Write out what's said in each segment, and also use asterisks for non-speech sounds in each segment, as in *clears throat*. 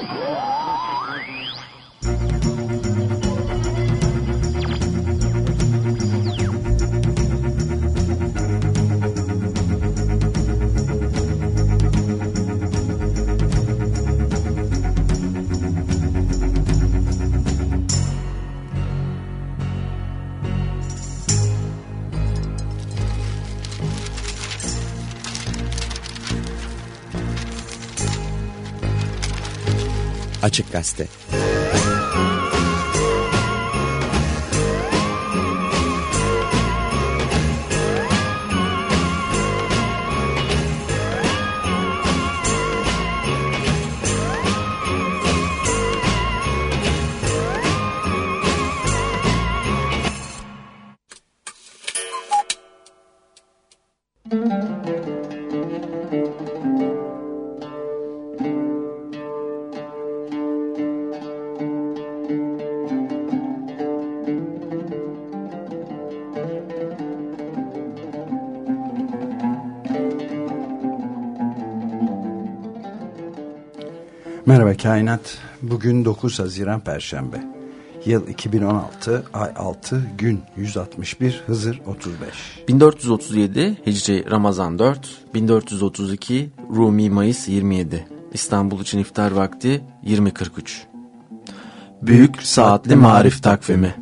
Tchau! Açık Gazete Kainat. Bugün 9 Haziran Perşembe. Yıl 2016, ay 6, gün 161, Hızır 35. 1437 Hicri Ramazan 4, 1432 Rumi Mayıs 27. İstanbul için iftar vakti 20.43. Büyük Saatli Marif Takvimi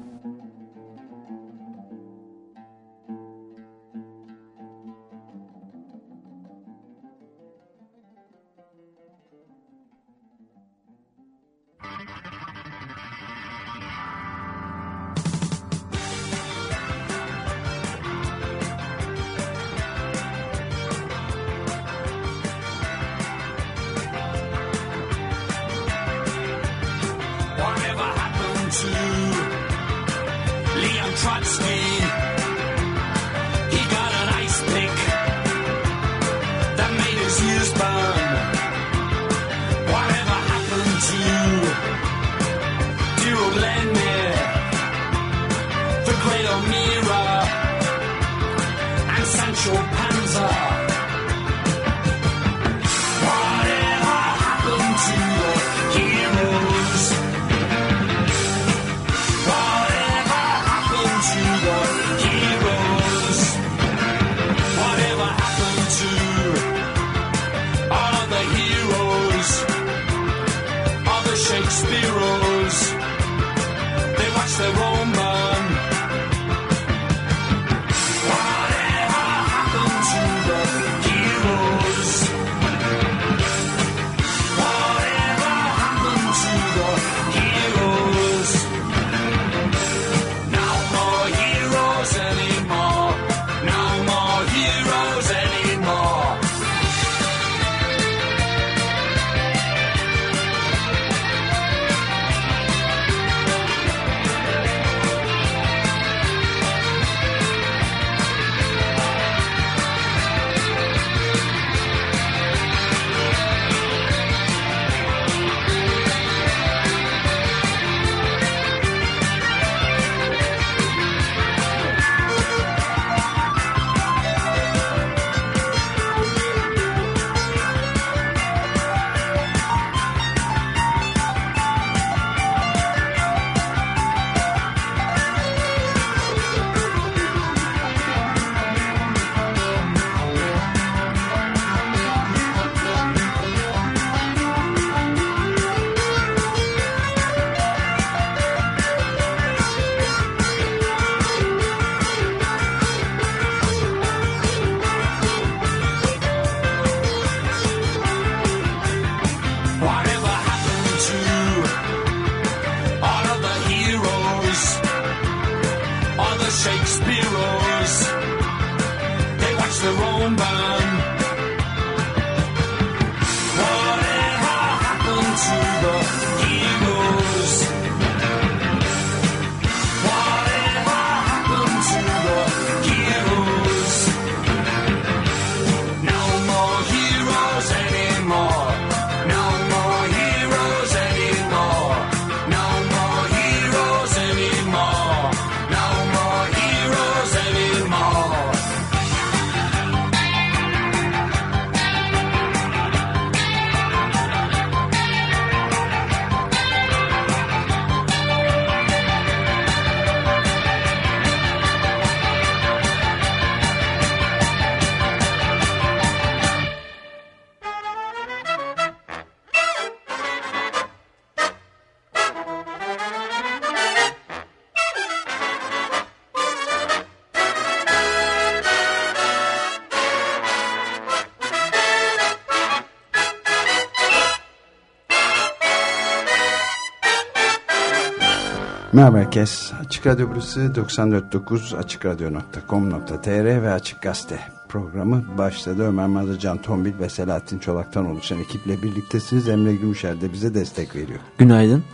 Merhaba herkes. Açık Radyo burası 94.9 açıkradyo.com.tr ve Açık Gazete programı başladı. Ömer Madırcan, Tombil ve Selahattin Çolak'tan oluşan ekiple birliktesiniz. Emre Gümüşer de bize destek veriyor. Günaydın.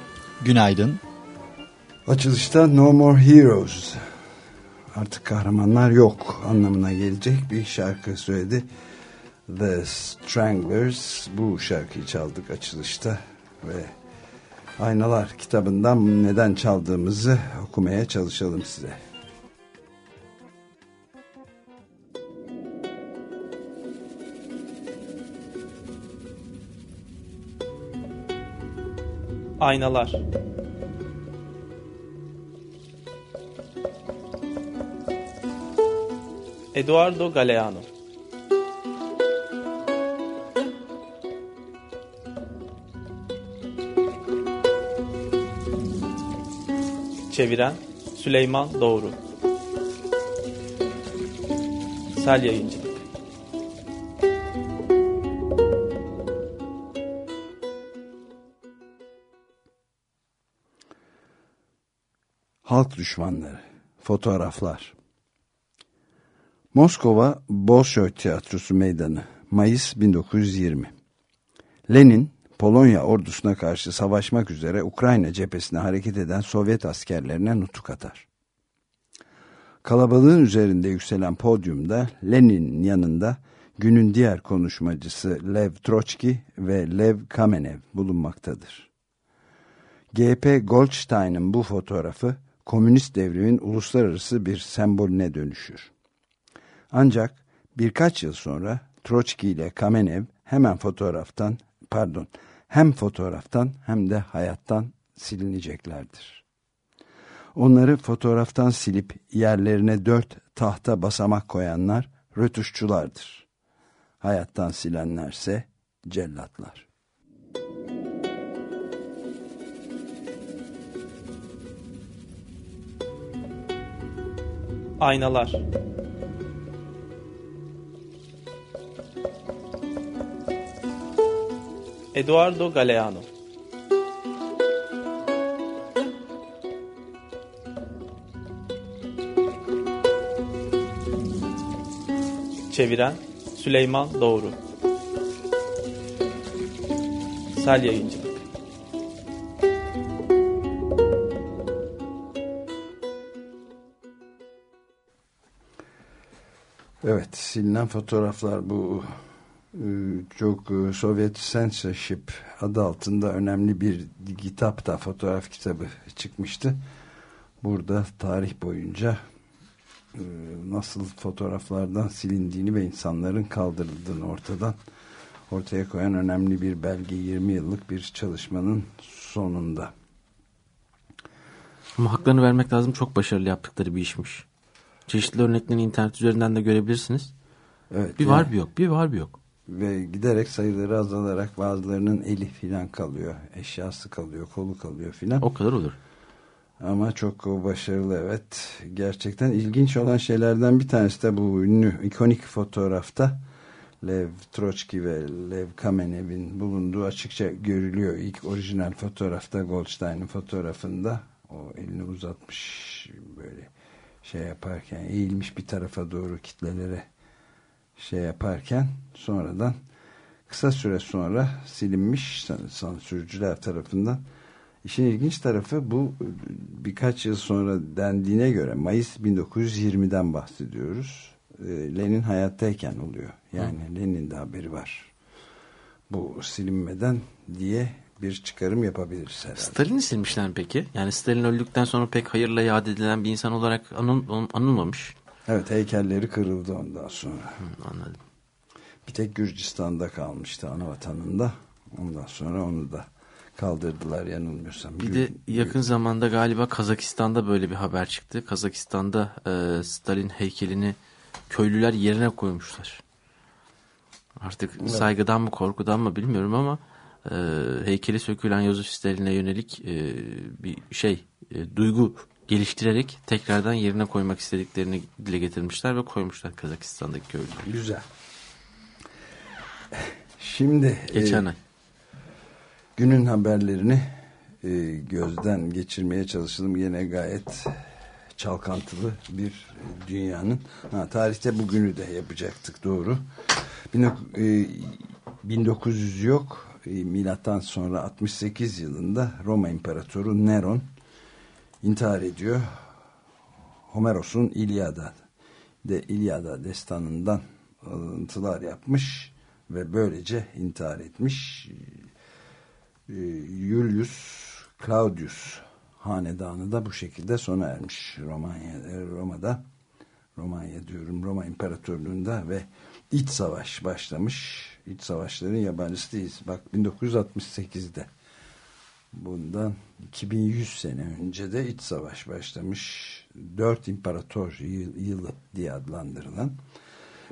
Günaydın. Açılışta No More Heroes artık kahramanlar yok anlamına gelecek bir şarkı söyledi. The Stranglers bu şarkıyı çaldık açılışta ve Aynalar kitabından neden çaldığımızı okumaya çalışalım size. Aynalar Eduardo Galeano Çeviren Süleyman Doğru. Sel Yayıncılık Halk düşmanları Fotoğraflar. Moskova Bolşoy Tiyatrosu Meydanı Mayıs 1920 Lenin Polonya ordusuna karşı savaşmak üzere Ukrayna cephesine hareket eden Sovyet askerlerine nutuk atar. Kalabalığın üzerinde yükselen podyumda Lenin'in yanında günün diğer konuşmacısı Lev Troçki ve Lev Kamenev bulunmaktadır. G.P. Goldstein'ın bu fotoğrafı komünist devrimin uluslararası bir sembolüne dönüşür. Ancak birkaç yıl sonra Troçki ile Kamenev hemen fotoğraftan pardon hem fotoğraftan hem de hayattan silineceklerdir. Onları fotoğraftan silip yerlerine dört tahta basamak koyanlar rötuşçulardır. Hayattan silenlerse cellatlar. Aynalar Eduardo Galeano. Çeviren Süleyman Doğru. Sel Yayıncılık Evet silinen fotoğraflar bu çok e, Sovyet Censorship adı altında önemli bir kitap da fotoğraf kitabı çıkmıştı. Burada tarih boyunca e, nasıl fotoğraflardan silindiğini ve insanların kaldırıldığını ortadan ortaya koyan önemli bir belge 20 yıllık bir çalışmanın sonunda. Ama haklarını vermek lazım çok başarılı yaptıkları bir işmiş. Çeşitli örneklerini internet üzerinden de görebilirsiniz. Evet, bir yani, var bir yok, bir var bir yok. Ve giderek sayıları azalarak bazılarının eli filan kalıyor, eşyası kalıyor, kolu kalıyor filan. O kadar olur. Ama çok başarılı evet. Gerçekten ilginç olan şeylerden bir tanesi de bu ünlü ikonik fotoğrafta Lev Troçki ve Lev Kamenev'in bulunduğu açıkça görülüyor. İlk orijinal fotoğrafta Goldstein'in fotoğrafında o elini uzatmış böyle şey yaparken eğilmiş bir tarafa doğru kitlelere şey yaparken sonradan kısa süre sonra silinmiş sansürcüler tarafından. İşin ilginç tarafı bu birkaç yıl sonra dendiğine göre Mayıs 1920'den bahsediyoruz. Lenin hayattayken oluyor. Yani Hı. Lenin'in de haberi var. Bu silinmeden diye bir çıkarım yapabiliriz herhalde. Stalin'i silmişler peki? Yani Stalin öldükten sonra pek hayırla yad edilen bir insan olarak anıl, anılmamış. Evet heykelleri kırıldı ondan sonra. Hı, anladım. Bir tek Gürcistan'da kalmıştı ana vatanında. Ondan sonra onu da kaldırdılar yanılmıyorsam. Bir de yakın zamanda galiba Kazakistan'da böyle bir haber çıktı. Kazakistan'da e, Stalin heykelini köylüler yerine koymuşlar. Artık evet. saygıdan mı korkudan mı bilmiyorum ama e, heykeli sökülen Yosef Stalin'e yönelik e, bir şey e, duygu geliştirerek tekrardan yerine koymak istediklerini dile getirmişler ve koymuşlar Kazakistan'daki köylüler. Güzel. Şimdi geçen e, ay günün haberlerini e, gözden geçirmeye çalıştım. Yine gayet çalkantılı bir dünyanın. Ha, tarihte bugünü de yapacaktık doğru. 1900 e, yok. E, milattan sonra 68 yılında Roma İmparatoru Neron intihar ediyor. Homeros'un İlyada de İlyada destanından alıntılar yapmış ve böylece intihar etmiş. E, Julius Claudius hanedanı da bu şekilde sona ermiş Romanya, e, Roma'da. Romanya diyorum Roma İmparatorluğu'nda ve iç savaş başlamış. İç savaşların yabancısı değiliz. Bak 1968'de bundan 2100 sene önce de iç savaş başlamış. Dört imparator yılı diye adlandırılan.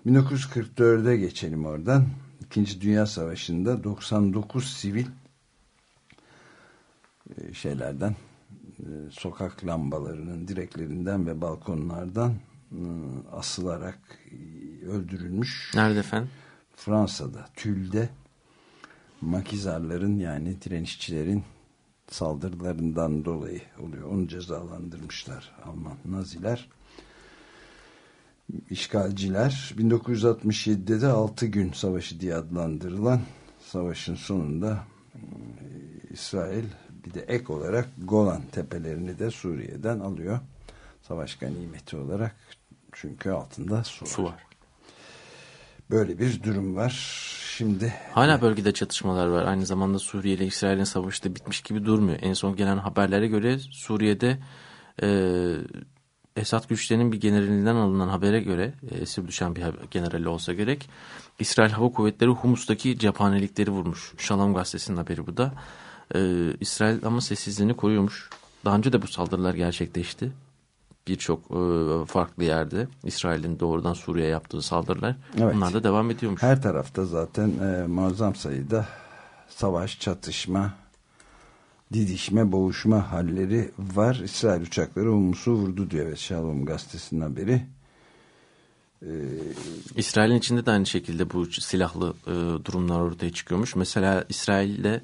1944'e geçelim oradan. İkinci Dünya Savaşı'nda 99 sivil e, şeylerden e, sokak lambalarının direklerinden ve balkonlardan e, asılarak öldürülmüş. Nerede efendim? Fransa'da, Tül'de makizarların yani direnişçilerin saldırılarından dolayı oluyor. Onu cezalandırmışlar Alman Naziler. İşgalciler 1967'de de 6 gün savaşı diye adlandırılan savaşın sonunda İsrail bir de ek olarak Golan tepelerini de Suriye'den alıyor. Savaş ganimeti olarak çünkü altında su var. Su var. Böyle bir durum var. Şimdi hala bölgede çatışmalar var. Aynı zamanda Suriye ile İsrail'in savaşı da bitmiş gibi durmuyor. En son gelen haberlere göre Suriye'de e, Esad güçlerinin bir generalinden alınan habere göre e, esir düşen bir generali olsa gerek İsrail Hava Kuvvetleri Humus'taki cephanelikleri vurmuş. Şalam gazetesinin haberi bu da. Ee, İsrail ama sessizliğini koruyormuş. Daha önce de bu saldırılar gerçekleşti. Birçok e, farklı yerde İsrail'in doğrudan Suriye yaptığı saldırılar. Evet. Bunlar da devam ediyormuş. Her tarafta zaten e, muazzam sayıda savaş, çatışma, didişme, boğuşma halleri var. İsrail uçakları Humus'u vurdu diyor. Evet, Shalom gazetesinin haberi. Ee, İsrail'in içinde de aynı şekilde bu silahlı e, durumlar ortaya çıkıyormuş. Mesela İsrail'de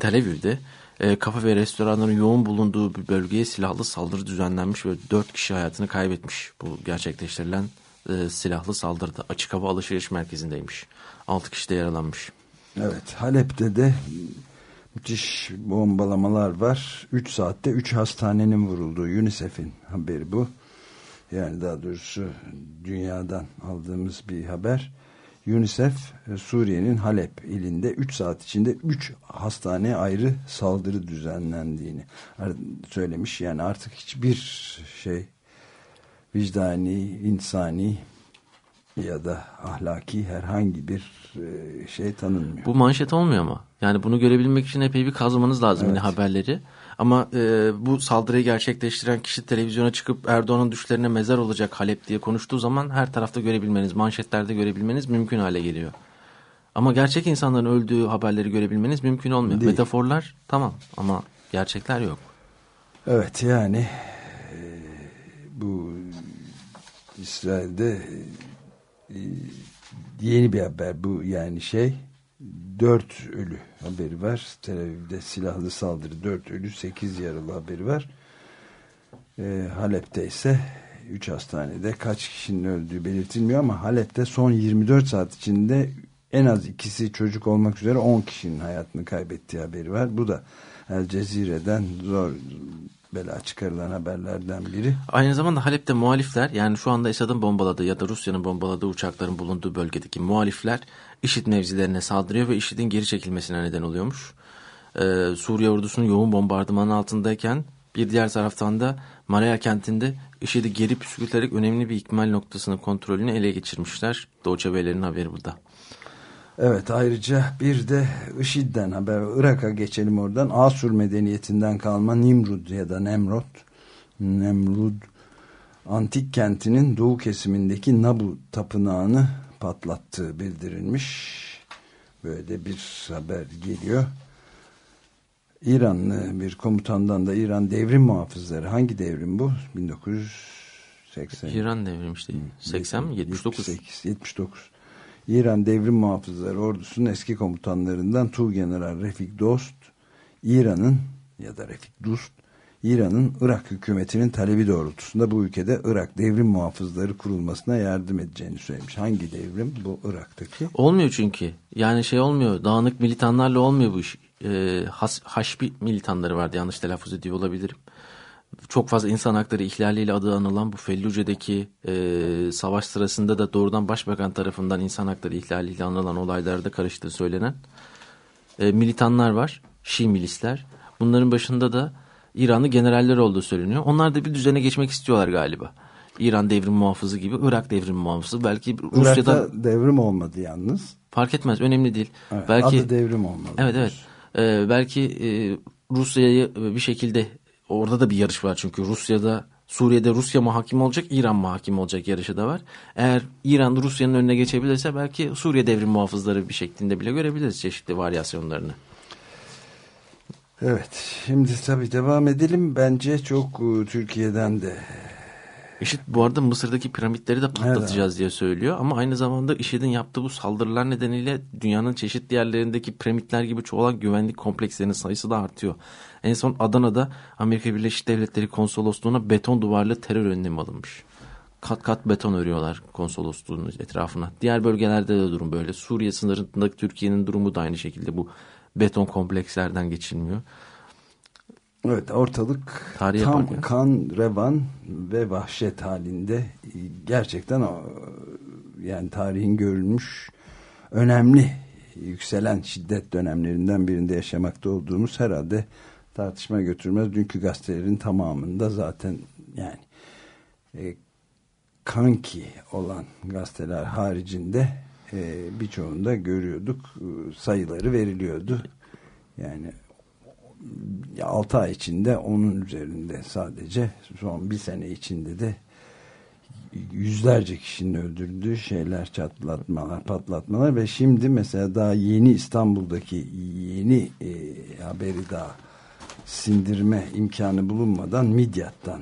Tel Aviv'de e, kafe ve restoranların yoğun bulunduğu bir bölgeye silahlı saldırı düzenlenmiş ve dört kişi hayatını kaybetmiş. Bu gerçekleştirilen e, silahlı saldırıda açık hava alışveriş merkezindeymiş. Altı kişi de yaralanmış. Evet Halep'te de müthiş bombalamalar var. Üç saatte üç hastanenin vurulduğu UNICEF'in haberi bu yani daha doğrusu dünyadan aldığımız bir haber. UNICEF e, Suriye'nin Halep ilinde 3 saat içinde 3 hastane ayrı saldırı düzenlendiğini söylemiş. Yani artık hiçbir şey vicdani, insani ya da ahlaki herhangi bir e, şey tanınmıyor. Bu manşet olmuyor mu? Yani bunu görebilmek için epey bir kazmanız lazım evet. yine haberleri. Ama e, bu saldırıyı gerçekleştiren kişi televizyona çıkıp Erdoğan'ın düşlerine mezar olacak Halep diye konuştuğu zaman her tarafta görebilmeniz, manşetlerde görebilmeniz mümkün hale geliyor. Ama gerçek insanların öldüğü haberleri görebilmeniz mümkün olmuyor. Değil. Metaforlar tamam ama gerçekler yok. Evet yani e, bu İsrail'de e, yeni bir haber bu yani şey dört ölü haberi var. Tel Aviv'de silahlı saldırı dört ölü sekiz yaralı haberi var. E, Halep'te ise üç hastanede kaç kişinin öldüğü belirtilmiyor ama Halep'te son 24 saat içinde en az ikisi çocuk olmak üzere 10 kişinin hayatını kaybettiği haberi var. Bu da El Cezire'den zor bela çıkarılan haberlerden biri. Aynı zamanda Halep'te muhalifler yani şu anda Esad'ın bombaladığı ya da Rusya'nın bombaladığı uçakların bulunduğu bölgedeki muhalifler IŞİD mevzilerine saldırıyor ve IŞİD'in geri çekilmesine neden oluyormuş. Ee, Suriye ordusunun yoğun bombardımanı altındayken bir diğer taraftan da Maraya kentinde IŞİD'i geri püskürterek önemli bir ikmal noktasının kontrolünü ele geçirmişler. Doğu Çevrelerinin haberi burada. Evet ayrıca bir de IŞİD'den haber Irak'a geçelim oradan. Asur medeniyetinden kalma Nimrud ya da Nemrod Nemrud antik kentinin doğu kesimindeki Nabu tapınağını patlattığı bildirilmiş. Böyle bir haber geliyor. İranlı bir komutandan da İran devrim muhafızları. Hangi devrim bu? 1980. İran devrim işte. 80 mi? 79. 78, 79. İran devrim muhafızları ordusunun eski komutanlarından General Refik Dost İran'ın ya da Refik Dust İran'ın Irak hükümetinin talebi doğrultusunda bu ülkede Irak devrim muhafızları kurulmasına yardım edeceğini söylemiş. Hangi devrim? Bu Irak'taki. Olmuyor çünkü. Yani şey olmuyor. Dağınık militanlarla olmuyor bu iş. Ee, has, haşbi militanları vardı yanlış telaffuz ediyor olabilirim. Çok fazla insan hakları ihlaliyle adı anılan bu Felluce'deki e, savaş sırasında da doğrudan başbakan tarafından insan hakları ihlaliyle anılan olaylarda karıştığı söylenen e, militanlar var. Şii milisler. Bunların başında da İranlı generaller olduğu söyleniyor. Onlar da bir düzene geçmek istiyorlar galiba. İran devrim muhafızı gibi Irak devrim muhafızı. Belki Rusya'da devrim olmadı yalnız. fark etmez önemli değil. Evet, belki adı devrim olmadı. Evet evet. Ee, belki e, Rusya'yı bir şekilde orada da bir yarış var çünkü Rusya'da Suriye'de Rusya mı hakim olacak, İran mı hakim olacak yarışı da var. Eğer İran Rusya'nın önüne geçebilirse belki Suriye devrim muhafızları bir şeklinde bile görebiliriz çeşitli varyasyonlarını. Evet. Şimdi tabii devam edelim. Bence çok e, Türkiye'den de IŞİD bu arada Mısır'daki piramitleri de patlatacağız diye söylüyor. Ama aynı zamanda IŞİD'in yaptığı bu saldırılar nedeniyle dünyanın çeşitli yerlerindeki piramitler gibi çoğalan güvenlik komplekslerinin sayısı da artıyor. En son Adana'da Amerika Birleşik Devletleri konsolosluğuna beton duvarlı terör önlemi alınmış. Kat kat beton örüyorlar konsolosluğun etrafına. Diğer bölgelerde de durum böyle. Suriye sınırındaki Türkiye'nin durumu da aynı şekilde bu beton komplekslerden geçilmiyor. Evet ortalık Tarih tam yaparken. kan, revan ve vahşet halinde gerçekten o, yani tarihin görülmüş önemli yükselen şiddet dönemlerinden birinde yaşamakta olduğumuz herhalde tartışma götürmez. Dünkü gazetelerin tamamında zaten yani e, kanki olan gazeteler haricinde e, birçoğunda görüyorduk e, sayıları veriliyordu. Yani 6 ay içinde onun üzerinde sadece son bir sene içinde de yüzlerce kişinin öldürdüğü şeyler çatlatmalar patlatmalar ve şimdi mesela daha yeni İstanbul'daki yeni e, haberi daha sindirme imkanı bulunmadan Midyat'tan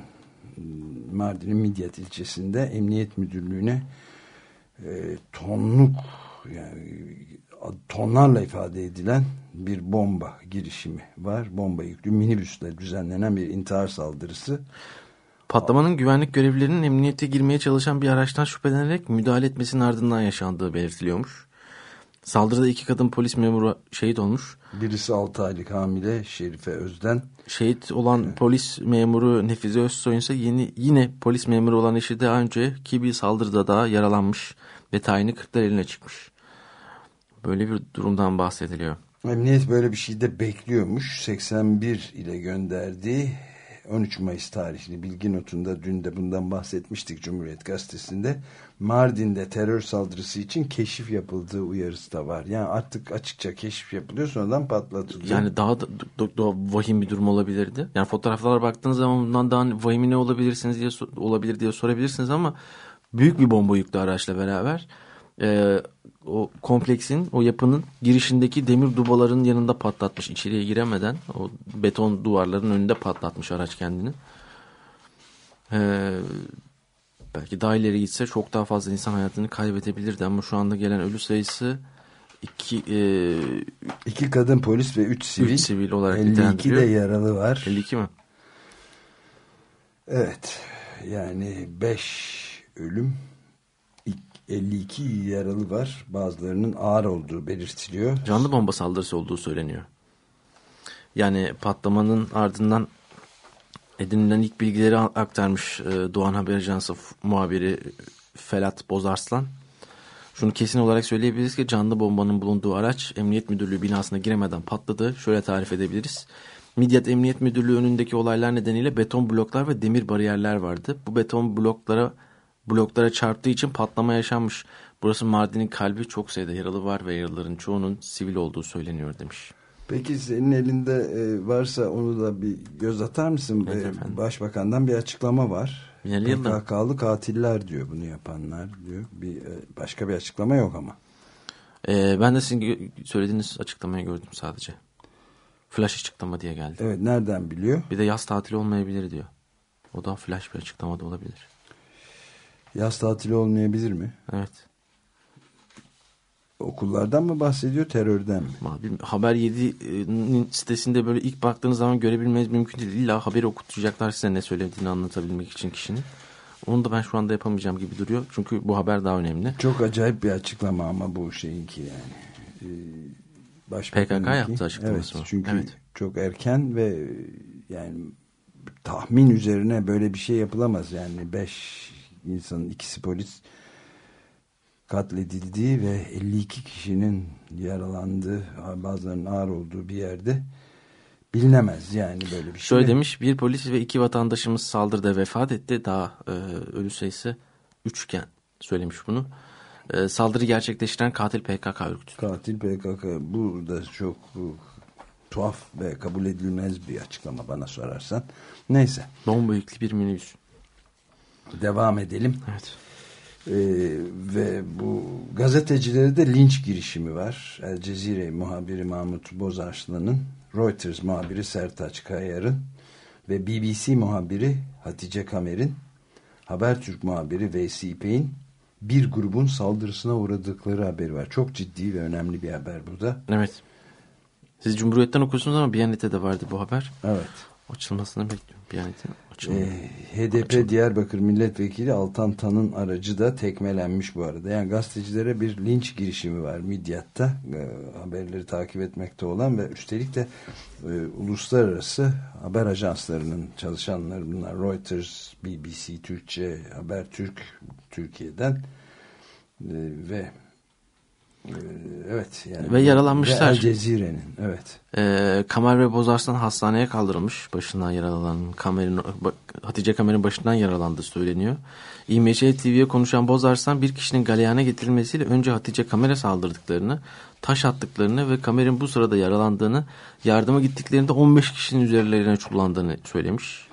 Mardin'in Midyat ilçesinde emniyet müdürlüğüne e, tonluk yani tonlarla ifade edilen bir bomba girişimi var. Bomba yüklü minibüsle düzenlenen bir intihar saldırısı. Patlamanın güvenlik görevlilerinin emniyete girmeye çalışan bir araçtan şüphelenerek müdahale etmesinin ardından yaşandığı belirtiliyormuş. Saldırıda iki kadın polis memuru şehit olmuş. Birisi 6 aylık hamile Şerife Özden. Şehit olan polis memuru Nefize Özsoy'un ise yeni, yine polis memuru olan eşi daha önceki bir saldırıda daha yaralanmış ve tayini kırklar eline çıkmış. Böyle bir durumdan bahsediliyor. Emniyet böyle bir şey de bekliyormuş. 81 ile gönderdiği 13 Mayıs tarihli bilgi notunda dün de bundan bahsetmiştik Cumhuriyet Gazetesi'nde. Mardin'de terör saldırısı için keşif yapıldığı uyarısı da var. Yani artık açıkça keşif yapılıyor sonradan patlatılıyor. Yani daha da, da, da vahim bir durum olabilirdi. Yani fotoğraflara baktığınız zaman bundan daha vahimi ne olabilirsiniz diye olabilir diye sorabilirsiniz ama büyük bir bomba yüklü araçla beraber e, o kompleksin, o yapının girişindeki demir dubaların yanında patlatmış. içeriye giremeden o beton duvarların önünde patlatmış araç kendini. Ee, belki daha ileri gitse çok daha fazla insan hayatını kaybedebilirdi ama şu anda gelen ölü sayısı iki, e, iki kadın polis ve üç sivil, üç sivil olarak 52 de yaralı var. 52 mi? Evet. Yani 5 ölüm 52 yaralı var. Bazılarının ağır olduğu belirtiliyor. Canlı bomba saldırısı olduğu söyleniyor. Yani patlamanın ardından edinilen ilk bilgileri aktarmış e, Doğan Haber Ajansı muhabiri Felat Bozarslan. Şunu kesin olarak söyleyebiliriz ki canlı bombanın bulunduğu araç Emniyet Müdürlüğü binasına giremeden patladı. Şöyle tarif edebiliriz. Midyat Emniyet Müdürlüğü önündeki olaylar nedeniyle beton bloklar ve demir bariyerler vardı. Bu beton bloklara bloklara çarptığı için patlama yaşanmış. Burası Mardin'in kalbi çok sayıda yaralı var ve yaralıların çoğunun sivil olduğu söyleniyor demiş. Peki senin elinde e, varsa onu da bir göz atar mısın? Evet, Başbakandan bir açıklama var. PKK'lı katiller diyor bunu yapanlar diyor. Bir e, başka bir açıklama yok ama. Ee, ben de sizin söylediğiniz açıklamayı gördüm sadece. Flash açıklama diye geldi. Evet nereden biliyor? Bir de yaz tatili olmayabilir diyor. O da flash bir açıklama da olabilir. Yaz tatili olmayabilir mi? Evet. okullardan mı bahsediyor terörden mi? Abi, Haber 7'nin sitesinde böyle ilk baktığınız zaman görebilmeniz mümkün değil. İlla haberi okutacaklar size ne söylediğini anlatabilmek için kişinin. Onu da ben şu anda yapamayacağım gibi duruyor. Çünkü bu haber daha önemli. Çok acayip bir açıklama ama bu şeyinki yani. Ee. PKK yaptı açıklaması evet, o. Çünkü Evet. çok erken ve yani tahmin üzerine böyle bir şey yapılamaz. Yani beş insanın ikisi polis katledildiği ve 52 kişinin yaralandığı bazılarının ağır olduğu bir yerde bilinemez yani böyle bir şey. Şöyle demiş bir polis ve iki vatandaşımız saldırıda vefat etti. Daha e, ölü sayısı üçken söylemiş bunu. E, saldırı gerçekleştiren katil PKK örgütü. Katil PKK bu da çok bu, tuhaf ve kabul edilmez bir açıklama bana sorarsan. Neyse Bomba yüklü bir minibüs. Devam edelim. Evet. Ee, ve bu gazetecilere de linç girişimi var. El Cezire muhabiri Mahmut Bozarslan'ın, Reuters muhabiri Sertaç Kayar'ın ve BBC muhabiri Hatice Kamer'in, Habertürk muhabiri Veysi İpek'in bir grubun saldırısına uğradıkları haberi var. Çok ciddi ve önemli bir haber bu da. Evet. Siz Cumhuriyet'ten okursunuz ama Biyanet'te de vardı bu haber. Evet. Açılmasını bekliyorum. Biyanet'in açılmasını. Ee, HDP Diyarbakır Milletvekili Altan Tan'ın aracı da tekmelenmiş bu arada. Yani gazetecilere bir linç girişimi var Midyat'ta e, haberleri takip etmekte olan ve üstelik de e, uluslararası haber ajanslarının çalışanları bunlar Reuters, BBC Türkçe, Habertürk Türkiye'den e, ve e, evet yani Ve yaralanmışlar. ve El Cezire'nin evet. Ee, Kamer ve Bozarslan hastaneye kaldırılmış. Başından yaralanan Kamer'in, Hatice Kamer'in başından yaralandığı söyleniyor. İMC TV'ye konuşan Bozarslan bir kişinin galeyana getirilmesiyle önce Hatice Kamer'e saldırdıklarını, taş attıklarını ve Kamer'in bu sırada yaralandığını, yardıma gittiklerinde 15 kişinin üzerlerine çullandığını söylemiş.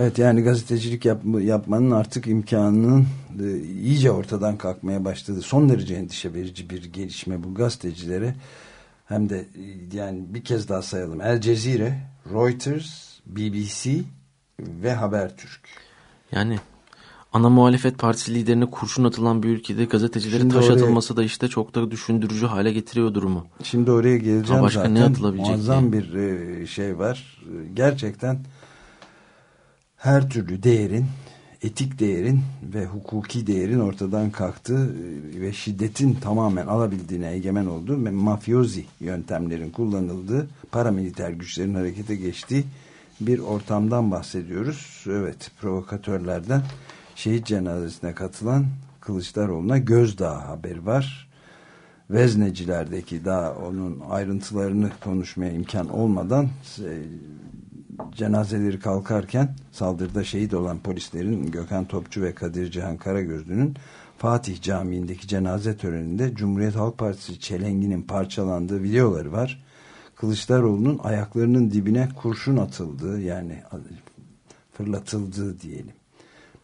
Evet yani gazetecilik yap, yapmanın artık imkanının e, iyice ortadan kalkmaya başladı. Son derece endişe verici bir gelişme bu gazetecilere. Hem de e, yani bir kez daha sayalım. El Cezire, Reuters, BBC ve Habertürk. Yani ana muhalefet partisi liderine kurşun atılan bir ülkede gazetecilere Şimdi taş oraya- atılması da işte çok da düşündürücü hale getiriyor durumu. Şimdi oraya geleceğim Ha, başka zaten. ne atılabilecek Muazzam diye. bir e, şey var. E, Gerçekten her türlü değerin, etik değerin ve hukuki değerin ortadan kalktığı e, ve şiddetin tamamen alabildiğine egemen olduğu ve mafyozi yöntemlerin kullanıldığı, paramiliter güçlerin harekete geçtiği bir ortamdan bahsediyoruz. Evet, provokatörlerden şehit cenazesine katılan Kılıçdaroğlu'na gözdağı haberi var. Veznecilerdeki daha onun ayrıntılarını konuşmaya imkan olmadan e, cenazeleri kalkarken saldırıda şehit olan polislerin Gökhan Topçu ve Kadir Cihan Karagözlü'nün Fatih Camii'ndeki cenaze töreninde Cumhuriyet Halk Partisi çelenginin parçalandığı videoları var. Kılıçdaroğlu'nun ayaklarının dibine kurşun atıldığı yani fırlatıldığı diyelim.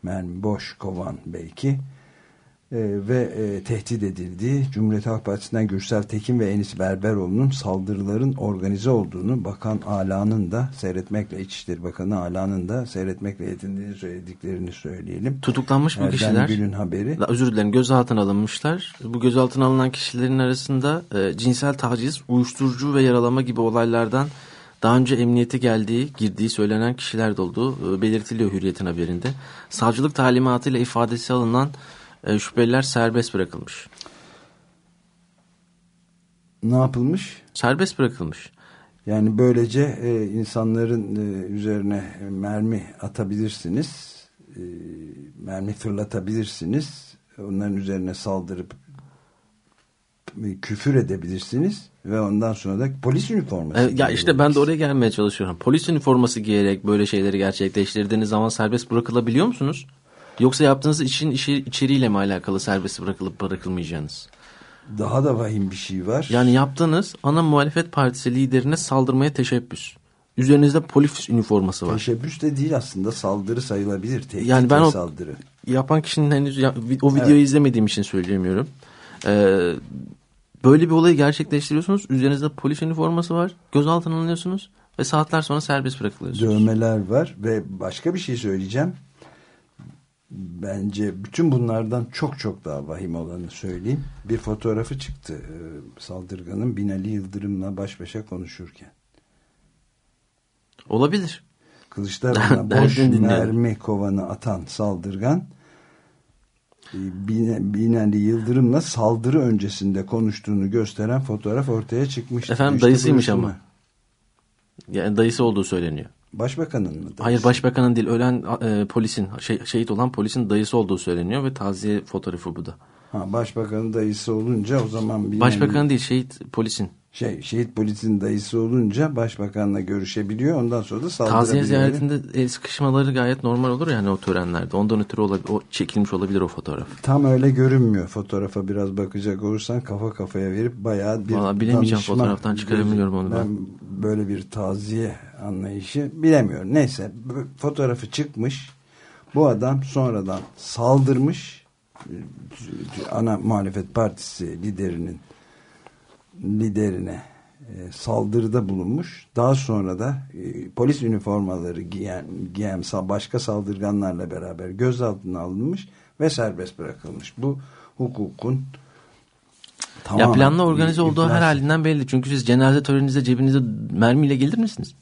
Mermi boş kovan belki ve e, tehdit edildiği Cumhuriyet Halk Partisi'nden Gürsel Tekin ve Enis Berberoğlu'nun saldırıların organize olduğunu Bakan Ala'nın da seyretmekle İçişleri Bakanı Ala'nın da seyretmekle yetindiğini söylediklerini söyleyelim. Tutuklanmış bu Erdem kişiler. Gül'ün haberi. Özür dilerim gözaltına alınmışlar. Bu gözaltına alınan kişilerin arasında e, cinsel taciz, uyuşturucu ve yaralama gibi olaylardan daha önce emniyete geldiği, girdiği söylenen kişiler de olduğu e, belirtiliyor Hürriyet'in haberinde. Savcılık talimatıyla ifadesi alınan şüpheliler serbest bırakılmış. Ne yapılmış? Serbest bırakılmış. Yani böylece e, insanların e, üzerine mermi atabilirsiniz, e, mermi fırlatabilirsiniz, onların üzerine saldırıp e, küfür edebilirsiniz ve ondan sonra da polis üniforması. E, ya işte ben de oraya gelmeye çalışıyorum. Polis üniforması giyerek böyle şeyleri gerçekleştirdiğiniz zaman serbest bırakılabiliyor musunuz? Yoksa yaptığınız işin işi, içeriğiyle mi alakalı serbest bırakılıp bırakılmayacağınız? Daha da vahim bir şey var. Yani yaptığınız ana muhalefet partisi liderine saldırmaya teşebbüs. Üzerinizde polis üniforması var. Teşebbüs de değil aslında saldırı sayılabilir. Tehdit Yani ben o- saldırı. Yapan kişinin henüz ya- o videoyu izlemediğim için söyleyemiyorum. Ee, böyle bir olayı gerçekleştiriyorsunuz. Üzerinizde polis üniforması var. Gözaltına alınıyorsunuz ve saatler sonra serbest bırakılıyorsunuz. Dövmeler var ve başka bir şey söyleyeceğim. Bence bütün bunlardan çok çok daha vahim olanı söyleyeyim. Bir fotoğrafı çıktı e, saldırganın Binali Yıldırım'la baş başa konuşurken. Olabilir. Kılıçdaroğlu'na *laughs* boş mermi kovanı atan saldırgan e, Binali Yıldırım'la saldırı öncesinde konuştuğunu gösteren fotoğraf ortaya çıkmış. Efendim işte dayısıymış ama. Yani dayısı olduğu söyleniyor. Başbakanın mı? Hayır başbakanın değil ölen e, polisin şey, şehit olan polisin dayısı olduğu söyleniyor ve taziye fotoğrafı bu da. Ha, başbakanın dayısı olunca o zaman... Binali... Başbakanın değil şehit polisin şey şehit polisin dayısı olunca başbakanla görüşebiliyor. Ondan sonra da saldırabiliyor. Taziye ziyaretinde el sıkışmaları gayet normal olur yani o törenlerde. Ondan ötürü olabilir, o çekilmiş olabilir o fotoğraf. Tam öyle görünmüyor fotoğrafa biraz bakacak olursan kafa kafaya verip bayağı bir Valla bilemeyeceğim danışma, fotoğraftan çıkaramıyorum onu ben. ben. Böyle bir taziye anlayışı bilemiyorum. Neyse fotoğrafı çıkmış. Bu adam sonradan saldırmış. Ana muhalefet partisi liderinin liderine e, saldırıda bulunmuş. Daha sonra da e, polis üniformaları giyen, giyen başka saldırganlarla beraber gözaltına alınmış ve serbest bırakılmış. Bu hukukun ya planlı organize olduğu iflas. her halinden belli. Çünkü siz cenaze töreninizde cebinizde mermiyle gelir misiniz?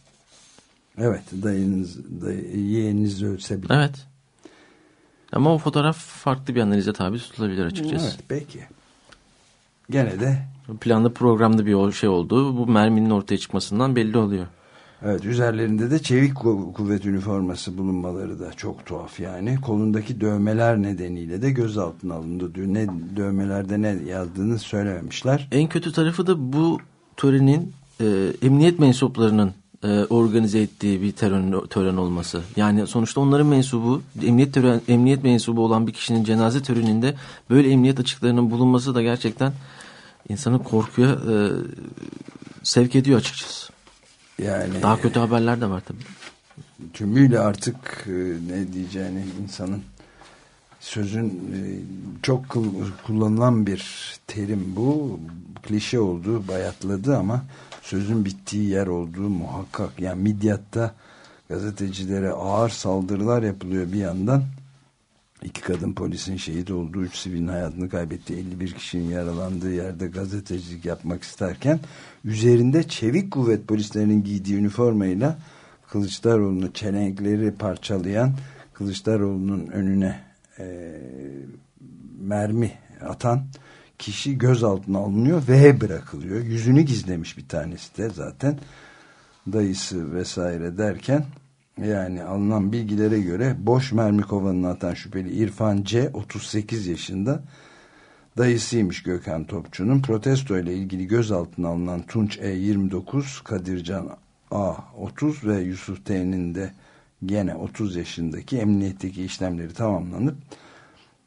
Evet. Dayınız, dayı, yeğeniniz ölse bile. Evet. Ama o fotoğraf farklı bir analize tabi tutulabilir açıkçası. Evet peki. Gene de planlı programlı bir şey olduğu bu merminin ortaya çıkmasından belli oluyor. Evet üzerlerinde de çevik kuvvet üniforması bulunmaları da çok tuhaf yani. Kolundaki dövmeler nedeniyle de gözaltına alındı. Ne dövmelerde ne yazdığını söylememişler. En kötü tarafı da bu törenin e, emniyet mensuplarının e, organize ettiği bir tören, tören olması. Yani sonuçta onların mensubu, emniyet tören, emniyet mensubu olan bir kişinin cenaze töreninde böyle emniyet açıklarının bulunması da gerçekten insanı korkuya e, sevk ediyor açıkçası. Yani daha kötü haberler de var tabii. Tümüyle artık e, ne diyeceğini insanın sözün e, çok kullanılan bir terim bu. Klişe oldu, bayatladı ama sözün bittiği yer olduğu muhakkak. Yani midyatta gazetecilere ağır saldırılar yapılıyor bir yandan İki kadın polisin şehit olduğu, üç sivilin hayatını kaybetti, 51 kişinin yaralandığı yerde gazetecilik yapmak isterken üzerinde çevik kuvvet polislerinin giydiği üniformayla Kılıçdaroğlu'nu çelenkleri parçalayan Kılıçdaroğlu'nun önüne e, mermi atan kişi gözaltına alınıyor ve bırakılıyor. Yüzünü gizlemiş bir tanesi de zaten dayısı vesaire derken yani alınan bilgilere göre boş mermi kovanını atan şüpheli İrfan C 38 yaşında dayısıymış Gökhan Topçu'nun. Protesto ile ilgili gözaltına alınan Tunç E 29 Kadircan A 30 ve Yusuf T'nin de gene 30 yaşındaki emniyetteki işlemleri tamamlanıp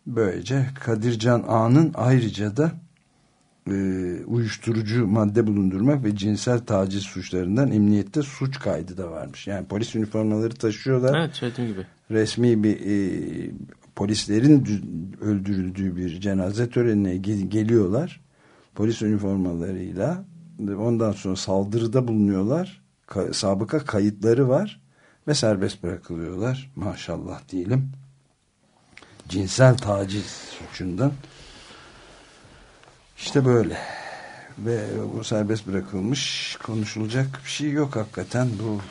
böylece Kadircan A'nın ayrıca da uyuşturucu madde bulundurmak ve cinsel taciz suçlarından emniyette suç kaydı da varmış. Yani polis üniformaları taşıyorlar. Evet söylediğim gibi. Resmi bir e, polislerin öldürüldüğü bir cenaze törenine geliyorlar. Polis üniformalarıyla ondan sonra saldırıda bulunuyorlar. Ka sabıka kayıtları var ve serbest bırakılıyorlar. Maşallah diyelim. Cinsel taciz suçundan işte böyle. Ve bu serbest bırakılmış konuşulacak bir şey yok hakikaten bu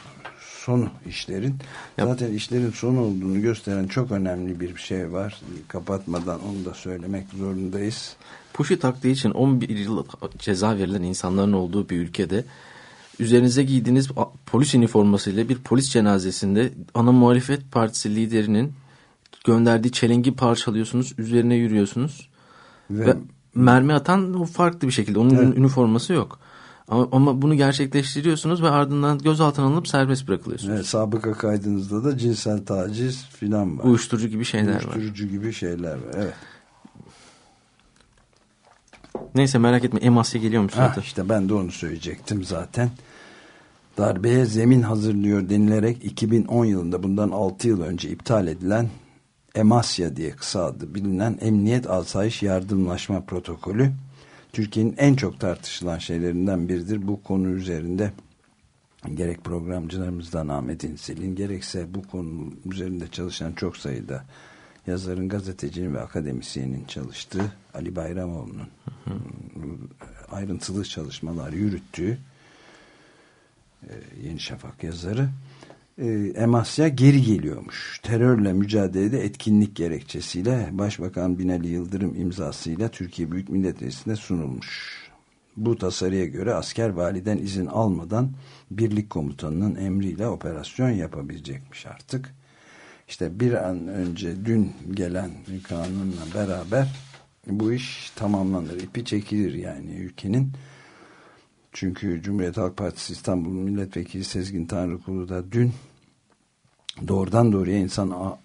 sonu işlerin. Yap. Zaten işlerin sonu olduğunu gösteren çok önemli bir şey var. Kapatmadan onu da söylemek zorundayız. Puşi taktığı için 11 yıl ceza verilen insanların olduğu bir ülkede üzerinize giydiğiniz polis üniformasıyla bir polis cenazesinde ana muhalefet partisi liderinin gönderdiği çelengi parçalıyorsunuz, üzerine yürüyorsunuz ve, ve mermi atan farklı bir şekilde. Onun evet. üniforması yok. Ama, ama bunu gerçekleştiriyorsunuz ve ardından gözaltına alınıp serbest bırakılıyorsunuz. Evet, sabıka kaydınızda da cinsel taciz filan var. Uyuşturucu gibi şeyler Uyuşturucu var. Uyuşturucu gibi şeyler var. Evet. Neyse merak etme Emasya geliyormuş zaten. Ha, işte ben de onu söyleyecektim zaten. Darbeye zemin hazırlıyor denilerek 2010 yılında bundan 6 yıl önce iptal edilen EMASYA diye kısa adı bilinen Emniyet Asayiş Yardımlaşma Protokolü Türkiye'nin en çok tartışılan şeylerinden biridir. Bu konu üzerinde gerek programcılarımızdan Ahmet İnsel'in gerekse bu konu üzerinde çalışan çok sayıda yazarın, gazetecinin ve akademisyenin çalıştığı Ali Bayramoğlu'nun ayrıntılı çalışmalar yürüttüğü e, Yeni Şafak yazarı e, Emasya geri geliyormuş. Terörle mücadelede etkinlik gerekçesiyle Başbakan Binali Yıldırım imzasıyla Türkiye Büyük Millet Meclisi'ne sunulmuş. Bu tasarıya göre asker validen izin almadan birlik komutanının emriyle operasyon yapabilecekmiş artık. İşte bir an önce dün gelen kanunla beraber bu iş tamamlanır. ipi çekilir yani ülkenin. Çünkü Cumhuriyet Halk Partisi İstanbul Milletvekili Sezgin Tanrıkulu da dün doğrudan doğruya insan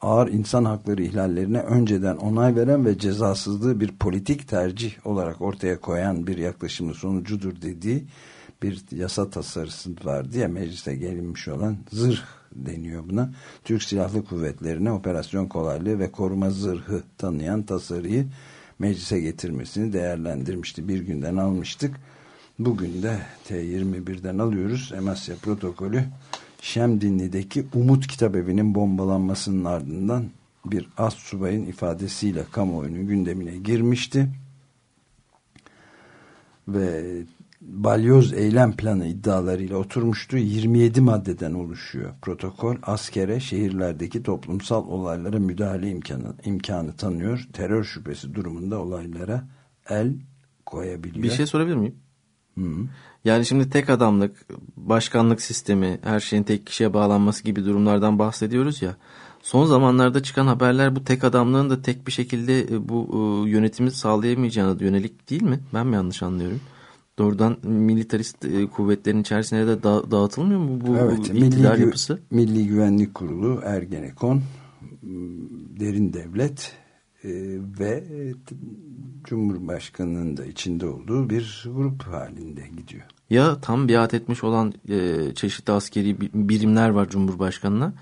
ağır insan hakları ihlallerine önceden onay veren ve cezasızlığı bir politik tercih olarak ortaya koyan bir yaklaşımın sonucudur dediği bir yasa tasarısı var diye meclise gelinmiş olan zırh deniyor buna. Türk Silahlı Kuvvetleri'ne operasyon kolaylığı ve koruma zırhı tanıyan tasarıyı meclise getirmesini değerlendirmişti. Bir günden almıştık. Bugün de T21'den alıyoruz. Emasya protokolü Şemdinli'deki Umut Kitabevi'nin bombalanmasının ardından bir az subayın ifadesiyle kamuoyunun gündemine girmişti. Ve balyoz eylem planı iddialarıyla oturmuştu. 27 maddeden oluşuyor. Protokol askere şehirlerdeki toplumsal olaylara müdahale imkanı, imkanı tanıyor. Terör şüphesi durumunda olaylara el koyabiliyor. Bir şey sorabilir miyim? Hı -hı. Yani şimdi tek adamlık, başkanlık sistemi, her şeyin tek kişiye bağlanması gibi durumlardan bahsediyoruz ya. Son zamanlarda çıkan haberler bu tek adamlığın da tek bir şekilde e, bu e, yönetimi sağlayamayacağına yönelik değil mi? Ben mi yanlış anlıyorum? Doğrudan militarist e, kuvvetlerin içerisine de da dağıtılmıyor mu bu evet, iktidar Milli, yapısı? Milli Güvenlik Kurulu, Ergenekon, Derin Devlet ve Cumhurbaşkanı'nın da içinde olduğu bir grup halinde gidiyor. Ya tam biat etmiş olan e, çeşitli askeri birimler var Cumhurbaşkanı'na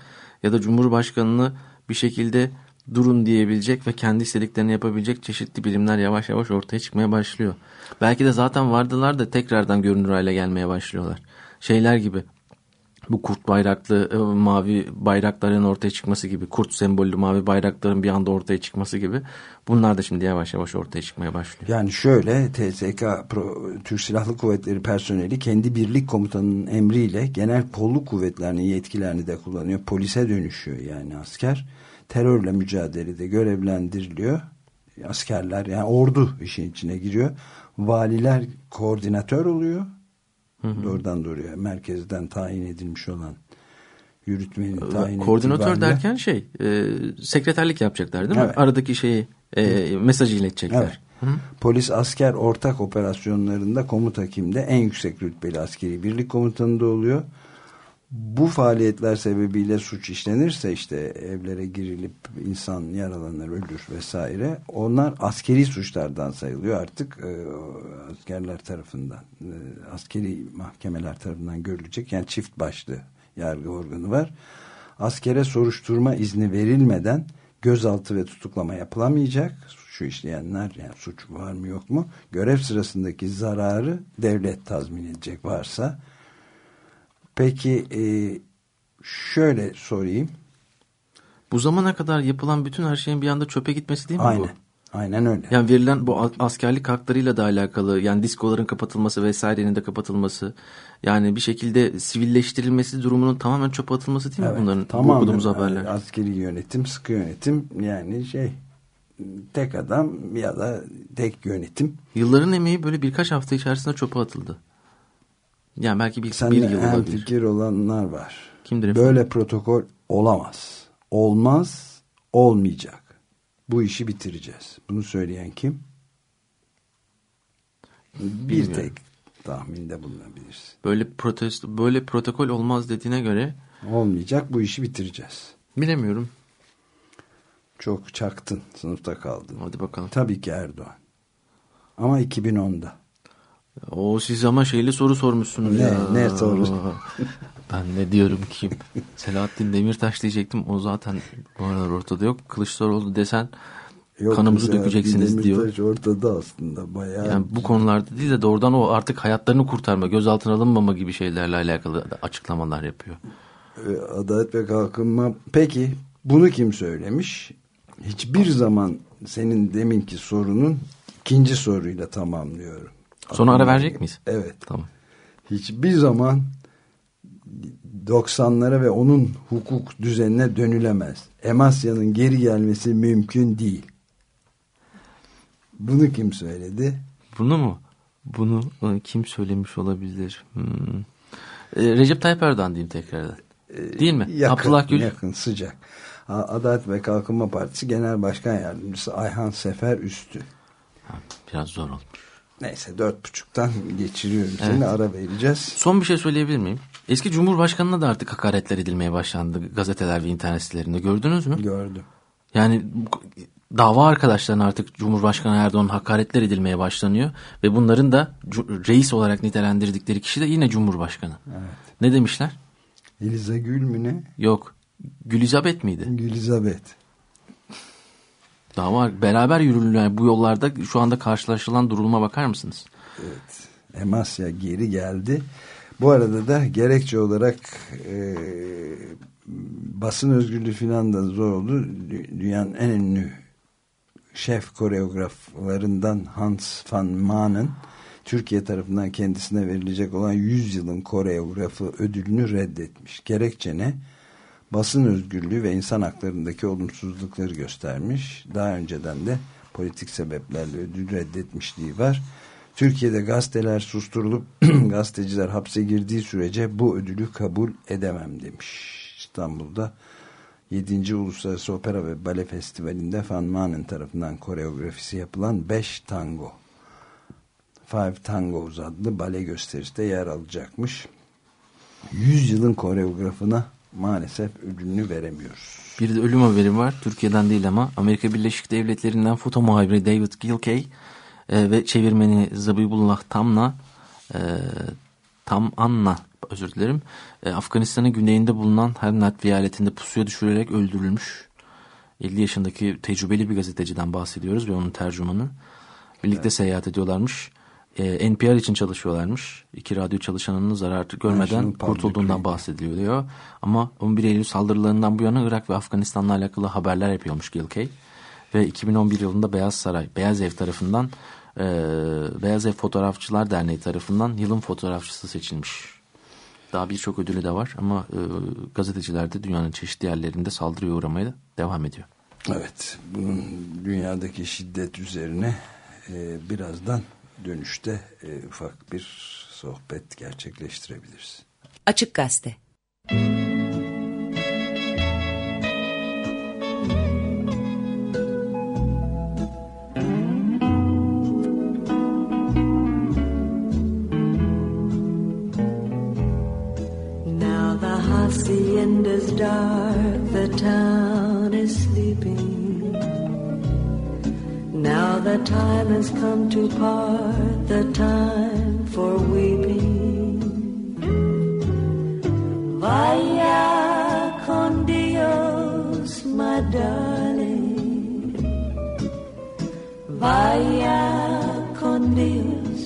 ya da Cumhurbaşkanı'nı bir şekilde durun diyebilecek ve kendi istediklerini yapabilecek çeşitli birimler yavaş yavaş ortaya çıkmaya başlıyor. Belki de zaten vardılar da tekrardan görünür hale gelmeye başlıyorlar. Şeyler gibi bu kurt bayraklı e, mavi bayrakların ortaya çıkması gibi kurt sembollü mavi bayrakların bir anda ortaya çıkması gibi bunlar da şimdi yavaş yavaş ortaya çıkmaya başlıyor. Yani şöyle TSK Türk Silahlı Kuvvetleri personeli kendi birlik komutanının emriyle genel kolluk kuvvetlerinin yetkilerini de kullanıyor. Polise dönüşüyor yani asker. Terörle mücadelede görevlendiriliyor. Askerler yani ordu işin içine giriyor. Valiler koordinatör oluyor Hı hı. Doğrudan doğruya merkezden tayin edilmiş olan yürütmenin ee, tayin Koordinatör itibariyle... derken şey e, sekreterlik yapacaklar değil mi? Evet. Aradaki şeyi e, mesajı iletecekler. Evet. Hı? Polis asker ortak operasyonlarında komuta kimde en yüksek rütbeli askeri birlik komutanında oluyor bu faaliyetler sebebiyle suç işlenirse işte evlere girilip insan yaralanır, ölür vesaire onlar askeri suçlardan sayılıyor. Artık e, askerler tarafından e, askeri mahkemeler tarafından görülecek. Yani çift başlı yargı organı var. Askere soruşturma izni verilmeden gözaltı ve tutuklama yapılamayacak. Suçu işleyenler yani suç var mı yok mu? Görev sırasındaki zararı devlet tazmin edecek varsa Peki e, şöyle sorayım. Bu zamana kadar yapılan bütün her şeyin bir anda çöpe gitmesi değil mi Aynen. bu? Aynen öyle. Yani verilen bu askerlik haklarıyla da alakalı yani diskoların kapatılması vesairenin de kapatılması yani bir şekilde sivilleştirilmesi durumunun tamamen çöpe atılması değil mi evet, bunların tamamen, okuduğumuz haberler? Askeri yönetim, sıkı yönetim yani şey tek adam ya da tek yönetim. Yılların emeği böyle birkaç hafta içerisinde çöpe atıldı. Yani belki bir, Sen bir yıl olabilir. fikir olanlar var. Kimdir efendim? Böyle protokol olamaz. Olmaz, olmayacak. Bu işi bitireceğiz. Bunu söyleyen kim? Bir tek tahminde bulunabilirsin. Böyle protesto, böyle protokol olmaz dediğine göre olmayacak. Bu işi bitireceğiz. Bilemiyorum. Çok çaktın. Sınıfta kaldın. Hadi bakalım. Tabii ki Erdoğan. Ama 2010'da. O siz ama şeyli soru sormuşsunuz ne, ya. Ne soru? *laughs* ben ne diyorum ki? Selahattin Demirtaş diyecektim. O zaten bu aralar ortada yok. Kılıçdaroğlu desen Yok, kanımızı dökeceksiniz diyor. Demirtaş ortada aslında bayağı. Yani bu konularda değil de doğrudan o artık hayatlarını kurtarma, gözaltına alınmama gibi şeylerle alakalı açıklamalar yapıyor. Adalet ve Kalkınma. Peki bunu kim söylemiş? hiçbir zaman senin deminki sorunun ikinci soruyla tamamlıyorum. Sonra ara verecek miyiz? Evet. Tamam. Hiçbir zaman 90'lara ve onun hukuk düzenine dönülemez. Emasya'nın geri gelmesi mümkün değil. Bunu kim söyledi? Bunu mu? Bunu e, kim söylemiş olabilir? Hmm. E, Recep Tayyip Erdoğan diyeyim tekrardan. Değil mi? Yakın, Abdullah Gül. yakın sıcak. Adalet ve Kalkınma Partisi Genel Başkan Yardımcısı Ayhan Sefer Üstü. Biraz zor olmuş. Neyse dört buçuktan geçiriyorum seni ara vereceğiz. Son bir şey söyleyebilir miyim? Eski Cumhurbaşkanı'na da artık hakaretler edilmeye başlandı gazeteler ve internet sitelerinde. Gördünüz mü? Gördüm. Yani dava arkadaşlarına artık Cumhurbaşkanı Erdoğan'ın hakaretler edilmeye başlanıyor. Ve bunların da reis olarak nitelendirdikleri kişi de yine Cumhurbaşkanı. Ne demişler? Eliza Gül mü ne? Yok. Gülizabet miydi? Gülizabet. Dava beraber yürürlüğü bu yollarda şu anda karşılaşılan durulma bakar mısınız? Emasya geri geldi. Bu arada da gerekçe olarak e, basın özgürlüğü filan da zor oldu. Dü- Dünyanın en ünlü şef koreograflarından Hans van Manen Türkiye tarafından kendisine verilecek olan 100 yılın koreografı ödülünü reddetmiş. Gerekçe ne? Basın özgürlüğü ve insan haklarındaki olumsuzlukları göstermiş. Daha önceden de politik sebeplerle ödül reddetmişliği var. Türkiye'de gazeteler susturulup *clears throat* gazeteciler hapse girdiği sürece bu ödülü kabul edemem demiş. İstanbul'da 7. Uluslararası Opera ve Bale Festivali'nde Van Manen tarafından koreografisi yapılan 5 tango Five Tangos adlı bale gösterisi yer alacakmış. 100 yılın koreografına maalesef ödülünü veremiyoruz. Bir de ölüm haberi var. Türkiye'den değil ama Amerika Birleşik Devletleri'nden foto muhabiri David Gilkey e, ve çevirmeni Zabibullah Tamna e, Tam Anna özür dilerim. E, Afganistan'ın güneyinde bulunan Hernat vilayetinde pusuya düşürülerek öldürülmüş. 50 yaşındaki tecrübeli bir gazeteciden bahsediyoruz ve onun tercümanı. Birlikte seyahat ediyorlarmış. E, NPR için çalışıyorlarmış. İki radyo çalışanının zarar görmeden kurtulduğundan bahsediliyor diyor. Ama 11 Eylül saldırılarından bu yana Irak ve Afganistan'la alakalı haberler yapıyormuş Gilkey. Ve 2011 yılında Beyaz Saray, Beyaz Ev tarafından e, Beyaz Ev Fotoğrafçılar Derneği tarafından yılın fotoğrafçısı seçilmiş. Daha birçok ödülü de var ama e, gazeteciler de dünyanın çeşitli yerlerinde saldırıya uğramaya da devam ediyor. Evet, bunun dünyadaki şiddet üzerine e, birazdan dönüşte e, ufak bir sohbet gerçekleştirebiliriz. Açık Gazete. Now has come to part, the time for weeping. Vaya con Dios, my darling. Vaya con Dios,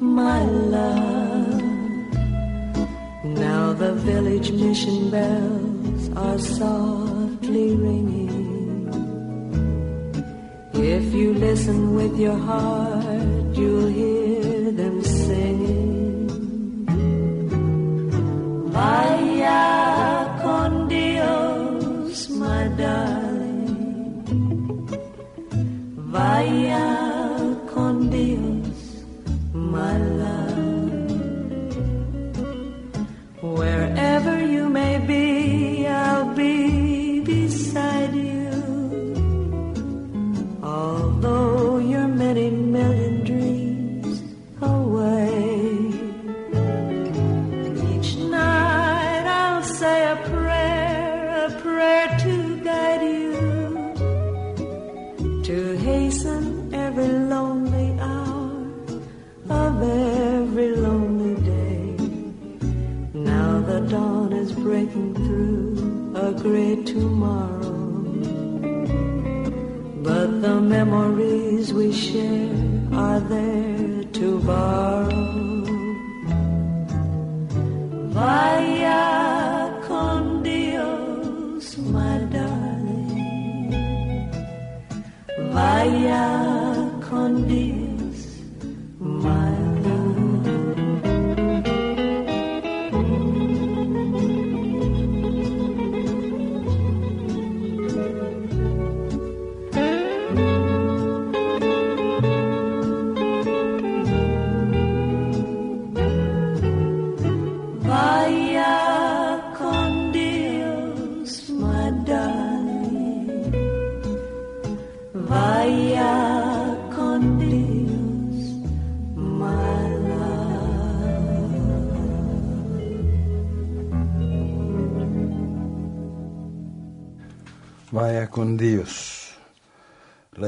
my love. Now the village mission bells are softly ringing. You listen with your heart, you'll hear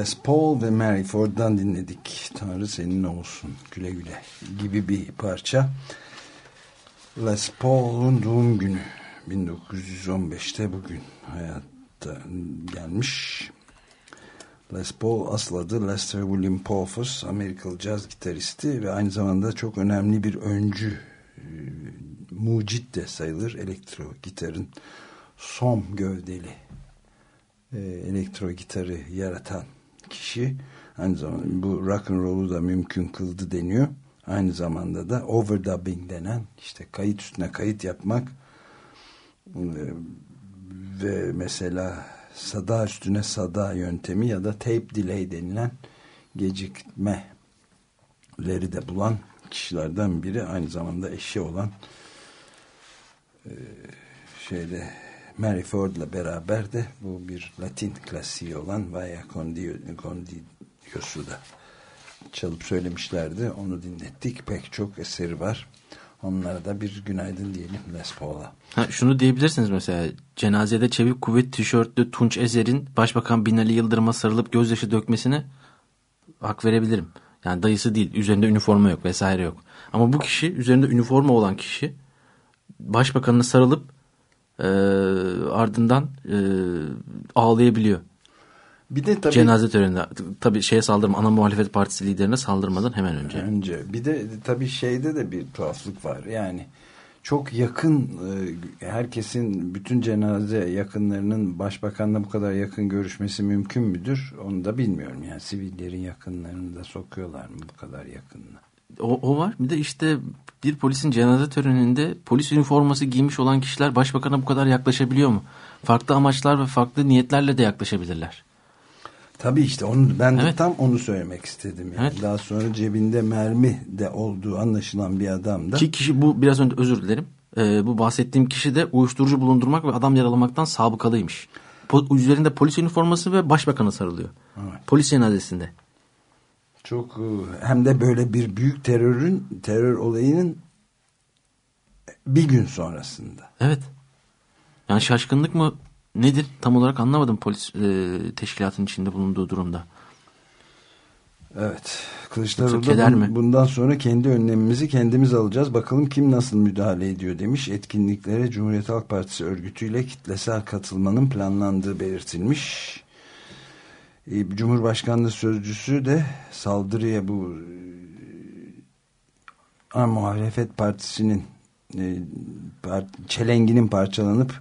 Les Paul ve Mary Ford'dan dinledik. Tanrı senin olsun. Güle güle gibi bir parça. Les Paul'un doğum günü 1915'te bugün hayatta gelmiş. Les Paul asıl adı Lester William Polfus, Amerikalı caz gitaristi ve aynı zamanda çok önemli bir öncü, e, mucit de sayılır elektro gitarın som gövdeli e, elektro gitarı yaratan kişi aynı zamanda bu rock and roll'u da mümkün kıldı deniyor. Aynı zamanda da overdubbing denen işte kayıt üstüne kayıt yapmak ve mesela sada üstüne sada yöntemi ya da tape delay denilen gecikmeleri de bulan kişilerden biri aynı zamanda eşi olan şeyde Mary Ford'la beraber de bu bir Latin klasiği olan Vaya con Dio- con Dios'u da çalıp söylemişlerdi. Onu dinlettik. Pek çok eseri var. Onlara da bir günaydın diyelim Les Paul'a. Şunu diyebilirsiniz mesela cenazede çevik kuvvet tişörtlü Tunç Ezer'in Başbakan Binali Yıldırım'a sarılıp gözyaşı dökmesine hak verebilirim. Yani dayısı değil üzerinde üniforma yok vesaire yok. Ama bu kişi üzerinde üniforma olan kişi Başbakanına sarılıp e, ardından e, ağlayabiliyor. Bir de tabii Cenaze töreninde tabii şeye saldırma ana muhalefet partisi liderine saldırmadan hemen önce. önce bir de tabii şeyde de bir tuhaflık var. Yani çok yakın e, herkesin bütün cenaze yakınlarının başbakanla bu kadar yakın görüşmesi mümkün müdür? Onu da bilmiyorum. Yani sivillerin yakınlarını da sokuyorlar mı bu kadar yakınına? O, o var. Bir de işte bir polisin cenaze töreninde polis üniforması giymiş olan kişiler başbakana bu kadar yaklaşabiliyor mu? Farklı amaçlar ve farklı niyetlerle de yaklaşabilirler. Tabii işte onu ben de Evet. tam onu söylemek istedim. Yani. Evet. Daha sonra cebinde mermi de olduğu anlaşılan bir adam da Ki kişi bu biraz önce özür dilerim. Ee, bu bahsettiğim kişi de uyuşturucu bulundurmak ve adam yaralamaktan sabıkalıymış. Po- üzerinde polis üniforması ve başbakana sarılıyor. Polis cenazesinde. Çok e, hem de böyle bir büyük terörün terör olayının bir gün sonrasında. Evet. Yani şaşkınlık mı nedir tam olarak anlamadım polis e, teşkilatın içinde bulunduğu durumda. Evet. Kılıçdaroğlu da bun- bundan sonra kendi önlemimizi kendimiz alacağız. Bakalım kim nasıl müdahale ediyor demiş. Etkinliklere Cumhuriyet Halk Partisi örgütüyle kitlesel katılmanın planlandığı belirtilmiş. Ee, Cumhurbaşkanlığı sözcüsü de saldırıya bu e, ana muhalefet partisinin e, par- çelenginin parçalanıp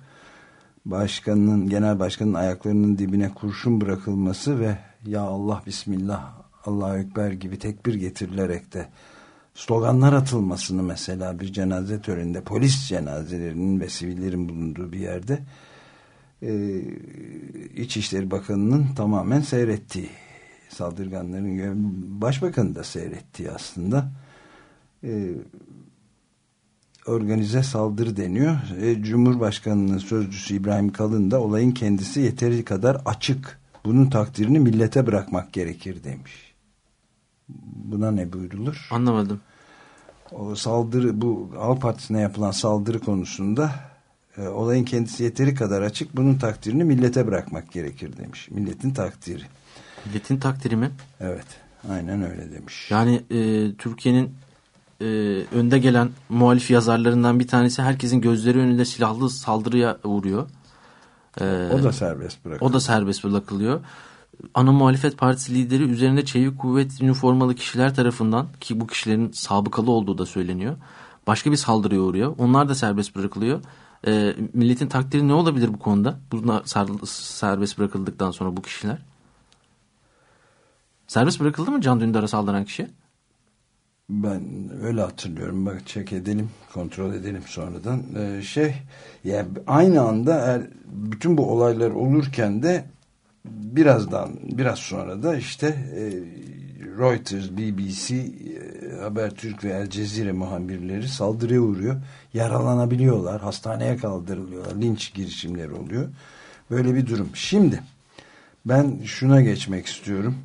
başkanının genel başkanın ayaklarının dibine kurşun bırakılması ve ya Allah Bismillah Allahu Ekber gibi tekbir getirilerek de sloganlar atılmasını mesela bir cenaze töreninde polis cenazelerinin ve sivillerin bulunduğu bir yerde e, İçişleri Bakanı'nın tamamen seyrettiği saldırganların başbakanı da seyrettiği aslında e, organize saldırı deniyor. E, Cumhurbaşkanı'nın sözcüsü İbrahim Kalın da olayın kendisi yeteri kadar açık. Bunun takdirini millete bırakmak gerekir demiş. Buna ne buyrulur? Anlamadım. O saldırı bu Halk Partisi'ne yapılan saldırı konusunda e, olayın kendisi yeteri kadar açık. Bunun takdirini millete bırakmak gerekir demiş. Milletin takdiri. Milletin takdiri mi? Evet. Aynen öyle demiş. Yani e, Türkiye'nin e, önde gelen muhalif yazarlarından bir tanesi herkesin gözleri önünde silahlı saldırıya uğruyor. E, o da serbest bırakıldı. o da serbest bırakılıyor. Ana muhalefet partisi lideri üzerinde çevik kuvvet üniformalı kişiler tarafından ki bu kişilerin sabıkalı olduğu da söyleniyor. Başka bir saldırıya uğruyor. Onlar da serbest bırakılıyor. E, milletin takdiri ne olabilir bu konuda? Bunlar ser- serbest bırakıldıktan sonra bu kişiler. Serbest bırakıldı mı Can Dündar'a saldıran kişi? Ben öyle hatırlıyorum. Bak çek edelim, kontrol edelim sonradan. Ee, şey, yani aynı anda er, bütün bu olaylar olurken de birazdan, biraz sonra da işte e, Reuters, BBC, e, Habertürk ve El Cezire muhabirleri saldırıya uğruyor. Yaralanabiliyorlar, hastaneye kaldırılıyorlar, linç girişimleri oluyor. Böyle bir durum. Şimdi ben şuna geçmek istiyorum.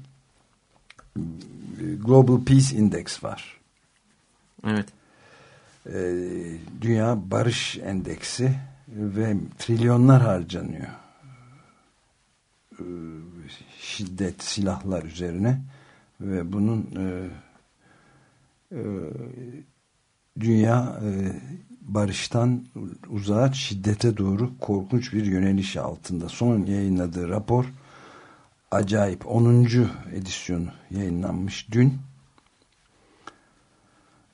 Global Peace Index var. Evet. Ee, Dünya Barış Endeksi ve trilyonlar harcanıyor. Ee, şiddet, silahlar üzerine ve bunun e, e, dünya e, barıştan uzağa şiddete doğru korkunç bir yöneliş altında. Son yayınladığı rapor acayip 10. edisyonu yayınlanmış dün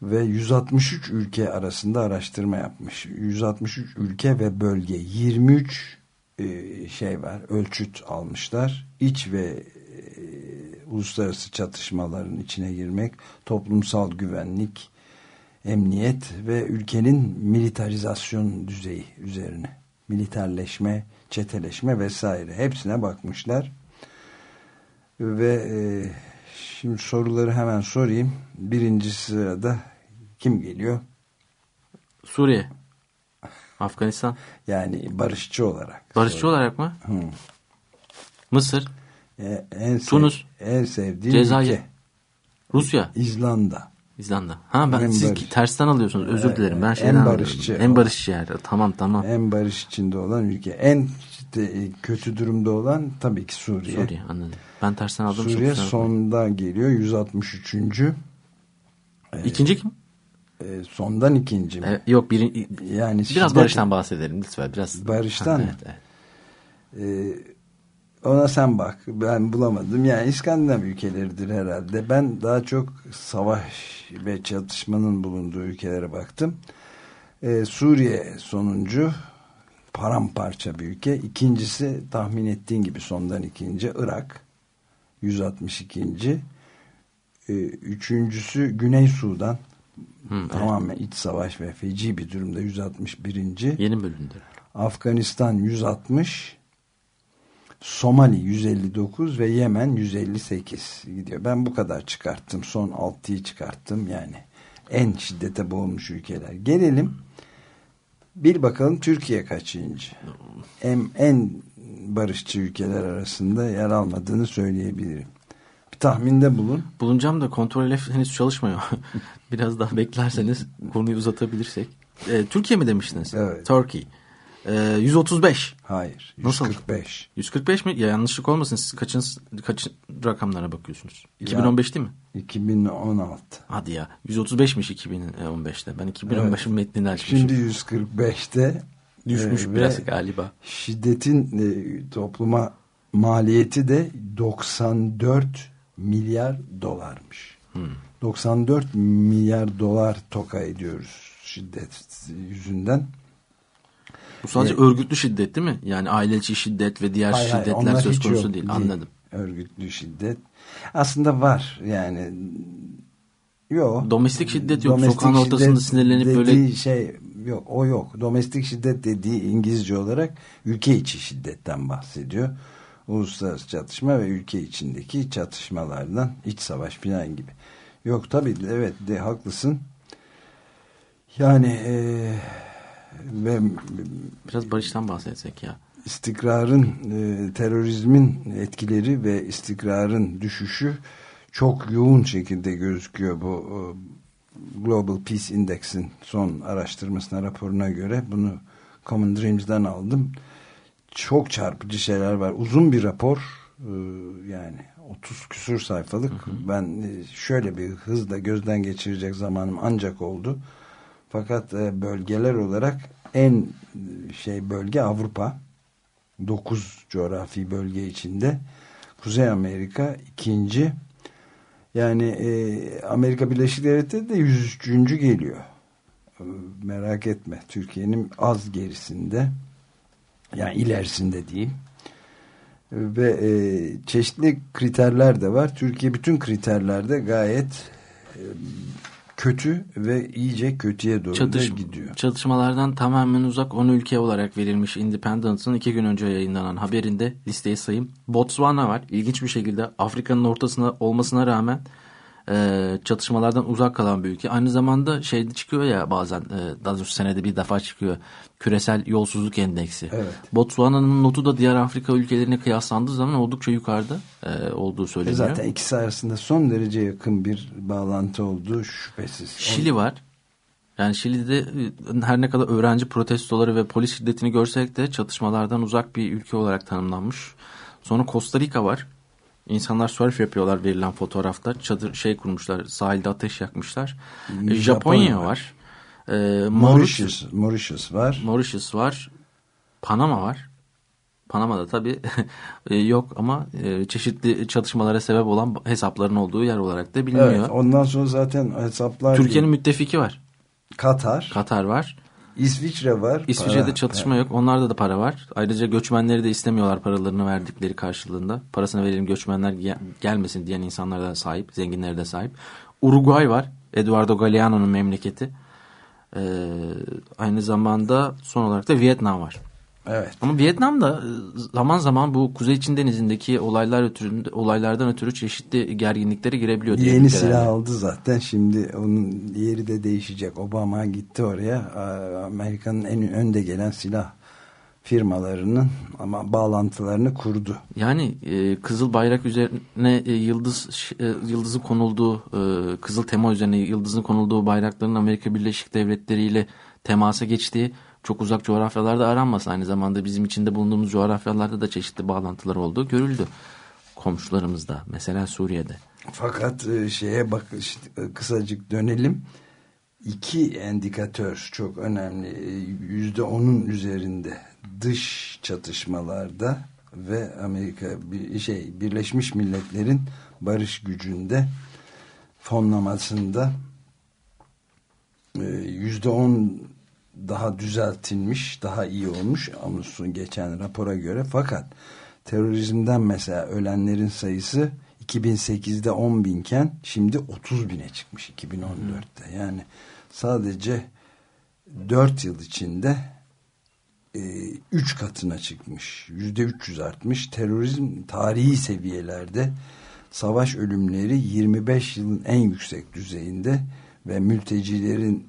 ve 163 ülke arasında araştırma yapmış. 163 ülke ve bölge 23 e, şey var ölçüt almışlar. İç ve e, uluslararası çatışmaların içine girmek, toplumsal güvenlik, emniyet ve ülkenin militarizasyon düzeyi üzerine. Militerleşme, çeteleşme vesaire hepsine bakmışlar. Ve e, şimdi soruları hemen sorayım. Birinci sırada kim geliyor? Suriye. Afganistan. Yani barışçı olarak. Barışçı olarak mı? Hı. Mısır. E, en sev- Tunus. En sevdiğim Cezayir. ülke. Rusya. İzlanda. İzlanda. Ha ben En siz barış- tersten alıyorsunuz. Özür Evet, dilerim. Ben en şeyden barışçı. alıyorum. En barışçı yer. Tamam tamam. En barış içinde olan ülke. En işte, kötü durumda olan tabii ki Suriye. Suriye anladım. Ben tersten aldım. Suriye sonda geliyor. 163. İkinci kim? E, sondan ikinci mi? E, yok biri, Yani biraz şiddet- barıştan bahsedelim lütfen. Biraz Barıştan Ha, evet, evet. Ee, ona sen bak. Ben bulamadım. Yani İskandinav ülkeleridir herhalde. Ben daha çok savaş ve çatışmanın bulunduğu ülkelere baktım. Ee, Suriye sonuncu paramparça bir ülke. İkincisi tahmin ettiğin gibi sondan ikinci Irak 162. Ee, üçüncüsü Güney Sudan Hı, tamamen iç savaş ve feci bir durumda 161. Yeni bölündü. Afganistan 160, Somali 159 ve Yemen 158 gidiyor. Ben bu kadar çıkarttım. Son 6'yı çıkarttım yani. En şiddete boğulmuş ülkeler. Gelelim bir bakalım Türkiye kaçıncı? En, en barışçı ülkeler arasında yer almadığını söyleyebilirim. Bir tahminde bulun. Bulunacağım da kontrol henüz çalışmıyor. *laughs* Biraz daha beklerseniz konuyu uzatabilirsek. E, Türkiye mi demiştiniz? Evet. Turkey. E, 135. Hayır. Nasıl? 145. 145 mi? Ya yanlışlık olmasın. Siz kaçın, kaç rakamlara bakıyorsunuz? 2015 değil mi? 2016. Hadi ya. 135'miş 2015'te. Ben 2015'in metnini açmışım. Şimdi 145'te *laughs* Düşmüş e, biraz galiba. Şiddetin e, topluma maliyeti de 94 milyar dolarmış. Hmm. 94 milyar dolar toka ediyoruz şiddet yüzünden. Bu sadece örgütlü şiddet değil mi? Yani aile içi şiddet ve diğer Hayır, hayır, şiddetler onlar söz konusu yok değil. Anladım. Örgütlü şiddet. Aslında var yani. Yok. Domestik şiddet yok. Domestik Sokağın ortasında sinirlenip böyle şey yok o yok. Domestik şiddet dediği İngilizce olarak ülke içi şiddetten bahsediyor. Uluslararası çatışma ve ülke içindeki çatışmalardan iç savaş falan gibi. Yok tabii evet de haklısın. Yani e, ve biraz barıştan bahsetsek ya. istikrarın, e, terörizmin etkileri ve istikrarın düşüşü çok yoğun şekilde gözüküyor bu e, Global Peace Index'in son araştırmasına, raporuna göre. Bunu Common Dreams'den aldım. Çok çarpıcı şeyler var. Uzun bir rapor. e, yani 30 küsur sayfalık. Ben e, şöyle bir hızla gözden geçirecek zamanım ancak oldu. Fakat e, bölgeler olarak en e, şey bölge Avrupa. 9 coğrafi bölge içinde. Kuzey Amerika ikinci. Yani e, Amerika Birleşik Devletleri de 103. geliyor. E, merak etme. Türkiye'nin az gerisinde. Yani ilerisinde diyeyim. Ve e, çeşitli kriterler de var. Türkiye bütün kriterlerde gayet e, kötü ve iyice kötüye doğru Çatış, gidiyor. Çatışmalardan tamamen uzak 10 ülke olarak verilmiş Independence'ın iki gün önce yayınlanan haberinde listeye sayayım. Botswana var. İlginç bir şekilde Afrika'nın ortasına olmasına rağmen e, çatışmalardan uzak kalan bir ülke. Aynı zamanda şeyde çıkıyor ya bazen e, daha doğrusu senede bir defa çıkıyor. Küresel yolsuzluk endeksi. Evet. Botswana'nın notu da diğer Afrika ülkelerine kıyaslandığı zaman oldukça yukarıda e, olduğu söyleniyor. Zaten ikisi arasında son derece yakın bir bağlantı olduğu şüphesiz. Şili var. Yani Şili'de e, her ne kadar öğrenci protestoları ve polis şiddetini görsek de çatışmalardan uzak bir ülke olarak tanımlanmış. Sonra Costa Rica var. İnsanlar surf yapıyorlar verilen fotoğrafta. Çadır şey kurmuşlar, sahilde ateş yakmışlar. E, Japonya Japonya var. var. E, Mauritius, Mauritius, Mauritius var. Mauritius var. Panama var. Panama'da tabii *laughs* e, yok ama e, çeşitli çatışmalara sebep olan hesapların olduğu yer olarak da biliniyor. Evet, ondan sonra zaten hesaplar Türkiye'nin müttefiki var. Katar, Katar var. İsviçre var. İsviçre'de Para- çatışma yok. Onlarda da para var. Ayrıca göçmenleri de istemiyorlar paralarını verdikleri karşılığında. Parasını verelim göçmenler ge- gelmesin diyen insanlar da sahip. Zenginleri de sahip. Uruguay var. Eduardo Galeano'nun memleketi. Ee, aynı zamanda son olarak da Vietnam var. Evet. Ama Vietnam'da e, zaman zaman bu Kuzey Çin Denizi'ndeki olaylar ötürü, olaylardan ötürü çeşitli gerginliklere girebiliyor. Yeni silah aldı zaten. Şimdi onun yeri de değişecek. Obama gitti oraya. Amerika'nın en önde gelen silah firmalarının ama bağlantılarını kurdu. Yani e, kızıl bayrak üzerine e, yıldız e, yıldızı konulduğu e, kızıl tema üzerine yıldızın konulduğu bayrakların Amerika Birleşik Devletleri ile temasa geçtiği çok uzak coğrafyalarda aranmasın. Aynı zamanda bizim içinde bulunduğumuz coğrafyalarda da çeşitli bağlantılar olduğu görüldü. Komşularımızda mesela Suriye'de. Fakat e, şeye bak e, kısacık dönelim. İki endikatör çok önemli. E, Yüzde onun üzerinde dış çatışmalarda ve Amerika şey Birleşmiş Milletler'in barış gücünde fonlamasında yüzde on daha düzeltilmiş, daha iyi olmuş Amnus'un geçen rapora göre. Fakat terörizmden mesela ölenlerin sayısı 2008'de 10 binken şimdi 30 bine çıkmış 2014'te. Yani sadece 4 yıl içinde 3 katına çıkmış. %300 artmış. Terörizm tarihi seviyelerde savaş ölümleri 25 yılın en yüksek düzeyinde ve mültecilerin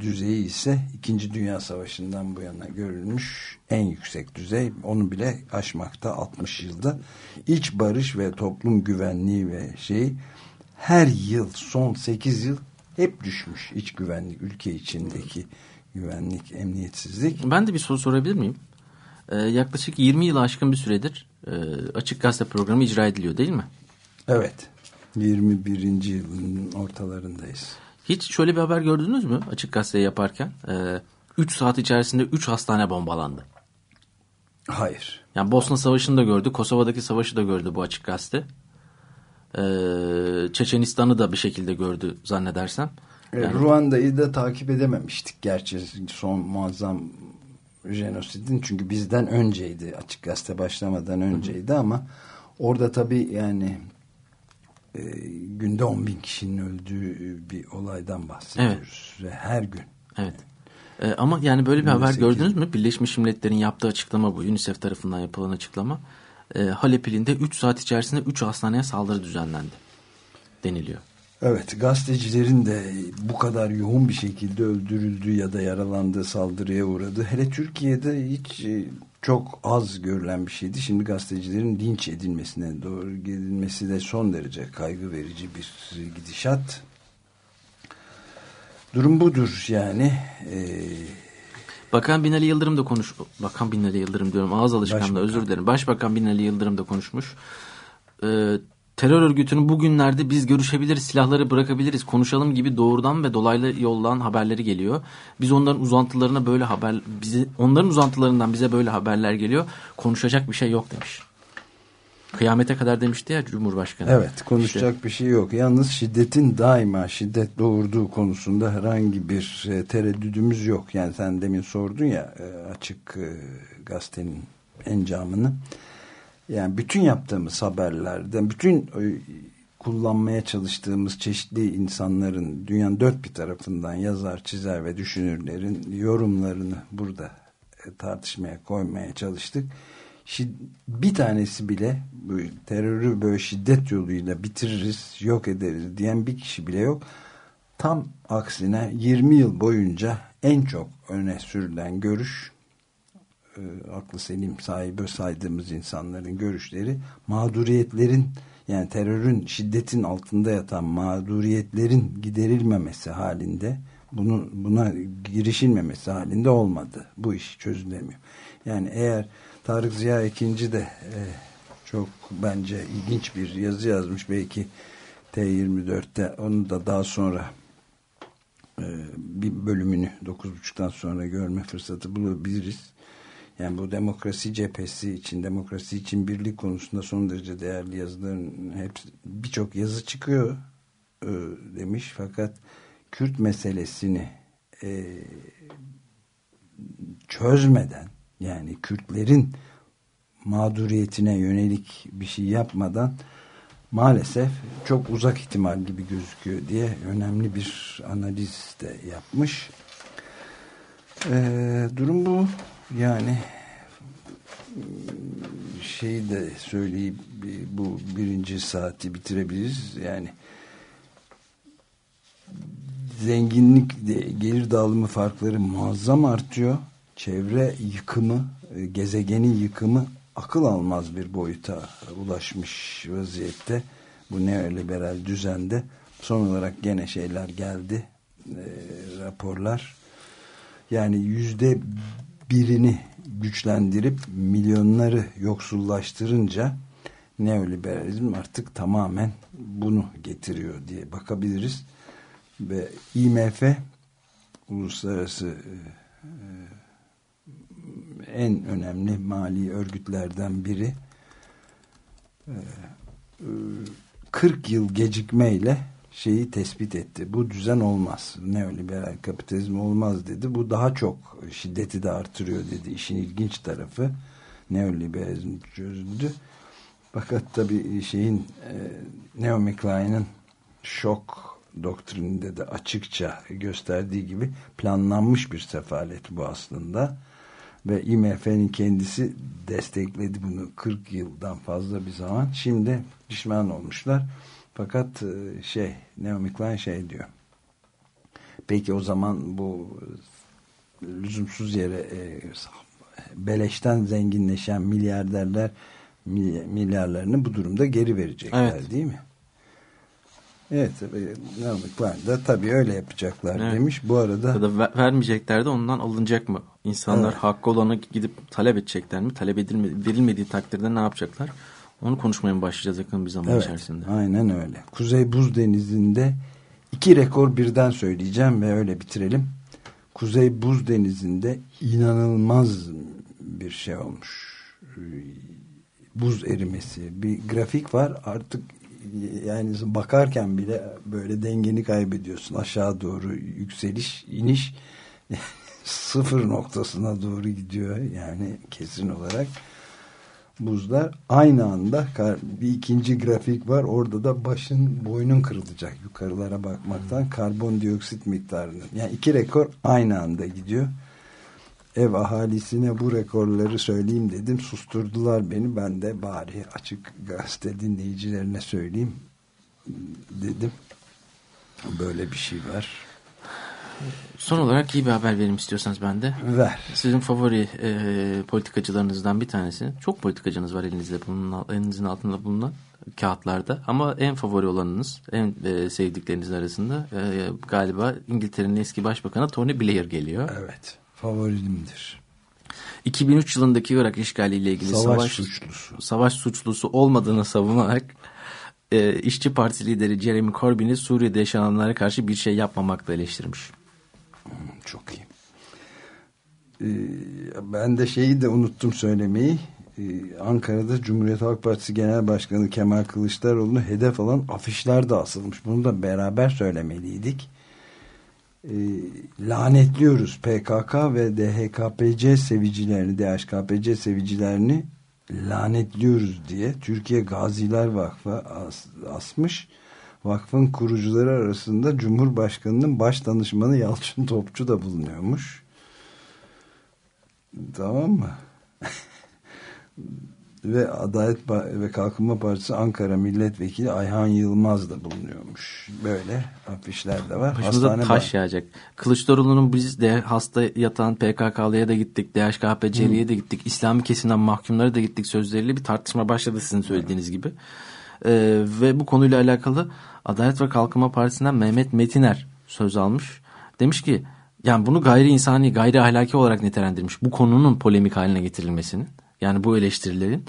düzeyi ise 2. Dünya Savaşı'ndan bu yana görülmüş en yüksek düzey. Onu bile aşmakta 60 yılda. İç barış ve toplum güvenliği ve şey her yıl son 8 yıl hep düşmüş iç güvenlik ülke içindeki güvenlik emniyetsizlik. Ben de bir soru sorabilir miyim? Ee, yaklaşık 20 yıl aşkın bir süredir e, Açık Gazete programı icra ediliyor değil mi? Evet 21. yılın ortalarındayız. Hiç şöyle bir haber gördünüz mü Açık Gazete yaparken? 3 saat içerisinde 3 hastane bombalandı. Hayır. Yani Bosna Savaşı'nı da gördü, Kosova'daki savaşı da gördü bu Açık Gazete. Ee, Çeçenistan'ı da bir şekilde gördü zannedersem. Yani... Ruanda'yı da takip edememiştik gerçi son muazzam jenosidin çünkü bizden önceydi açık gazete başlamadan önceydi hı hı. ama orada tabii yani e, günde 10 bin kişinin öldüğü bir olaydan bahsediyoruz evet. ve her gün. Evet. Ee, ama yani böyle bir haber 8. gördünüz mü? Birleşmiş Milletler'in yaptığı açıklama bu. UNICEF tarafından yapılan açıklama. Ee, Halep ilinde 3 saat içerisinde 3 hastaneye saldırı düzenlendi deniliyor. Evet gazetecilerin de bu kadar yoğun bir şekilde öldürüldüğü ya da yaralandığı saldırıya uğradı. Hele Türkiye'de hiç çok az görülen bir şeydi. Şimdi gazetecilerin linç edilmesine doğru gidilmesi de son derece kaygı verici bir gidişat. Durum budur yani. Ee, Bakan Binali Yıldırım da konuş. Bakan Binali Yıldırım diyorum ağız alışkanlığı özür dilerim. Başbakan Binali Yıldırım da konuşmuş. Ee, terör örgütünün bugünlerde biz görüşebiliriz, silahları bırakabiliriz, konuşalım gibi doğrudan ve dolaylı yoldan haberleri geliyor. Biz onların uzantılarına böyle haber, bize, onların uzantılarından bize böyle haberler geliyor. Konuşacak bir şey yok demiş. Kıyamete kadar demişti ya Cumhurbaşkanı. Evet konuşacak işte. bir şey yok. Yalnız şiddetin daima şiddet doğurduğu konusunda herhangi bir e, tereddüdümüz yok. Yani sen demin sordun ya e, açık e, gazetenin encamını. Yani bütün yaptığımız haberlerden, bütün e, kullanmaya çalıştığımız çeşitli insanların dünyanın dört bir tarafından yazar, çizer ve düşünürlerin yorumlarını burada e, tartışmaya koymaya çalıştık. Bir tanesi bile terörü böyle şiddet yoluyla bitiririz, yok ederiz diyen bir kişi bile yok. Tam aksine 20 yıl boyunca en çok öne sürülen görüş e, aklı selim sahibi saydığımız insanların görüşleri mağduriyetlerin yani terörün şiddetin altında yatan mağduriyetlerin giderilmemesi halinde bunu, buna girişilmemesi halinde olmadı. Bu iş çözülemiyor. Yani eğer Tarık Ziya ikinci de e, çok bence ilginç bir yazı yazmış belki T24'te onu da daha sonra e, bir bölümünü 9.30'dan sonra görme fırsatı bulabiliriz. Yani bu demokrasi cephesi için, demokrasi için birlik konusunda son derece değerli yazıların hepsi birçok yazı çıkıyor e, demiş. Fakat Kürt meselesini e, çözmeden yani Kürtlerin mağduriyetine yönelik bir şey yapmadan maalesef çok uzak ihtimal gibi gözüküyor diye önemli bir analiz de yapmış. Ee, durum bu. Yani şeyi de söyleyip bu birinci saati bitirebiliriz. Yani zenginlik, gelir dağılımı farkları muazzam artıyor. Çevre yıkımı, e, gezegenin yıkımı akıl almaz bir boyuta ulaşmış vaziyette. Bu neoliberal düzende. Son olarak gene şeyler geldi. E, raporlar. Yani yüzde birini güçlendirip milyonları yoksullaştırınca neoliberalizm artık tamamen bunu getiriyor diye bakabiliriz. Ve IMF uluslararası e, e, en önemli mali örgütlerden biri 40 e, yıl gecikmeyle şeyi tespit etti. Bu düzen olmaz. Neoliberal kapitalizm olmaz dedi. Bu daha çok şiddeti de artırıyor dedi. İşin ilginç tarafı neoliberalizm çözüldü. Fakat tabii şeyin e, Naomi Klein'in şok doktrininde de açıkça gösterdiği gibi planlanmış bir sefalet bu aslında. Ve IMF'nin kendisi destekledi bunu 40 yıldan fazla bir zaman. Şimdi pişman olmuşlar fakat e, şey Naomi Klein şey diyor. Peki o zaman bu lüzumsuz yere e, beleşten zenginleşen milyarderler milyarlarını bu durumda geri verecekler evet. değil mi? Evet. Naomi Klein de tabii öyle yapacaklar evet. demiş. Bu arada ya da ver, vermeyecekler de ondan alınacak mı? İnsanlar evet. hakkı olanı gidip talep edecekler mi? Talep edilmedi, verilmediği takdirde ne yapacaklar? Onu konuşmaya başlayacağız yakın bir zaman evet, içerisinde. Aynen öyle. Kuzey Buz Denizi'nde iki rekor birden söyleyeceğim ve öyle bitirelim. Kuzey Buz Denizi'nde inanılmaz bir şey olmuş. Buz erimesi. Bir grafik var artık yani bakarken bile böyle dengeni kaybediyorsun. Aşağı doğru yükseliş, iniş *laughs* sıfır noktasına doğru gidiyor yani kesin olarak buzlar aynı anda bir ikinci grafik var. Orada da başın boynun kırılacak yukarılara bakmaktan hmm. karbondioksit miktarının. Yani iki rekor aynı anda gidiyor. Ev ahalisine bu rekorları söyleyeyim dedim. Susturdular beni. Ben de bari açık gazete dinleyicilerine söyleyeyim dedim. Böyle bir şey var. Son olarak iyi bir haber verim istiyorsanız ben de. Ver. Sizin favori e, politikacılarınızdan bir tanesi. Çok politikacınız var elinizde bunun, elinizin altında bulunan kağıtlarda. Ama en favori olanınız, en e, sevdiklerinizin arasında e, galiba İngiltere'nin eski başbakanı Tony Blair geliyor. Evet. Favorimdir. 2003 yılındaki Irak işgaliyle ilgili savaş, savaş suçlusu savaş suçlusu olmadığını savunarak e, İşçi Parti lideri Jeremy Corbyn'i Suriye'de yaşananlara karşı bir şey yapmamakla eleştirmiş. Çok iyi. Ee, ben de şeyi de unuttum söylemeyi. Ee, Ankara'da Cumhuriyet Halk Partisi Genel Başkanı Kemal Kılıçdaroğlu'nu hedef alan afişler de asılmış. Bunu da beraber söylemeliydik. Ee, lanetliyoruz PKK ve DHKPC sevicilerini, DHKPC sevicilerini lanetliyoruz diye Türkiye Gaziler Vakfı as, asmış. Vakfın kurucuları arasında Cumhurbaşkanı'nın baş danışmanı Yalçın Topçu da bulunuyormuş. Tamam mı? *laughs* ve Adalet ve Kalkınma Partisi Ankara Milletvekili Ayhan Yılmaz da bulunuyormuş. Böyle afişler de var. Başımıza Hastane taş var. yağacak. Kılıçdaroğlu'nun biz de hasta yatan PKK'lıya da gittik. DHKPC'liye de gittik. İslami kesimden mahkumlara da gittik sözleriyle bir tartışma başladı sizin söylediğiniz gibi. Ee, ve bu konuyla alakalı Adalet ve Kalkınma Partisi'nden Mehmet Metiner söz almış. Demiş ki yani bunu gayri insani, gayri ahlaki olarak nitelendirmiş. Bu konunun polemik haline getirilmesinin. Yani bu eleştirilerin.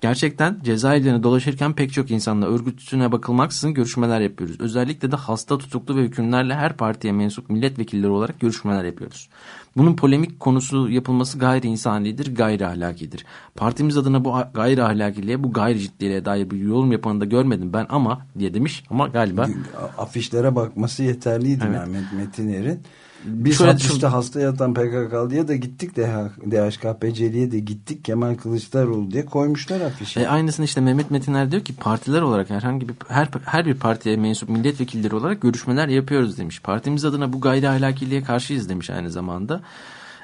Gerçekten cezaevlerine dolaşırken pek çok insanla örgütüne bakılmaksızın görüşmeler yapıyoruz. Özellikle de hasta tutuklu ve hükümlerle her partiye mensup milletvekilleri olarak görüşmeler yapıyoruz. Bunun polemik konusu yapılması gayri insanidir, gayri ahlakidir. Partimiz adına bu gayri ahlakiliğe, bu gayri ciddiliğe dair bir yorum yapanı da görmedim ben ama diye demiş ama galiba. Afişlere bakması yeterliydi evet. Mehmet Metiner'in. Biz Şöyle düşün... hasta yatan PKK'lıya da gittik DHKPC'liye de gittik Kemal Kılıçdaroğlu diye koymuşlar afişi. E, aynısını işte Mehmet Metiner diyor ki partiler olarak herhangi bir her, her bir partiye mensup milletvekilleri olarak görüşmeler yapıyoruz demiş. Partimiz adına bu gayri ahlakiliğe karşıyız demiş aynı zamanda.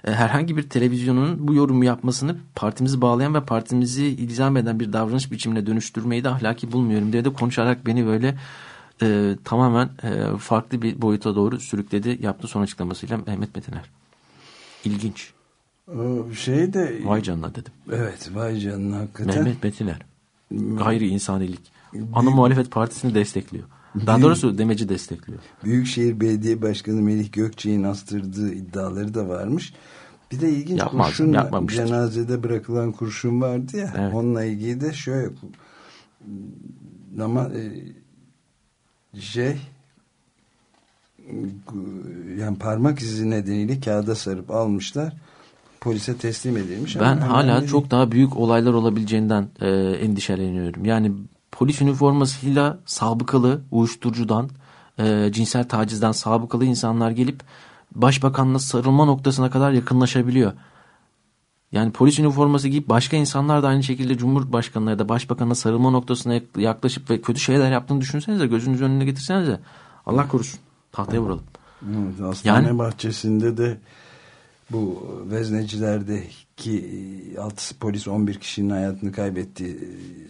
E, herhangi bir televizyonun bu yorumu yapmasını partimizi bağlayan ve partimizi ilzam eden bir davranış biçimine dönüştürmeyi de ahlaki bulmuyorum diye de konuşarak beni böyle e, tamamen e, farklı bir boyuta doğru sürükledi yaptı son açıklamasıyla Mehmet Metiner. İlginç. Şey de vay canına dedim. Evet vay canına hakikaten. Mehmet Metiner. Gayri insanilik. Ana muhalefet partisini destekliyor. Daha Büyük, doğrusu demeci destekliyor. Büyükşehir Belediye Başkanı Melih Gökçe'nin astırdığı iddiaları da varmış. Bir de ilginç Yapmaz, kurşun cenazede bırakılan kurşun vardı ya. Evet. Onunla ilgili de şöyle ama e, şey yani parmak izi nedeniyle kağıda sarıp almışlar. Polise teslim edilmiş. Ben hala çok daha büyük olaylar olabileceğinden e, endişeleniyorum. Yani polis üniformasıyla sabıkalı uyuşturucudan, e, cinsel tacizden sabıkalı insanlar gelip başbakanla sarılma noktasına kadar yakınlaşabiliyor. Yani polis üniforması giyip başka insanlar da aynı şekilde Cumhurbaşkanı'na ya da Başbakan'a sarılma noktasına yaklaşıp ve kötü şeyler yaptığını düşünsenize gözünüzün önüne getirsenize. Allah korusun. Tahtaya vuralım. Evet, hastane yani, bahçesinde de bu veznecilerdeki 6 polis 11 kişinin hayatını kaybetti.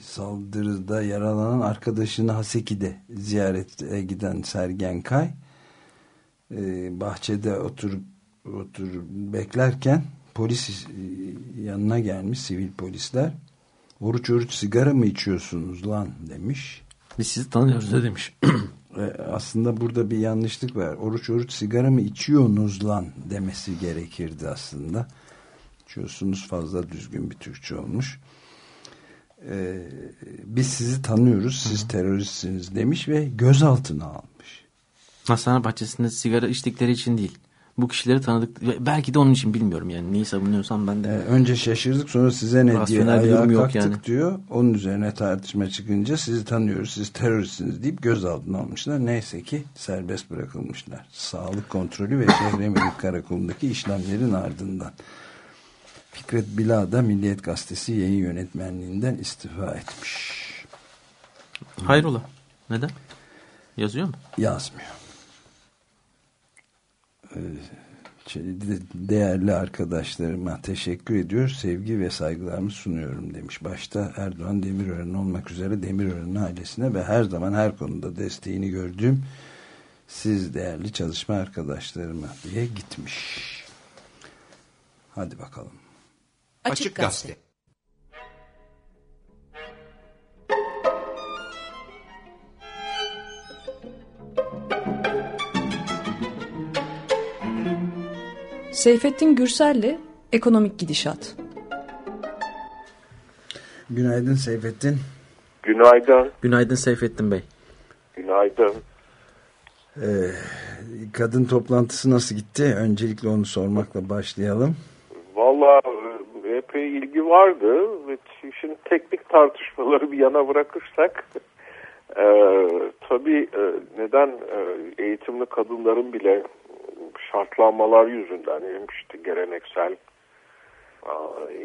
Saldırıda yaralanan arkadaşını Haseki'de ziyarete giden Sergen Kay e, bahçede oturup oturup beklerken polis e, yanına gelmiş sivil polisler. Oruç oruç sigara mı içiyorsunuz lan demiş. Biz sizi tanıyoruz da demiş. *clears throat* aslında burada bir yanlışlık var. Oruç oruç sigara mı içiyorsunuz lan demesi gerekirdi aslında. İçiyorsunuz fazla düzgün bir Türkçe olmuş. Ee, biz sizi tanıyoruz. Siz Hı. teröristsiniz demiş ve gözaltına almış. Hastane bahçesinde sigara içtikleri için değil bu kişileri tanıdık. Belki de onun için bilmiyorum yani. Neyi savunuyorsam ben de. Ee, önce şaşırdık sonra size ne diye ayağa kalktık yani. diyor. Onun üzerine tartışma çıkınca sizi tanıyoruz siz teröristsiniz deyip gözaltına almışlar. Neyse ki serbest bırakılmışlar. Sağlık kontrolü ve şehre Emniyet Karakolu'ndaki işlemlerin ardından. Fikret Bila da Milliyet Gazetesi yayın yönetmenliğinden istifa etmiş. Hayrola? Neden? Yazıyor mu? Yazmıyor. Ee, şey, değerli arkadaşlarıma teşekkür ediyor. Sevgi ve saygılarımı sunuyorum demiş. Başta Erdoğan Demirören olmak üzere Demirören ailesine ve her zaman her konuda desteğini gördüğüm siz değerli çalışma arkadaşlarıma diye gitmiş. Hadi bakalım. Açık Gazete Seyfettin Gürsel'le Ekonomik Gidişat. Günaydın Seyfettin. Günaydın. Günaydın Seyfettin Bey. Günaydın. Ee, kadın toplantısı nasıl gitti? Öncelikle onu sormakla başlayalım. Valla e, epey ilgi vardı. Şimdi teknik tartışmaları bir yana bırakırsak e, tabii e, neden e, eğitimli kadınların bile şartlanmalar yüzünden hem işte geleneksel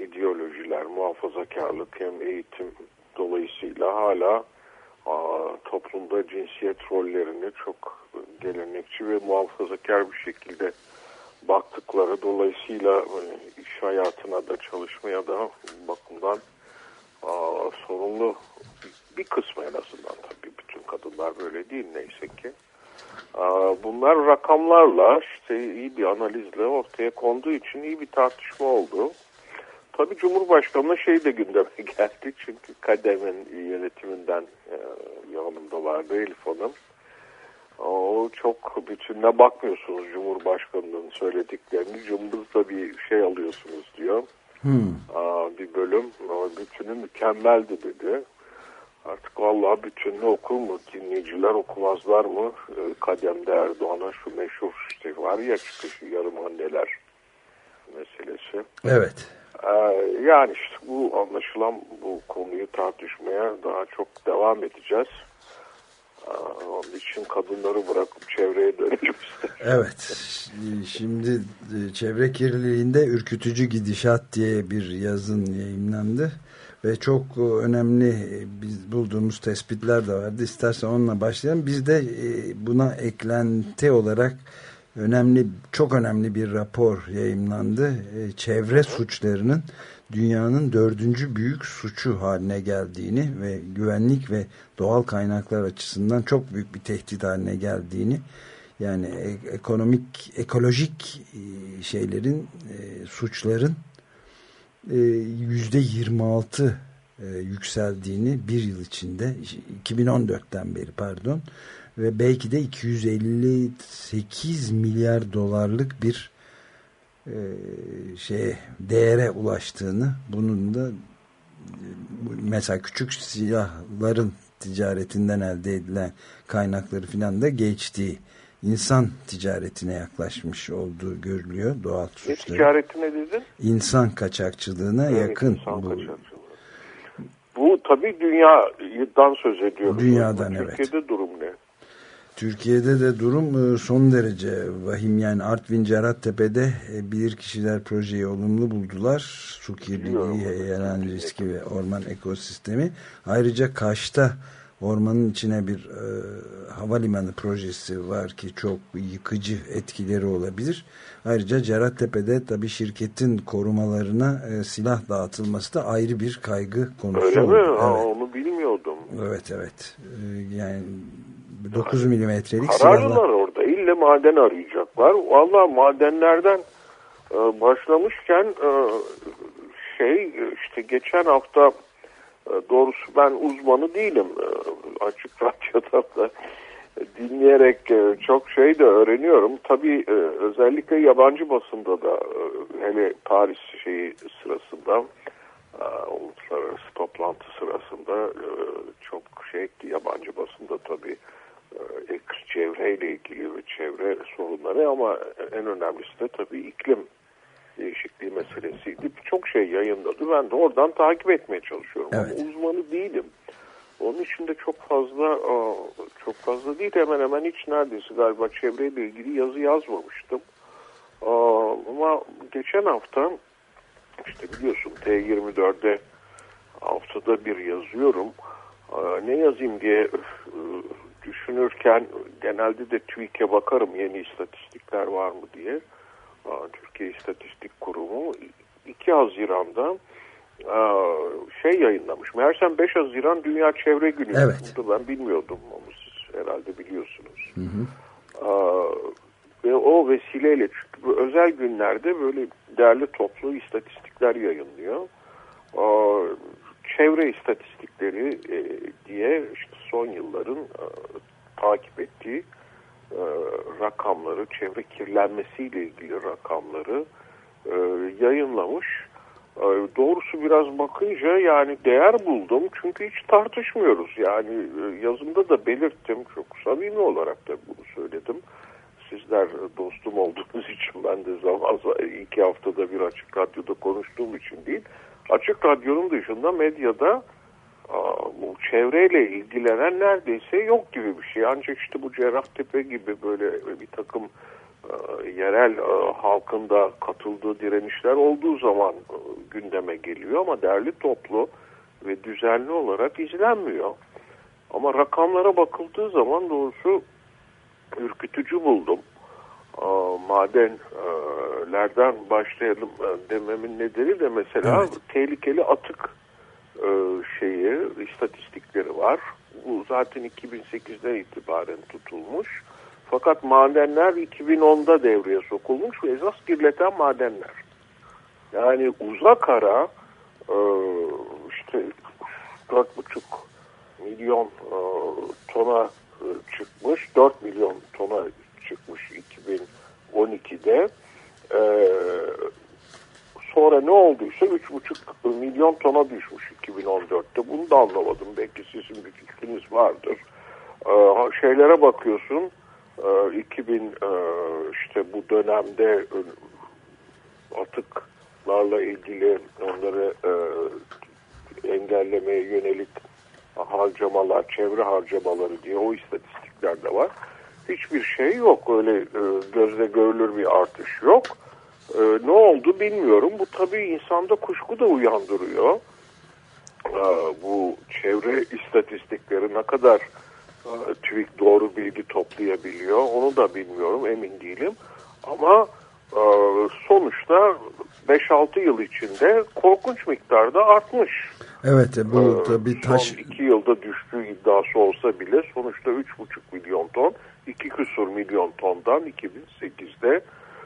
ideolojiler, muhafazakarlık hem eğitim dolayısıyla hala toplumda cinsiyet rollerini çok gelenekçi ve muhafazakar bir şekilde baktıkları dolayısıyla e, iş hayatına da çalışmaya da bakımdan sorumlu bir kısmı en azından tabii bütün kadınlar böyle değil neyse ki. Bunlar rakamlarla işte iyi bir analizle ortaya konduğu için iyi bir tartışma oldu. Tabii Cumhurbaşkanı'na şey de gündeme *laughs* geldi çünkü kademin yönetiminden e, yanımda vardı Elif Hanım. O çok bütününe bakmıyorsunuz Cumhurbaşkanı'nın söylediklerini. Cımbızla bir şey alıyorsunuz diyor. Hmm. Aa, bir bölüm bütünü mükemmeldi dedi. Artık vallahi bütününü okur mu dinleyiciler okumazlar mı? Ee, Kademde Erdoğan'a şu meşhur işte var ya çıkışı yarım anneler meselesi. Evet. Ee, yani işte bu anlaşılan bu konuyu tartışmaya daha çok devam edeceğiz. Ee, onun için kadınları bırakıp çevreye dönelim. *laughs* Evet. Şimdi e, çevre kirliliğinde ürkütücü gidişat diye bir yazın yayınlandı. Ve çok e, önemli e, biz bulduğumuz tespitler de vardı. İstersen onunla başlayalım. Biz de e, buna eklenti olarak önemli, çok önemli bir rapor yayınlandı. E, Çevre suçlarının dünyanın dördüncü büyük suçu haline geldiğini ve güvenlik ve doğal kaynaklar açısından çok büyük bir tehdit haline geldiğini yani ekonomik ekolojik şeylerin suçların yüzde 26 e, yükseldiğini bir yıl içinde 2014'ten beri pardon ve belki de 258 milyar dolarlık bir e, şeye değere ulaştığını bunun da e, mesela küçük silahların ticaretinden elde edilen kaynakları filan da geçtiği insan ticaretine yaklaşmış olduğu görülüyor doğal suçları. ticareti ne dedin? İnsan kaçakçılığına Evet, yakın insan bu. kaçakçılığı. Bu tabii dünyadan söz ediyoruz. Dünyadan, evet. Türkiye'de durum ne? Türkiye'de de durum e, son derece vahim. Yani Artvin Cerattepe'de e, bilirkişiler projeyi olumlu buldular. Su kirliliği, yaran riski ve orman ekosistemi. Ayrıca Kaş'ta ormanın içine bir e, havalimanı projesi var ki çok yıkıcı etkileri olabilir. Ayrıca Cerattepe'de tabii şirketin korumalarına e, silah dağıtılması da ayrı bir kaygı konusu Öyle mi? oldu. Ha, Evet. onu bilmiyordum. Evet evet. Ee, Yani 9 milimetrelik Ararlar silahlar. orada. İlle maden arayacaklar. Valla madenlerden e, başlamışken e, şey işte geçen hafta e, doğrusu ben uzmanı değilim. E, açık *laughs* radyoda da dinleyerek e, çok şey de öğreniyorum. Tabii e, özellikle yabancı basında da e, hele Paris şeyi sırasında e, uluslararası toplantı sırasında e, çok şey yabancı basında tabii e, çevreyle ilgili ve çevre sorunları ama en önemlisi de tabii iklim meselesiydi. Çok şey yayınladı. Ben de oradan takip etmeye çalışıyorum. Evet. Ama uzmanı değilim. Onun için de çok fazla çok fazla değil hemen hemen hiç neredeyse galiba çevreyle ilgili yazı yazmamıştım. Ama geçen hafta işte biliyorsun T24'de haftada bir yazıyorum. Ne yazayım diye e, düşünürken genelde de TÜİK'e bakarım yeni istatistikler var mı diye. Türkiye İstatistik Kurumu 2 Haziran'da şey yayınlamış. Meğersem 5 Haziran Dünya Çevre Günü. Evet. Bunu ben bilmiyordum ama siz herhalde biliyorsunuz. Aa, ve o vesileyle çünkü özel günlerde böyle değerli toplu istatistikler yayınlıyor. Çevre istatistikleri e, diye işte son yılların takip ettiği e, rakamları, çevre kirlenmesiyle ilgili rakamları e, yayınlamış. E, doğrusu biraz bakınca yani değer buldum çünkü hiç tartışmıyoruz. Yani yazımda da belirttim çok samimi olarak da bunu söyledim. Sizler dostum olduğunuz *laughs* için ben de zaman iki haftada bir açık radyoda konuştuğum için değil. Açık radyonun dışında medyada bu çevreyle ilgilenen neredeyse yok gibi bir şey. Ancak işte bu Cerrahtepe gibi böyle bir takım e, yerel e, halkın da katıldığı direnişler olduğu zaman e, gündeme geliyor ama derli toplu ve düzenli olarak izlenmiyor. Ama rakamlara bakıldığı zaman doğrusu ürkütücü buldum. Madenlerden başlayalım dememin nedeni de mesela Evet. tehlikeli atık e, şeyi, istatistikleri var. Bu zaten 2008'den itibaren tutulmuş. Fakat madenler 2010'da devreye sokulmuş ve esas kirleten madenler. Yani uzak ara e, işte 4,5 milyon e, tona e, çıkmış, 4 milyon tona çıkmış 2012'de. E, sonra ne olduysa 3,5 milyon tona düşmüş 2014'te. Bunu da anlamadım. Belki sizin bir fikriniz vardır. E, şeylere bakıyorsun. E, 2000 e, işte bu dönemde e, atıklarla ilgili onları e, engellemeye yönelik harcamalar, çevre harcamaları diye o istatistikler de var. Hiçbir şey yok. Öyle e, gözle görülür bir artış yok. E, ne oldu bilmiyorum. Bu tabii insanda kuşku da uyandırıyor. E, bu çevre istatistikleri ne kadar e, TÜİK doğru bilgi toplayabiliyor onu da bilmiyorum emin değilim. Ama e, sonuçta 5-6 yıl içinde korkunç miktarda artmış. Evet bu Ee, tabii taş Son iki yılda düştüğü iddiası olsa bile sonuçta 3,5 milyon ton, 2 küsur milyon tondan 2008'de.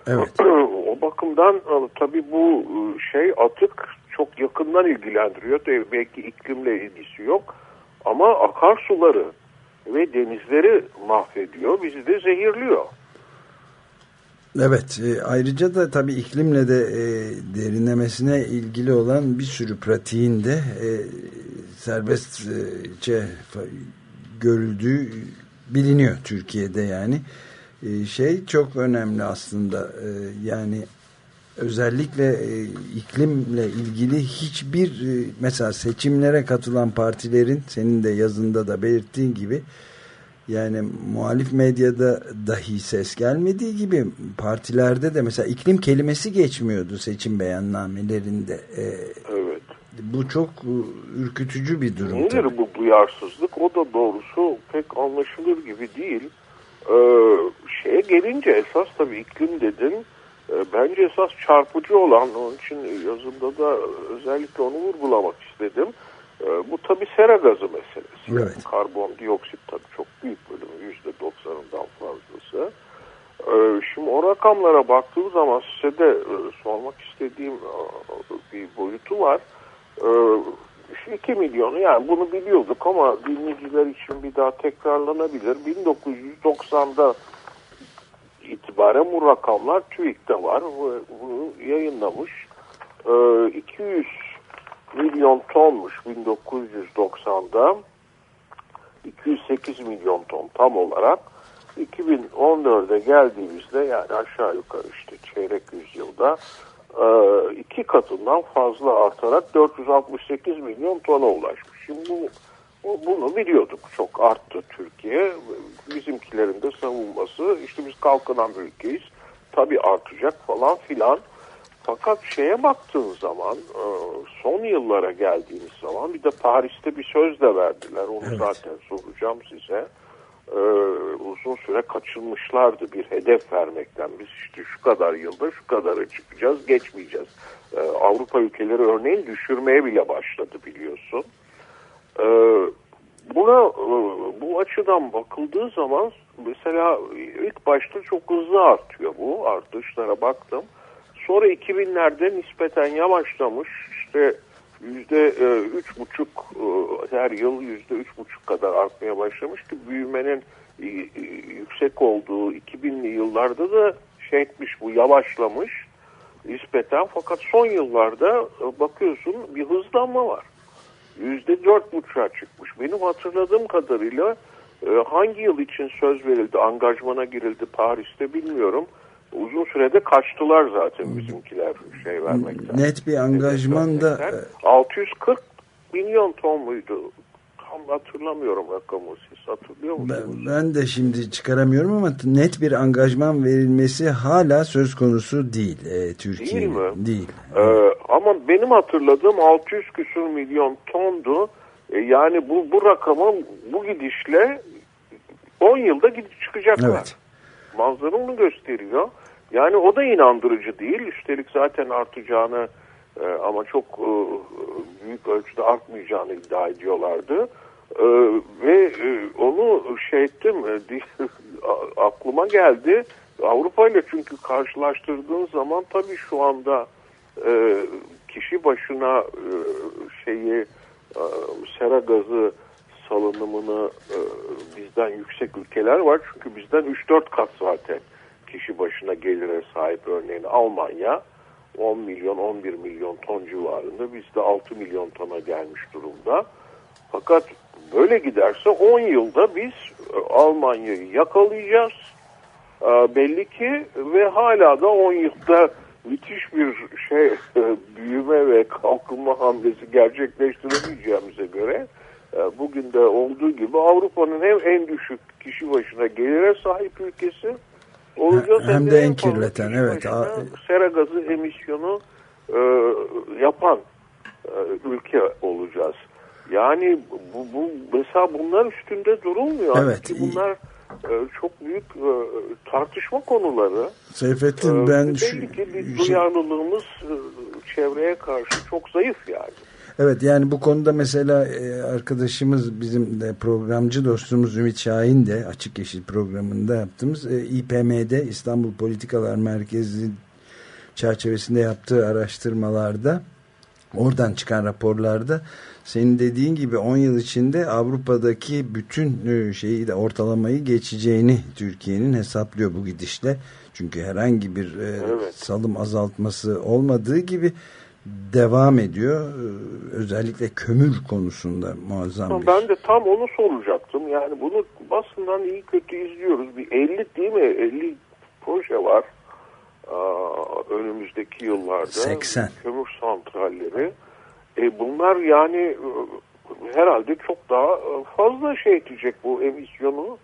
Evet. *clears throat* o bakımdan e, tabii bu e, şey atık çok yakından ilgilendiriyor. Belki iklimle ilgisi yok ama akarsuları ve denizleri mahvediyor. Bizi de zehirliyor. Evet e, ayrıca da tabii iklimle de e, derinlemesine ilgili olan bir sürü pratiğin de e, serbestçe görüldüğü biliniyor Türkiye'de yani. E, şey çok önemli aslında e, yani özellikle e, iklimle ilgili hiçbir e, mesela seçimlere katılan partilerin senin de yazında da belirttiğin gibi yani muhalif medyada dahi ses gelmediği gibi partilerde de mesela iklim kelimesi geçmiyordu seçim beyannamelerinde. Ee, Evet. bu çok e, ürkütücü bir durum. Nedir tabii. bu duyarsızlık? O da doğrusu pek anlaşılır gibi değil. Ee, şeye gelince esas tabii iklim dedin. Ee, bence esas çarpıcı olan, onun için yazımda da özellikle onu vurgulamak istedim. Ee, bu tabii sera gazı meselesi. Evet. Karbondioksit tabii çok büyük bölümü, yüzde doksanından fazlası. Ee, şimdi o rakamlara baktığım zaman size de e, sormak istediğim e, bir boyutu var. Ee, şu 2 milyonu yani bunu biliyorduk ama dinleyiciler için bir daha tekrarlanabilir. 1990'da itibaren bu rakamlar TÜİK'te var. Bu- Bunu yayınlamış. Ee, 200 milyon tonmuş 1990'da. 208 milyon ton tam olarak. 2014'e geldiğimizde yani aşağı yukarı işte çeyrek yüzyılda e, iki katından fazla artarak 468 milyon tona ulaşmış. Şimdi bu- bunu biliyorduk. Çok arttı Türkiye. Bizimkilerin de savunması işte biz kalkınan bir ülkeyiz. Tabii artacak falan filan. Fakat şeye baktığın zaman e, son yıllara geldiğimiz zaman bir de Paris'te bir söz de verdiler. Onu Evet. zaten soracağım size. E, uzun süre kaçınmışlardı bir hedef vermekten. Biz işte şu kadar yılda şu kadarı çıkacağız, geçmeyeceğiz. E, Avrupa ülkeleri örneğin düşürmeye bile başladı biliyorsun. E, buna bu açıdan bakıldığı zaman mesela ilk başta çok hızlı artıyor bu artışlara baktım. Sonra 2000'lerde nispeten yavaşlamış. İşte yüzde e, üç buçuk e, her yıl yüzde üç buçuk kadar artmaya başlamış ki büyümenin e, yüksek olduğu 2000'li yıllarda da şey etmiş bu yavaşlamış nispeten fakat son yıllarda bakıyorsun bir hızlanma var. Yüzde dört buçuğa çıkmış. Benim hatırladığım kadarıyla e, hangi yıl için söz verildi, angajmana girildi Paris'te bilmiyorum. Uzun sürede kaçtılar zaten bizimkiler şey vermekten. Net bir angajman da Vermekten. 640 milyon ton muydu? Tam hatırlamıyorum rakamı. Siz hatırlıyor musunuz? Ben, ben de şimdi çıkaramıyorum ama net bir angajman verilmesi hala söz konusu değil e, Türkiye'nin. Değil mi? Değil. Ee, ama benim hatırladığım 600 küsur milyon tondu. Ee, yani bu, bu rakamın bu gidişle 10 yılda gidip çıkacaklar. Evet. Manzara onu gösteriyor. Yani o da inandırıcı değil. Üstelik zaten artacağını e, ama çok e, büyük ölçüde artmayacağını iddia ediyorlardı. E, ve e, onu şey ettim, e, *laughs* aklıma geldi. Avrupa ile çünkü karşılaştırdığın zaman tabii şu anda e, kişi başına e, şeyi e, sera gazı salınımını e, bizden yüksek ülkeler var. Çünkü bizden 3-4 kat zaten kişi başına gelire sahip örneğin Almanya 10 milyon 11 milyon ton civarında bizde 6 milyon tona gelmiş durumda. Fakat böyle giderse 10 yılda biz e, Almanya'yı yakalayacağız. E, belli ki ve hala da 10 yılda müthiş bir şey e, büyüme ve kalkınma hamlesi gerçekleştiremeyeceğimize göre bugün de olduğu gibi Avrupa'nın hem en düşük kişi başına gelire sahip ülkesi olacağız Hem de en kirleten, evet. Sera gazı emisyonu e, yapan e, ülke olacağız. Yani bu, bu mesela bunlar üstünde durulmuyor. Evet. Ki bunlar e, çok büyük e, tartışma konuları. Seyfettin E, ben belli ki bir şey- duyarlılığımız e, çevreye karşı çok zayıf yani. Evet yani bu konuda mesela e, arkadaşımız bizim de programcı dostumuz Ümit Şahin de Açık Yeşil programında yaptığımız e, İPM'de İstanbul Politikalar Merkezi çerçevesinde yaptığı araştırmalarda oradan çıkan raporlarda senin dediğin gibi 10 yıl içinde Avrupa'daki bütün e, şeyi de ortalamayı geçeceğini Türkiye'nin hesaplıyor bu gidişle. Çünkü herhangi bir e, Evet. salım azaltması olmadığı gibi devam ediyor. Ee, Özellikle kömür konusunda muazzam Ama bir Ben de tam onu soracaktım. Yani bunu basından iyi kötü izliyoruz. Bir 50 değil mi? 50 proje var. Aa, önümüzdeki yıllarda 80. kömür santralleri. E, bunlar yani e, herhalde çok daha e, fazla şey edecek bu emisyonu.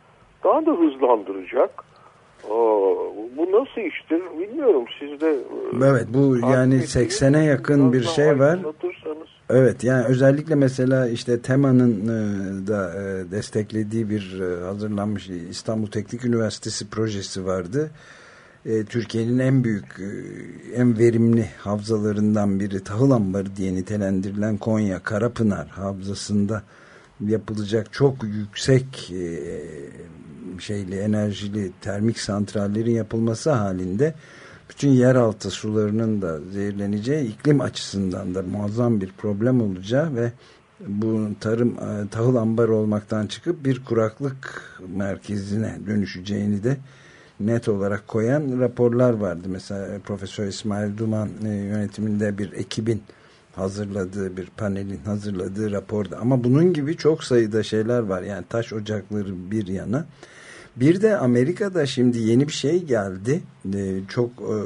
Daha da hızlandıracak. Bu nasıl iştir bilmiyorum. Siz de e, Evet bu yani takip edin. 80'e yakın bir şey var. Evet yani özellikle mesela işte Tema'nın da desteklediği bir hazırlanmış İstanbul Teknik Üniversitesi projesi vardı. E, Türkiye'nin en büyük, e, en verimli havzalarından biri tahıl ambarı diye nitelendirilen Konya Karapınar havzasında yapılacak çok yüksek e, şeyli enerjili termik santrallerin yapılması halinde bütün yeraltı sularının da zehirleneceği iklim açısından da muazzam bir problem olacağı ve bu tarım tahıl ambarı olmaktan çıkıp bir kuraklık merkezine dönüşeceğini de net olarak koyan raporlar vardı. Mesela Profesör İsmail Duman e, yönetiminde bir ekibin hazırladığı bir panelin hazırladığı raporda ama bunun gibi çok sayıda şeyler var. Yani taş ocakları bir yana. Bir de Amerika'da şimdi yeni bir şey geldi. Ee, çok e,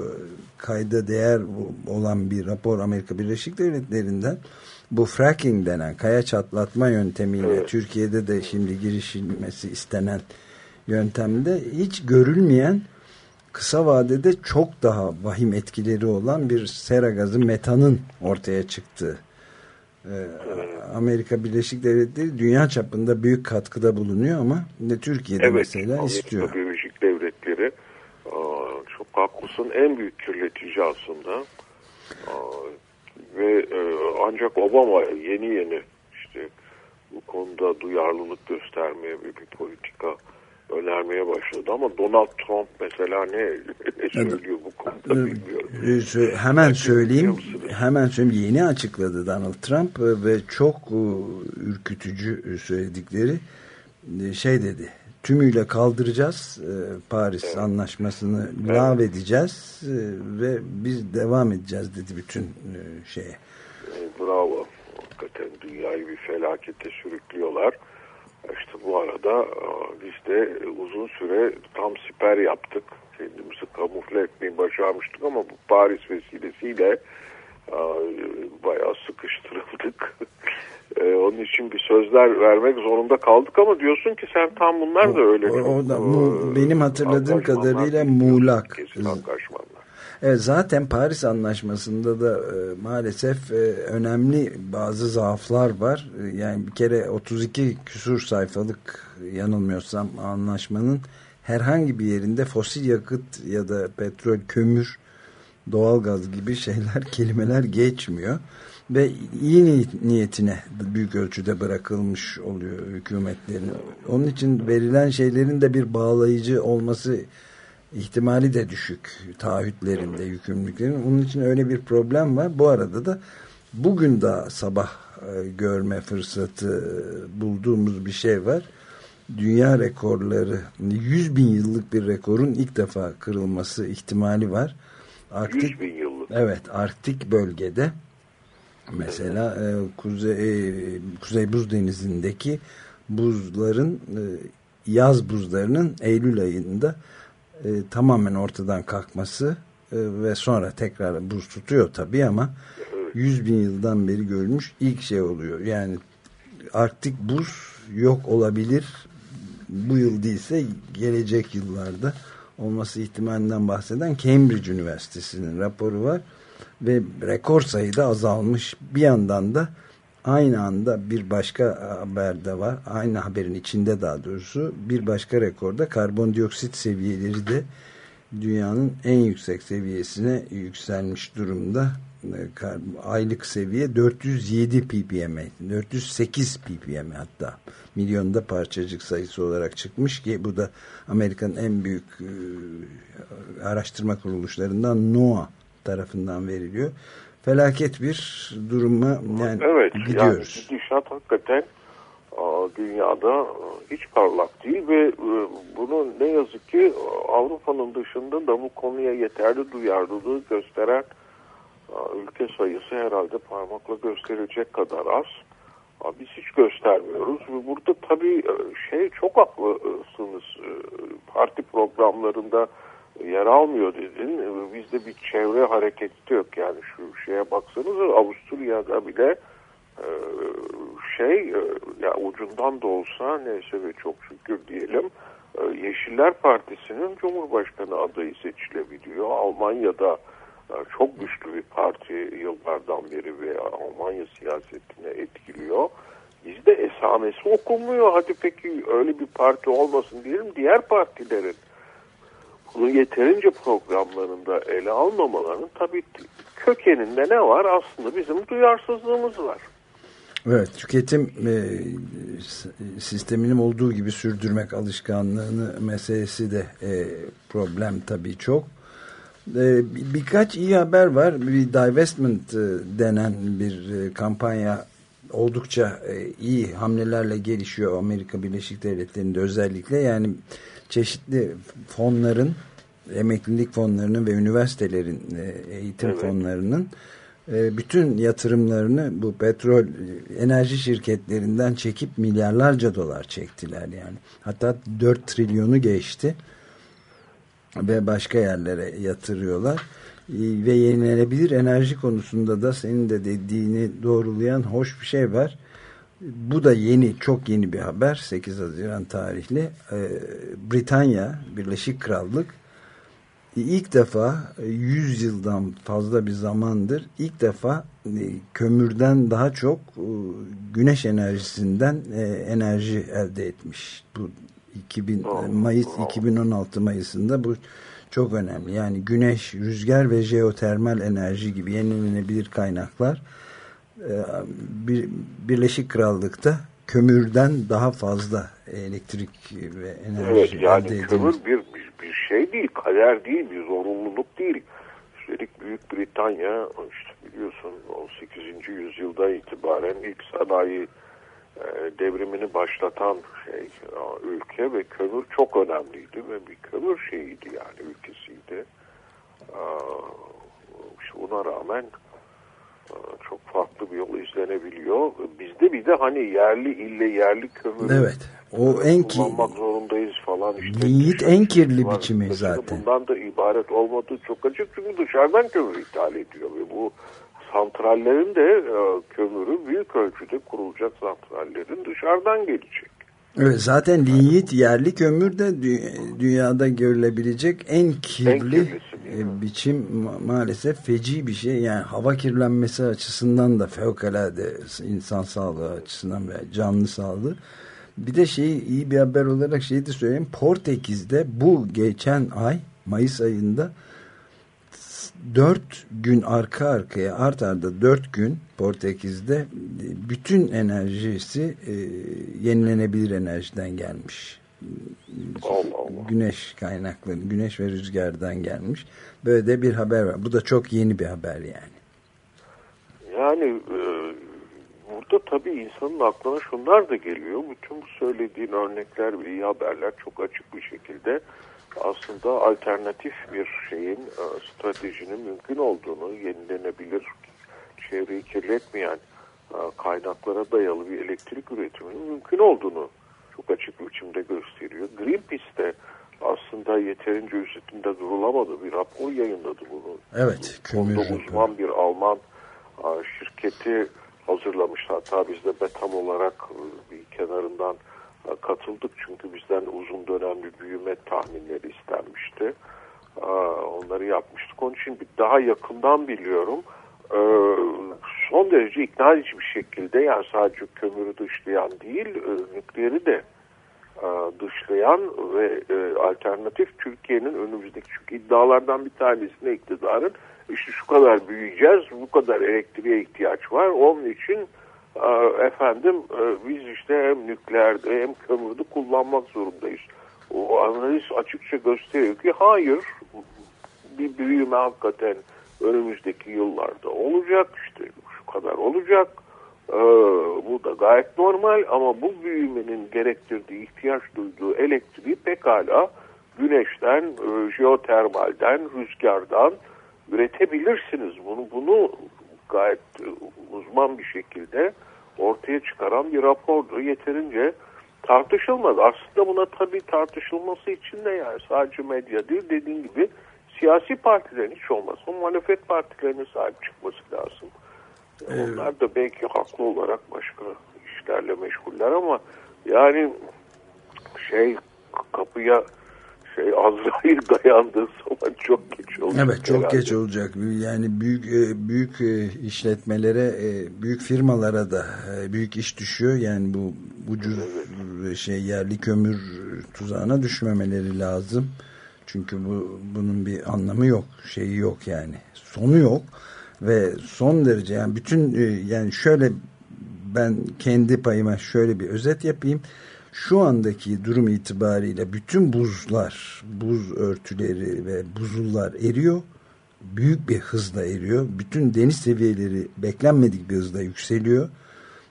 kayda değer olan bir rapor Amerika Birleşik Devletleri'nden. Bu fracking denen kaya çatlatma yöntemiyle. Türkiye'de de şimdi girişilmesi istenen yöntemde hiç görülmeyen kısa vadede çok daha vahim etkileri olan bir sera gazı metanın ortaya çıktığı. Ee, Amerika Birleşik Devletleri dünya çapında büyük katkıda bulunuyor ama de Türkiye'de mesela Amerika istiyor. Birleşik Devletleri aa, çok haklısın en büyük kirletici aslında Aa, ve e, ancak Obama yeni yeni işte bu konuda duyarlılık göstermeye bir politika önermeye başladı ama Donald Trump mesela ne, ne söylüyor bu konuda bilmiyorum. Ee, Hemen söyleyeyim, hemen söyleyeyim. Yeni açıkladı Donald Trump e, ve çok e, ürkütücü söyledikleri e, şey dedi. Tümüyle kaldıracağız Paris Anlaşması'nı lav edeceğiz ve biz devam edeceğiz dedi bütün şeye. Bravo. Hakikaten dünyayı bir felakete sürüklüyorlar. Bu arada e, biz de uzun süre tam siper yaptık. Kendimizi kamufle etmeyi başarmıştık ama bu Paris vesilesiyle e, bayağı sıkıştırıldık. *laughs* E, onun için bir sözler vermek zorunda kaldık ama diyorsun ki sen tam bunlar da öyle. O- o e, benim hatırladığım kadarıyla muğlak. Kesin anlaşmalar. Evet, zaten Paris Anlaşması'nda da e, maalesef e, önemli bazı zaaflar var. E, yani bir kere 32 küsur sayfalık yanılmıyorsam anlaşmanın herhangi bir yerinde fosil yakıt ya da petrol, kömür, doğalgaz gibi şeyler, *laughs* kelimeler geçmiyor. Ve iyi niyet- niyetine büyük ölçüde bırakılmış oluyor hükümetlerin. Onun için verilen şeylerin de bir bağlayıcı olması ihtimali de düşük taahhütlerinde, yükümlülüklerin. Onun için öyle bir problem var. Bu arada da bugün daha sabah e, görme fırsatı e, bulduğumuz bir şey var. Dünya rekorları 100 bin yıllık bir rekorun ilk defa kırılması ihtimali var. Arktik, 100 bin yıllık. Evet, Arktik bölgede mesela e, kuzey, e, Kuzey Buz Denizi'ndeki buzların e, yaz buzlarının Eylül ayında e, tamamen ortadan kalkması e, ve sonra tekrar buz tutuyor tabii ama 100 bin yıldan beri görülmüş ilk şey oluyor. Yani Arktik buz yok olabilir. Bu yıl değilse gelecek yıllarda olması ihtimalinden bahseden Cambridge Üniversitesi'nin raporu var. Ve rekor sayıda azalmış. Bir yandan da aynı anda bir başka haberde var. Aynı haberin içinde daha doğrusu bir başka rekorda karbondioksit seviyeleri de dünyanın en yüksek seviyesine yükselmiş durumda. E, aylık seviye 407 ppm 408 ppm hatta. Milyonda parçacık sayısı olarak çıkmış ki bu da Amerika'nın en büyük e, araştırma kuruluşlarından NOAA tarafından veriliyor. Felaket bir duruma yani Evet, gidiyoruz. yani gidişat hakikaten aa, dünyada aa, hiç parlak değil ve e, bunu ne yazık ki Avrupa'nın dışında da bu konuya yeterli duyarlılığı gösteren ülke sayısı herhalde parmakla gösterecek kadar az. Biz hiç göstermiyoruz burada tabii e, şey çok haklısınız. E, Parti programlarında yer almıyor dedin. E, Bizde bir çevre hareketi yok. Yani şu şeye baksanıza Avusturya'da bile e, şey e, ya ucundan da olsa neyse ve çok şükür diyelim Yeşiller Partisi'nin Cumhurbaşkanı adayı seçilebiliyor. Almanya'da çok güçlü bir parti yıllardan beri ve Almanya siyasetine etkiliyor. Bizde esamesi okunmuyor. Hadi peki öyle bir parti olmasın diyelim. Diğer partilerin bunu yeterince programlarında ele almamalarının tabii kökeninde ne var? Aslında bizim duyarsızlığımız var. Evet, tüketim e, sisteminin olduğu gibi sürdürmek alışkanlığını meselesi de e, problem tabii çok. E, bir- birkaç iyi haber var. Bir divestment e, denen bir e, kampanya oldukça e, iyi hamlelerle gelişiyor Amerika Birleşik Devletleri'nde özellikle. Yani çeşitli fonların, emeklilik fonlarının ve üniversitelerin e, eğitim Evet. fonlarının e, bütün yatırımlarını bu petrol e, enerji şirketlerinden çekip milyarlarca dolar çektiler yani. Hatta 4 trilyonu geçti ve başka yerlere yatırıyorlar. Ve yenilenebilir enerji konusunda da senin de dediğini doğrulayan hoş bir şey var. Bu da yeni, çok yeni bir haber. 8 Haziran tarihli. E, Britanya, Birleşik Krallık ilk defa e, 100 yıldan fazla bir zamandır ilk defa e, kömürden daha çok e, güneş enerjisinden e, enerji elde etmiş. Bu 2000 Oh, Mayıs oh. 2016 Mayıs'ında bu çok önemli. Yani güneş, rüzgar ve jeotermal enerji gibi yenilenebilir kaynaklar e, bir, Birleşik Krallık'ta kömürden daha fazla elektrik ve enerji Evet yani elde edilmiş. kömür bir, bir, bir şey değil, kader değil, bir zorunluluk değil. Üstelik Büyük Britanya işte biliyorsun 18. yüzyıldan itibaren ilk sanayi e, devrimini başlatan şey e, ülke ve kömür çok önemliydi ve bir kömür şeyiydi yani ülkesiydi. E, işte buna rağmen çok farklı bir yol izlenebiliyor. Bizde bir de hani yerli ille yerli kömür Evet. O en ki kullanmak zorundayız falan işte. Yiğit en kirli var. biçimi Mesela zaten. Bundan da ibaret olmadığı çok açık çünkü dışarıdan kömür ithal ediyor ve bu santrallerin de e, kömürü büyük ölçüde kurulacak santrallerin dışarıdan gelecek. Evet, zaten linyit yerli kömür de dü- dünyada görülebilecek en kirli En kirlisi e, biçim ma- maalesef feci bir şey. Yani hava kirlenmesi açısından da fevkalade insan sağlığı açısından ve canlı sağlığı. Bir de şeyi iyi bir haber olarak şeyi de söyleyeyim. Portekiz'de bu geçen ay Mayıs ayında dört gün arka arkaya art arda dört gün Portekiz'de bütün enerjisi e, yenilenebilir enerjiden gelmiş. Allah Allah. Güneş kaynakları, güneş ve rüzgardan gelmiş. Böyle de bir haber var. Bu da çok yeni bir haber yani. Yani e, burada tabii insanın aklına şunlar da geliyor. Bütün bu söylediğin örnekler ve iyi haberler çok açık bir şekilde aslında alternatif bir şeyin, e, stratejinin mümkün olduğunu, yenilenebilir, çevreyi kirletmeyen e, kaynaklara dayalı bir elektrik üretiminin mümkün olduğunu çok açık biçimde gösteriyor. Greenpeace de aslında yeterince üstünde durulamadı bir rapor yayınladı bunu. Evet, raporu. uzman bir Alman a, şirketi hazırlamış. Hatta biz de BETAM olarak e, bir kenarından e, katıldık. Çünkü bizden uzun dönemli büyüme tahminleri istenmişti. Onları yapmıştık. Onun için daha yakından biliyorum. E, Son derece ikna edici bir şekilde yani sadece kömürü dışlayan değil e, nükleeri de e, dışlayan ve e, alternatif Türkiye'nin önümüzdeki çünkü iddialardan bir tanesine iktidarın işte şu kadar büyüyeceğiz, bu kadar elektriğe ihtiyaç var. Onun için efendim e, biz işte hem nükleerde hem kömürde kullanmak zorundayız. O analiz açıkça gösteriyor ki hayır bir büyüme hakikaten önümüzdeki yıllarda olacak işte şu kadar olacak. Ee, bu da gayet normal ama bu büyümenin gerektirdiği, ihtiyaç duyduğu elektriği pekala güneşten, e, jeotermalden, rüzgardan üretebilirsiniz. Bunu bunu gayet e, uzman bir şekilde ortaya çıkaran bir rapordu. Yeterince tartışılmaz. Aslında buna tabii tartışılması için de yani sadece medya değil dediğin gibi siyasi partilerin hiç olmazsa muhalefet partilerine sahip çıkması lazım. Onlar da belki haklı olarak başka işlerle meşguller ama yani şey kapıya şey Azrail dayandığı zaman çok geç olacak. Evet çok herhalde. geç olacak. Yani büyük e, büyük e, işletmelere, e, büyük firmalara da büyük iş düşüyor. Yani bu ucuz e, şey yerli kömür tuzağına düşmemeleri lazım. Çünkü bu bunun bir anlamı yok, şeyi yok yani. Sonu yok ve son derece yani bütün yani şöyle ben kendi payıma şöyle bir özet yapayım. Şu andaki durum itibariyle bütün buzlar, buz örtüleri ve buzullar eriyor. Büyük bir hızla eriyor. Bütün deniz seviyeleri beklenmedik bir hızla yükseliyor.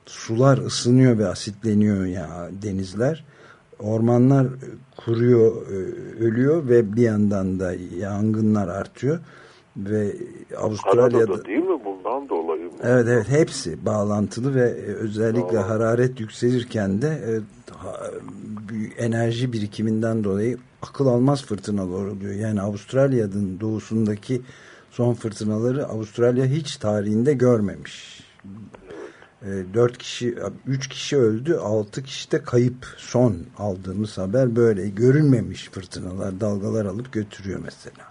Sular ısınıyor ve asitleniyor ya denizler. Ormanlar kuruyor, e, ölüyor ve bir yandan da yangınlar artıyor. Ve Avustralya'da değil mi bundan dolayı mı? Evet evet hepsi bağlantılı ve e, özellikle Tamam. hararet yükselirken de e, enerji birikiminden dolayı akıl almaz fırtınalar oluyor. Yani Avustralya'nın doğusundaki son fırtınaları Avustralya hiç tarihinde görmemiş. E, Dört kişi, üç kişi öldü, altı kişi de kayıp. Son aldığımız haber böyle. Görülmemiş fırtınalar, dalgalar alıp götürüyor mesela.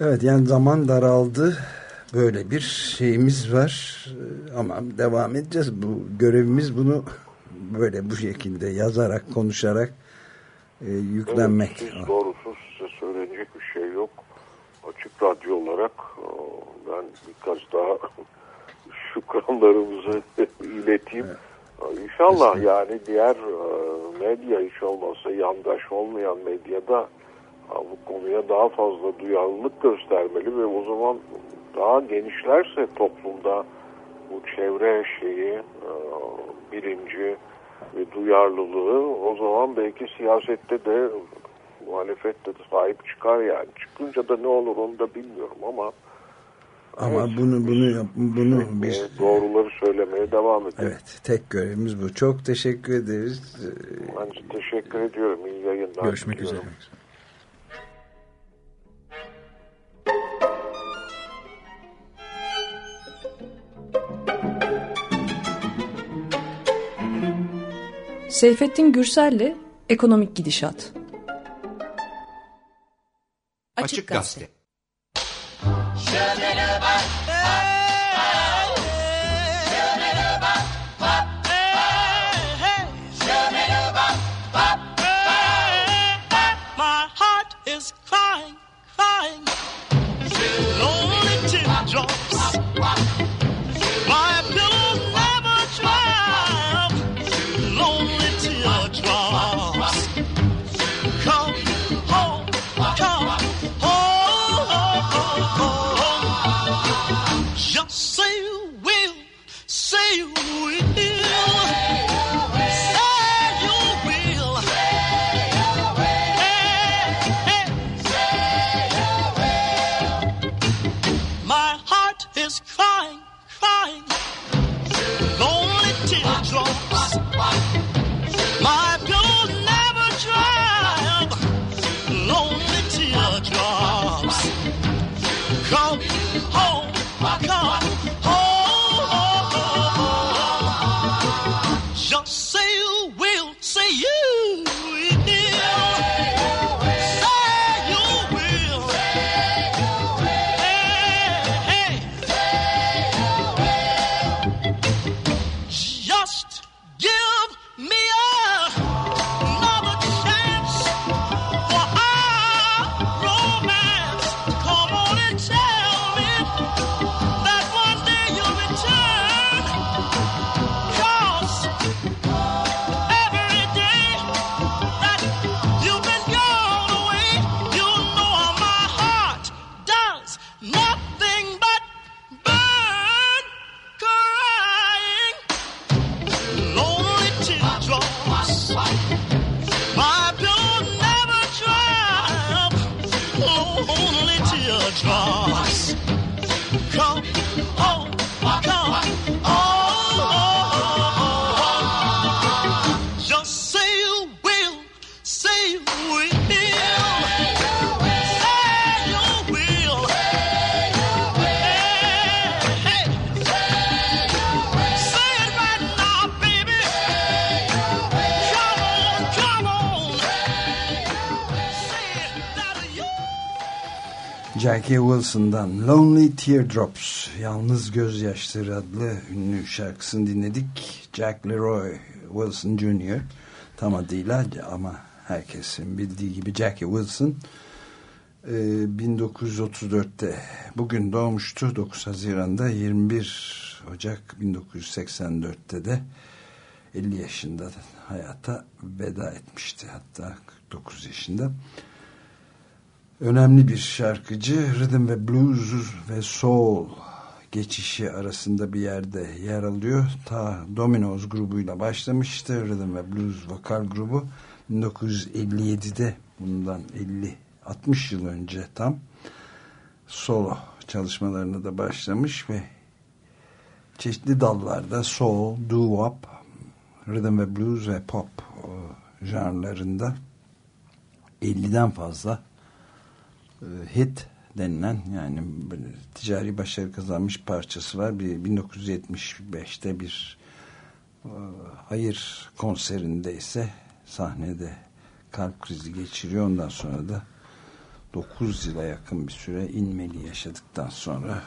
Evet yani zaman daraldı. Böyle bir şeyimiz var. Ama devam edeceğiz. Bu görevimiz bunu böyle bu şekilde yazarak, konuşarak e, yüklenmek. Evet, siz doğrusu size söylenecek bir şey yok. Açık radyo olarak e, ben birkaç daha *laughs* şükranlarımızı *laughs* ileteyim. E, İnşallah yani diğer e, medya hiç olmazsa yandaş olmayan medyada bu konuya daha fazla duyarlılık göstermeli ve o zaman daha genişlerse toplumda bu çevre şeyi, e, bilinci ve duyarlılığı o zaman belki siyasette de muhalefette de sahip çıkar yani. Çıkınca da ne olur onu da bilmiyorum ama Ama Evet. bunu bunu yap- bunu e, biz doğruları söylemeye devam edelim. evet tek görevimiz bu. Çok teşekkür ederiz. Ben teşekkür ediyorum. İyi yayınlar. Görüşmek diliyorum. üzere. Seyfettin Gürsel'le Ekonomik Gidişat. Açık Gazete. My you Jackie Wilson'dan Lonely Teardrops Yalnız Gözyaşları adlı ünlü şarkısını dinledik. Jack Leroy Wilson Jr. tam adıyla ama herkesin bildiği gibi Jackie Wilson e, 1934'te bugün doğmuştu 9 Haziran'da 21 Ocak 1984'te de 50 yaşında hayata veda etmişti hatta 49 yaşında önemli bir şarkıcı rhythm ve blues ve soul geçişi arasında bir yerde yer alıyor. Ta Dominoes grubuyla başlamıştı. Rhythm ve blues vokal grubu 1957'de bundan 50 60 yıl önce tam solo çalışmalarına da başlamış ve çeşitli dallarda soul, doo-wop, rhythm ve blues ve pop o, janrlarında 50'den fazla e, hit denilen yani ticari başarı kazanmış parçası var. Bir 1975'te bir e, hayır konserinde ise sahnede kalp krizi geçiriyor. Ondan sonra da 9 yıla yakın bir süre inmeli yaşadıktan sonra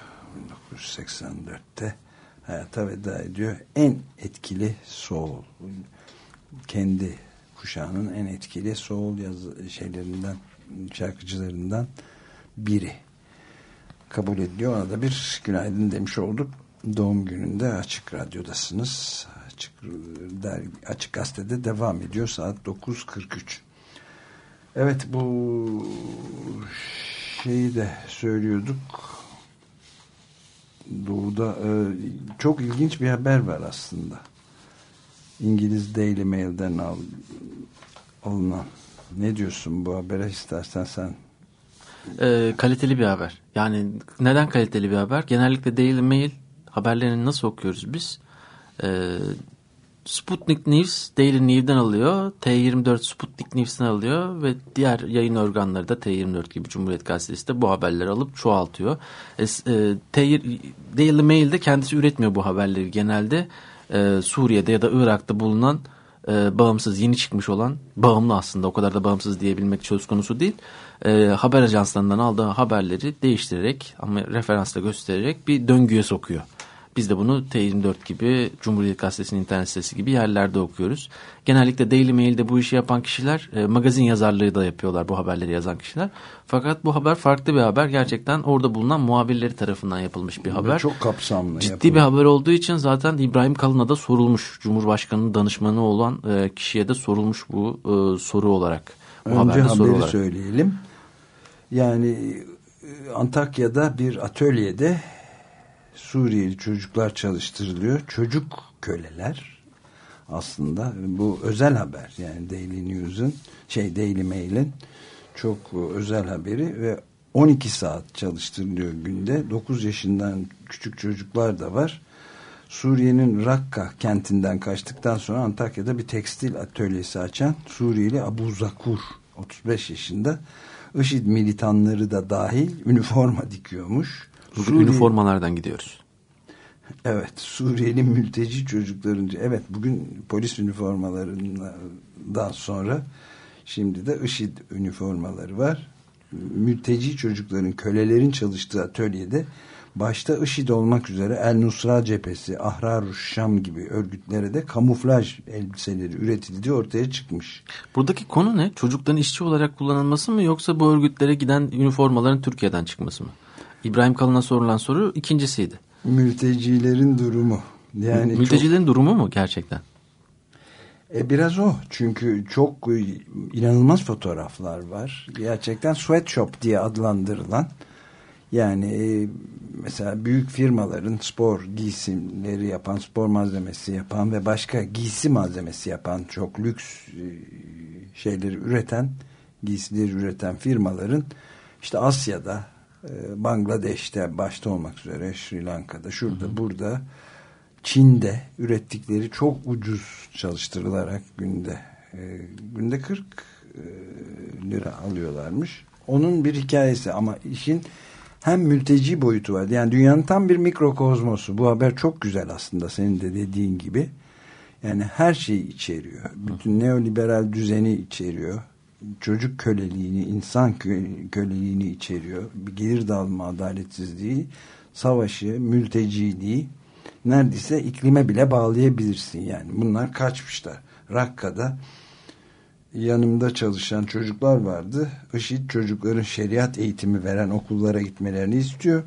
1984'te hayata veda ediyor. En etkili soul kendi kuşağının en etkili soul yazı şeylerinden şarkıcılarından biri kabul ediliyor. Ona da bir günaydın demiş olduk. Doğum gününde Açık Radyo'dasınız. Açık, dergi, açık Gazete'de devam ediyor saat 9.43. Evet bu şeyi de söylüyorduk. Doğu'da e, çok ilginç bir haber var aslında. İngiliz Daily Mail'den al, alınan. Ne diyorsun bu habere istersen sen e, kaliteli bir haber. Yani neden kaliteli bir haber? Genellikle Daily Mail haberlerini nasıl okuyoruz biz? E, Sputnik News Daily News'den alıyor. T24 Sputnik News'den alıyor ve diğer yayın organları da T24 gibi Cumhuriyet Gazetesi de bu haberleri alıp çoğaltıyor. E, e, Daily Mail de kendisi üretmiyor bu haberleri genelde. E, Suriye'de ya da Irak'ta bulunan e, bağımsız yeni çıkmış olan bağımlı aslında o kadar da bağımsız diyebilmek söz konusu değil. E, haber ajanslarından aldığı haberleri değiştirerek ama referansla göstererek bir döngüye sokuyor. Biz de bunu T24 gibi Cumhuriyet Gazetesi'nin internet sitesi gibi yerlerde okuyoruz. Genellikle Daily Mail'de bu işi yapan kişiler e, magazin yazarlığı da yapıyorlar bu haberleri yazan kişiler. Fakat bu haber farklı bir haber. Gerçekten orada bulunan muhabirleri tarafından yapılmış bir haber. Ve çok kapsamlı Ciddi yapılmış. bir haber olduğu için zaten İbrahim Kalın'a da sorulmuş. Cumhurbaşkanı'nın danışmanı olan e, kişiye de sorulmuş bu e, soru olarak. Bu Önce haberde soru haberi olarak. söyleyelim. Yani e, Antakya'da bir atölyede Suriyeli çocuklar çalıştırılıyor. Çocuk köleler aslında bu özel haber yani Daily News'un şey Daily Mail'in çok özel haberi ve 12 saat çalıştırılıyor günde. 9 yaşından küçük çocuklar da var. Suriye'nin Rakka kentinden kaçtıktan sonra Antakya'da bir tekstil atölyesi açan Suriyeli Abu Zakur 35 yaşında IŞİD militanları da dahil üniforma dikiyormuş. Suriye- üniformalardan gidiyoruz. Evet Suriyeli mülteci çocukların evet bugün polis üniformalarından sonra şimdi de IŞİD üniformaları var. Mülteci çocukların kölelerin çalıştığı atölyede başta IŞİD olmak üzere El Nusra cephesi, Ahrar Şam gibi örgütlere de kamuflaj elbiseleri üretildiği ortaya çıkmış. Buradaki konu ne? Çocukların işçi olarak kullanılması mı yoksa bu örgütlere giden üniformaların Türkiye'den çıkması mı? İbrahim Kalın'a sorulan soru ikincisiydi. Mültecilerin durumu. Yani çok- Mültecilerin durumu mu gerçekten? E biraz o. Çünkü çok inanılmaz fotoğraflar var. Gerçekten sweatshop diye adlandırılan yani e, mesela büyük firmaların spor giysileri yapan, spor malzemesi yapan ve başka giysi malzemesi yapan çok lüks e, şeyleri üreten, giysileri üreten firmaların işte Asya'da, Bangladeş'te başta olmak üzere Sri Lanka'da, şurada, burada Çin'de ürettikleri çok ucuz çalıştırılarak günde e, günde 40 e, lira alıyorlarmış. Onun bir hikayesi ama işin hem mülteci boyutu var. Yani dünyanın tam bir mikrokozmosu. Bu haber çok güzel aslında senin de dediğin gibi. Yani her şeyi içeriyor. Bütün neoliberal düzeni içeriyor. Çocuk köleliğini, insan kö- köleliğini içeriyor. Bir gelir dağılma adaletsizliği, savaşı, mülteciliği neredeyse iklime bile bağlayabilirsin yani. Bunlar kaçmışlar. Rakka'da yanımda çalışan çocuklar vardı. IŞİD çocukların şeriat eğitimi veren okullara gitmelerini istiyor.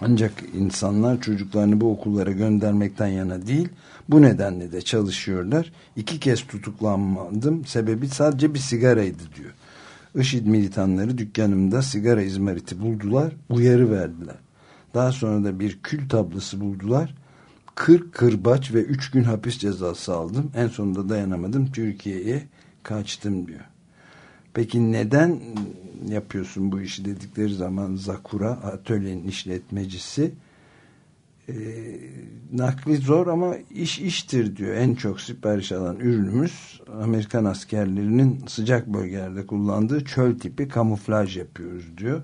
Ancak insanlar çocuklarını bu okullara göndermekten yana değil. Bu nedenle de çalışıyorlar. İki kez tutuklanmadım. Sebebi sadece bir sigaraydı diyor. IŞİD militanları dükkanımda sigara izmariti buldular. Uyarı verdiler. Daha sonra da bir kül tablası buldular. 40 kırbaç ve 3 gün hapis cezası aldım. En sonunda dayanamadım. Türkiye'ye kaçtım diyor. Peki neden yapıyorsun bu işi dedikleri zaman Zakura atölyenin işletmecisi e, nakli zor ama iş iştir diyor. En çok sipariş alan ürünümüz Amerikan askerlerinin sıcak bölgelerde kullandığı çöl tipi kamuflaj yapıyoruz diyor.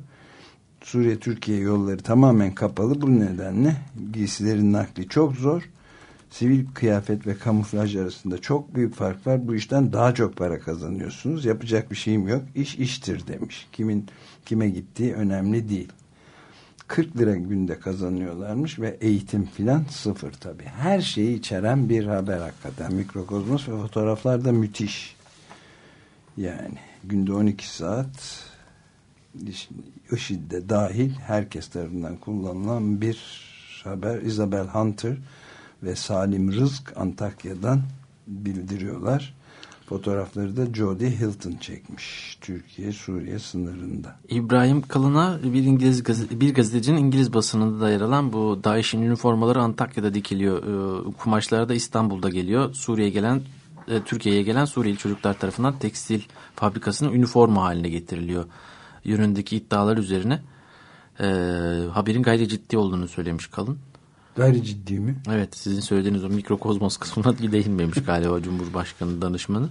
Suriye Türkiye yolları tamamen kapalı. Bu nedenle giysilerin nakli çok zor. Sivil kıyafet ve kamuflaj arasında çok büyük fark var. Bu işten daha çok para kazanıyorsunuz. Yapacak bir şeyim yok. İş iştir demiş. Kimin kime gittiği önemli değil. 40 lira günde kazanıyorlarmış ve eğitim filan sıfır tabii. Her şeyi içeren bir haber hakikaten. Mikrokozmos ve fotoğraflar da müthiş. Yani günde 12 saat IŞİD'de dahil herkes tarafından kullanılan bir haber. Isabel Hunter ve Salim Rızk Antakya'dan bildiriyorlar. Fotoğrafları da Jody Hilton çekmiş. Türkiye-Suriye sınırında. İbrahim Kalın'a bir İngiliz bir gazetecinin İngiliz basınında da yer alan bu DAEŞ'in üniformaları Antakya'da dikiliyor. Ee, kumaşlar da İstanbul'da geliyor. Suriye'ye gelen e, Türkiye'ye gelen Suriyeli çocuklar tarafından tekstil fabrikasının üniforma haline getiriliyor. Yönündeki iddialar üzerine e, haberin gayri ciddi olduğunu söylemiş Kalın. Gayri ciddi mi? Evet sizin söylediğiniz o mikrokozmos kısmına *laughs* değinmemiş galiba Cumhurbaşkanı danışmanı.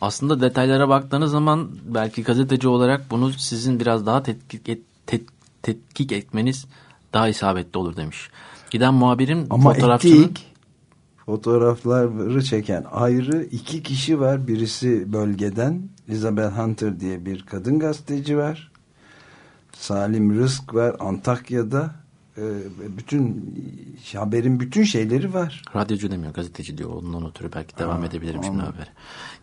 Aslında detaylara baktığınız zaman belki gazeteci olarak bunu sizin biraz daha tetkik, et, tet- tetkik etmeniz daha isabetli olur demiş. Giden muhabirin Ama fotoğrafçının ettik. fotoğrafları çeken ayrı iki kişi var. Birisi bölgeden Isabel Hunter diye bir kadın gazeteci var. Salim Rızk var Antakya'da. Ee, bütün haberin bütün şeyleri var. Radyocu demiyor gazeteci diyor. Ondan ötürü belki devam edebilirim şimdi habere.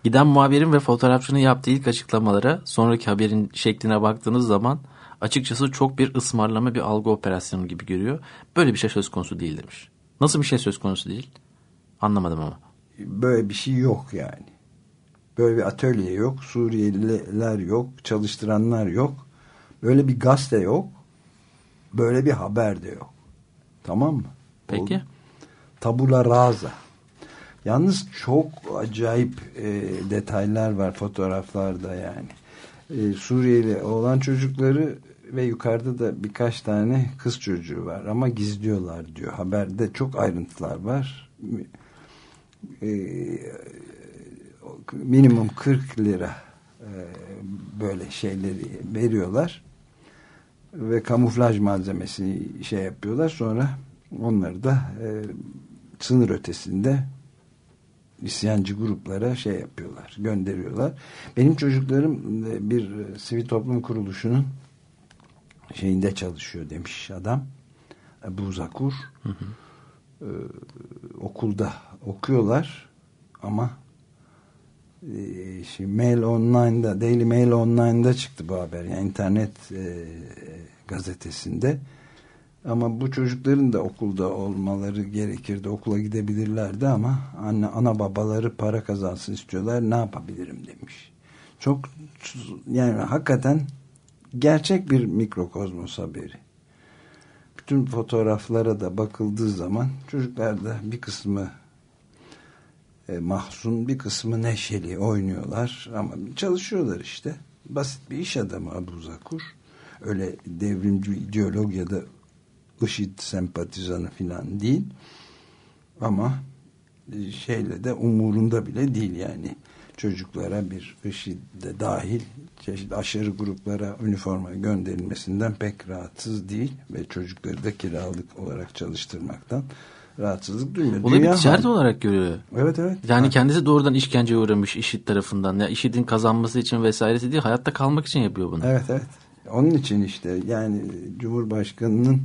Giden muhabirin ve fotoğrafçının yaptığı ilk açıklamalara sonraki haberin şekline baktığınız zaman açıkçası çok bir ısmarlama bir algı operasyonu gibi görüyor. Böyle bir şey söz konusu değil demiş. Nasıl bir şey söz konusu değil? Anlamadım ama. Böyle bir şey yok yani. Böyle bir atölye yok. Suriyeliler yok. Çalıştıranlar yok. Böyle bir gazete yok. Böyle bir haber de yok. Tamam mı? Peki. Oldu. Tabula rasa. Yalnız çok acayip e, detaylar var fotoğraflarda yani. E, Suriyeli olan çocukları ve yukarıda da birkaç tane kız çocuğu var ama gizliyorlar diyor. Haberde çok ayrıntılar var. E, minimum 40 lira e, böyle şeyleri veriyorlar ve kamuflaj malzemesini şey yapıyorlar. Sonra onları da e, sınır ötesinde isyancı gruplara şey yapıyorlar gönderiyorlar. Benim çocuklarım e, bir e, sivil toplum kuruluşunun şeyinde çalışıyor demiş adam. Ebu Zakur Ee, okulda okuyorlar ama Mail Online'da Daily Mail Online'da çıktı bu haber. Yani internet e, gazetesinde. Ama bu çocukların da okulda olmaları gerekirdi. Okula gidebilirlerdi ama anne ana babaları para kazansın istiyorlar ne yapabilirim demiş. Çok yani hakikaten gerçek bir mikrokozmos haberi. Bütün fotoğraflara da bakıldığı zaman çocuklarda bir kısmı e, mahzun bir kısmı neşeli oynuyorlar ama çalışıyorlar işte. Basit bir iş adamı Abu Zakur. Öyle devrimci ideolog ya da IŞİD sempatizanı filan değil. Ama şeyle de umurunda bile değil yani. Çocuklara bir IŞİD de dahil çeşitli aşırı gruplara üniforma gönderilmesinden pek rahatsız değil ve çocukları da kiralık olarak çalıştırmaktan rahatsızlık duymuyor. O da bir ticaret hali. olarak görüyor. Evet evet. Yani Ha. kendisi doğrudan işkenceye uğramış IŞİD tarafından. Ya IŞİD'in kazanması için vesairesi değil, hayatta kalmak için yapıyor bunu. Evet evet. Onun için işte yani Cumhurbaşkanı'nın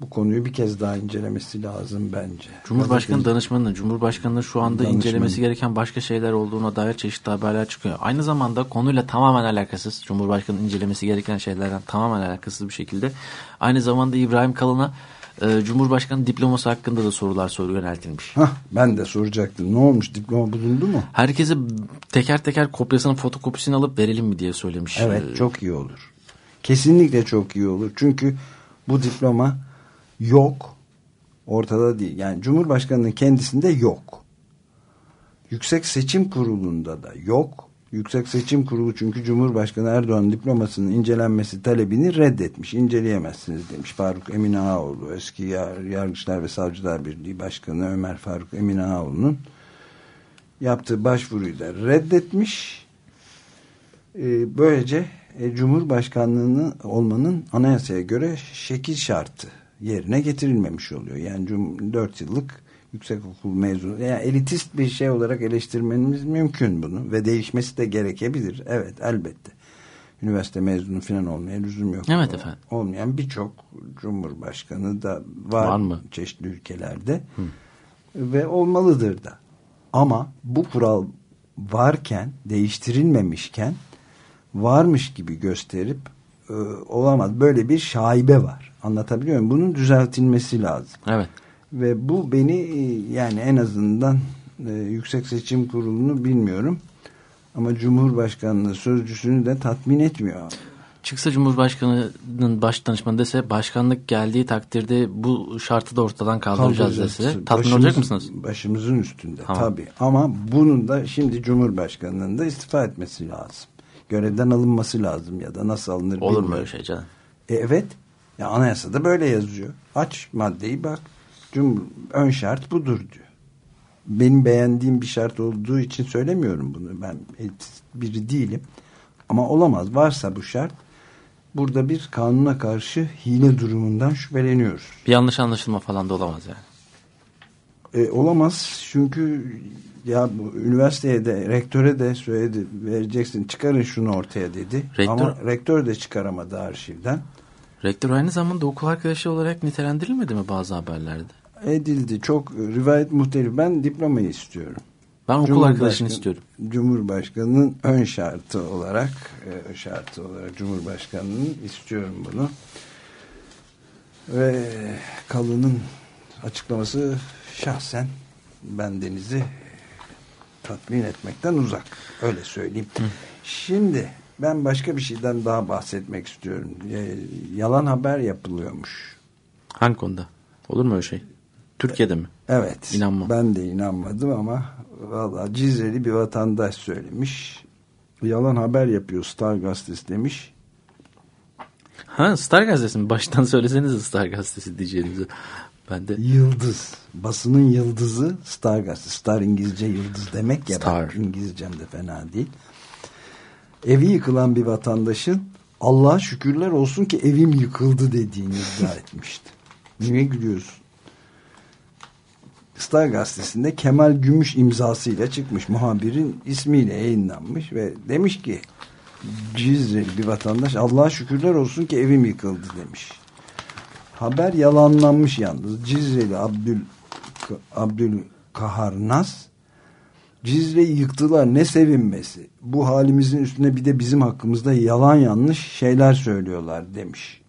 bu konuyu bir kez daha incelemesi lazım bence. Cumhurbaşkanı Gazeteci- danışmanının, Cumhurbaşkanı'nın şu anda Danışmanı. incelemesi gereken başka şeyler olduğuna dair çeşitli haberler çıkıyor. Aynı zamanda konuyla tamamen alakasız, Cumhurbaşkanı'nın incelemesi gereken şeylerden tamamen alakasız bir şekilde. Aynı zamanda İbrahim Kalın'a e, Cumhurbaşkanı diploması hakkında da sorular soru yöneltilmiş. Hah, ben de soracaktım. Ne olmuş? Diploma bulundu mu? Herkese teker teker kopyasının fotokopisini alıp verelim mi diye söylemiş. Evet Ee, çok iyi olur. Kesinlikle çok iyi olur. Çünkü bu diploma yok. Ortada değil. Yani Cumhurbaşkanı'nın kendisinde yok. Yüksek Seçim Kurulu'nda da yok. Yüksek Seçim Kurulu çünkü Cumhurbaşkanı Erdoğan diplomasının incelenmesi talebini reddetmiş. İnceleyemezsiniz demiş Faruk Emin Ağaoğlu. Eski Yar- Yargıçlar ve Savcılar Birliği Başkanı Ömer Faruk Emin Ağaoğlu'nun yaptığı başvuruyu da reddetmiş. Ee, böylece e, Cumhurbaşkanlığını olmanın anayasaya göre şekil şartı yerine getirilmemiş oluyor. Yani cum 4 yıllık yüksekokul mezunu. Yani elitist bir şey olarak eleştirmeniz mümkün bunu ve değişmesi de gerekebilir. Evet elbette. Üniversite mezunu falan olmaya lüzum yok. Evet efendim. Olmayan birçok cumhurbaşkanı da var, Var mı? çeşitli ülkelerde. Ve olmalıdır da. Ama bu kural varken, değiştirilmemişken varmış gibi gösterip e, olamaz. Böyle bir şaibe var. Anlatabiliyor muyum? Bunun düzeltilmesi lazım. Evet. Ve bu beni e, yani en azından e, Yüksek Seçim Kurulu'nu bilmiyorum. Ama Cumhurbaşkanlığı sözcüsünü de tatmin etmiyor. Çıksa Cumhurbaşkanı'nın baş danışmanı dese başkanlık geldiği takdirde bu şartı da ortadan kaldıracağız dese. Tatmin Başımız- olacak mısınız? Başımızın üstünde Tamam. tabii. Ama bunun da şimdi Cumhurbaşkanı'nın da istifa etmesi lazım. Görevden alınması lazım ya da nasıl alınır Olur mu bilmiyorum. öyle şey canım? E, evet. Ya anayasada böyle yazıyor. Aç maddeyi bak. Cum ön şart budur diyor. Benim beğendiğim bir şart olduğu için söylemiyorum bunu. Ben biri değilim. Ama olamaz. Varsa bu şart burada bir kanuna karşı hile durumundan şüpheleniyoruz. Bir yanlış anlaşılma falan da olamaz yani. E, olamaz çünkü ya üniversiteye de rektöre de söyledi vereceksin çıkarın şunu ortaya dedi. Rektör- Ama rektör de çıkaramadı arşivden. Rektör aynı zamanda okul arkadaşı olarak nitelendirilmedi mi bazı haberlerde? Edildi çok rivayet muhtelif. Ben diplomayı istiyorum. Ben okul arkadaşını istiyorum. Cumhurbaşkanının ön şartı olarak e, şartı olarak Cumhurbaşkanının istiyorum bunu. Ve Kalın'ın açıklaması şahsen ben Deniz'i tatmin etmekten uzak. Öyle söyleyeyim. Şimdi ben başka bir şeyden daha bahsetmek istiyorum. E, yalan haber yapılıyormuş. Hangi konuda? Olur mu öyle şey? Türkiye'de mi? Evet. İnanmam. Ben de inanmadım ama valla Cizreli bir vatandaş söylemiş. Yalan haber yapıyor Star Gazetesi demiş. Ha Star Gazetesi mi? Baştan söyleseniz Star Gazetesi diyeceğinizi. Ben de Yıldız. Basının yıldızı Star Gazetesi. Star İngilizce yıldız demek ya. Star. Ben İngilizcem de fena değil. Evi yıkılan bir vatandaşın Allah'a şükürler olsun ki evim yıkıldı dediğini iddia etmişti. Niye gülüyorsun? Star gazetesinde Kemal Gümüş imzasıyla çıkmış. Muhabirin ismiyle yayınlanmış ve demiş ki Cizreli bir vatandaş Allah'a şükürler olsun ki evim yıkıldı demiş. Haber yalanlanmış yalnız. Cizreli Abdül Abdülkahar Nas Cizre'yi yıktılar ne sevinmesi. Bu halimizin üstüne bir de bizim hakkımızda yalan yanlış şeyler söylüyorlar demiş.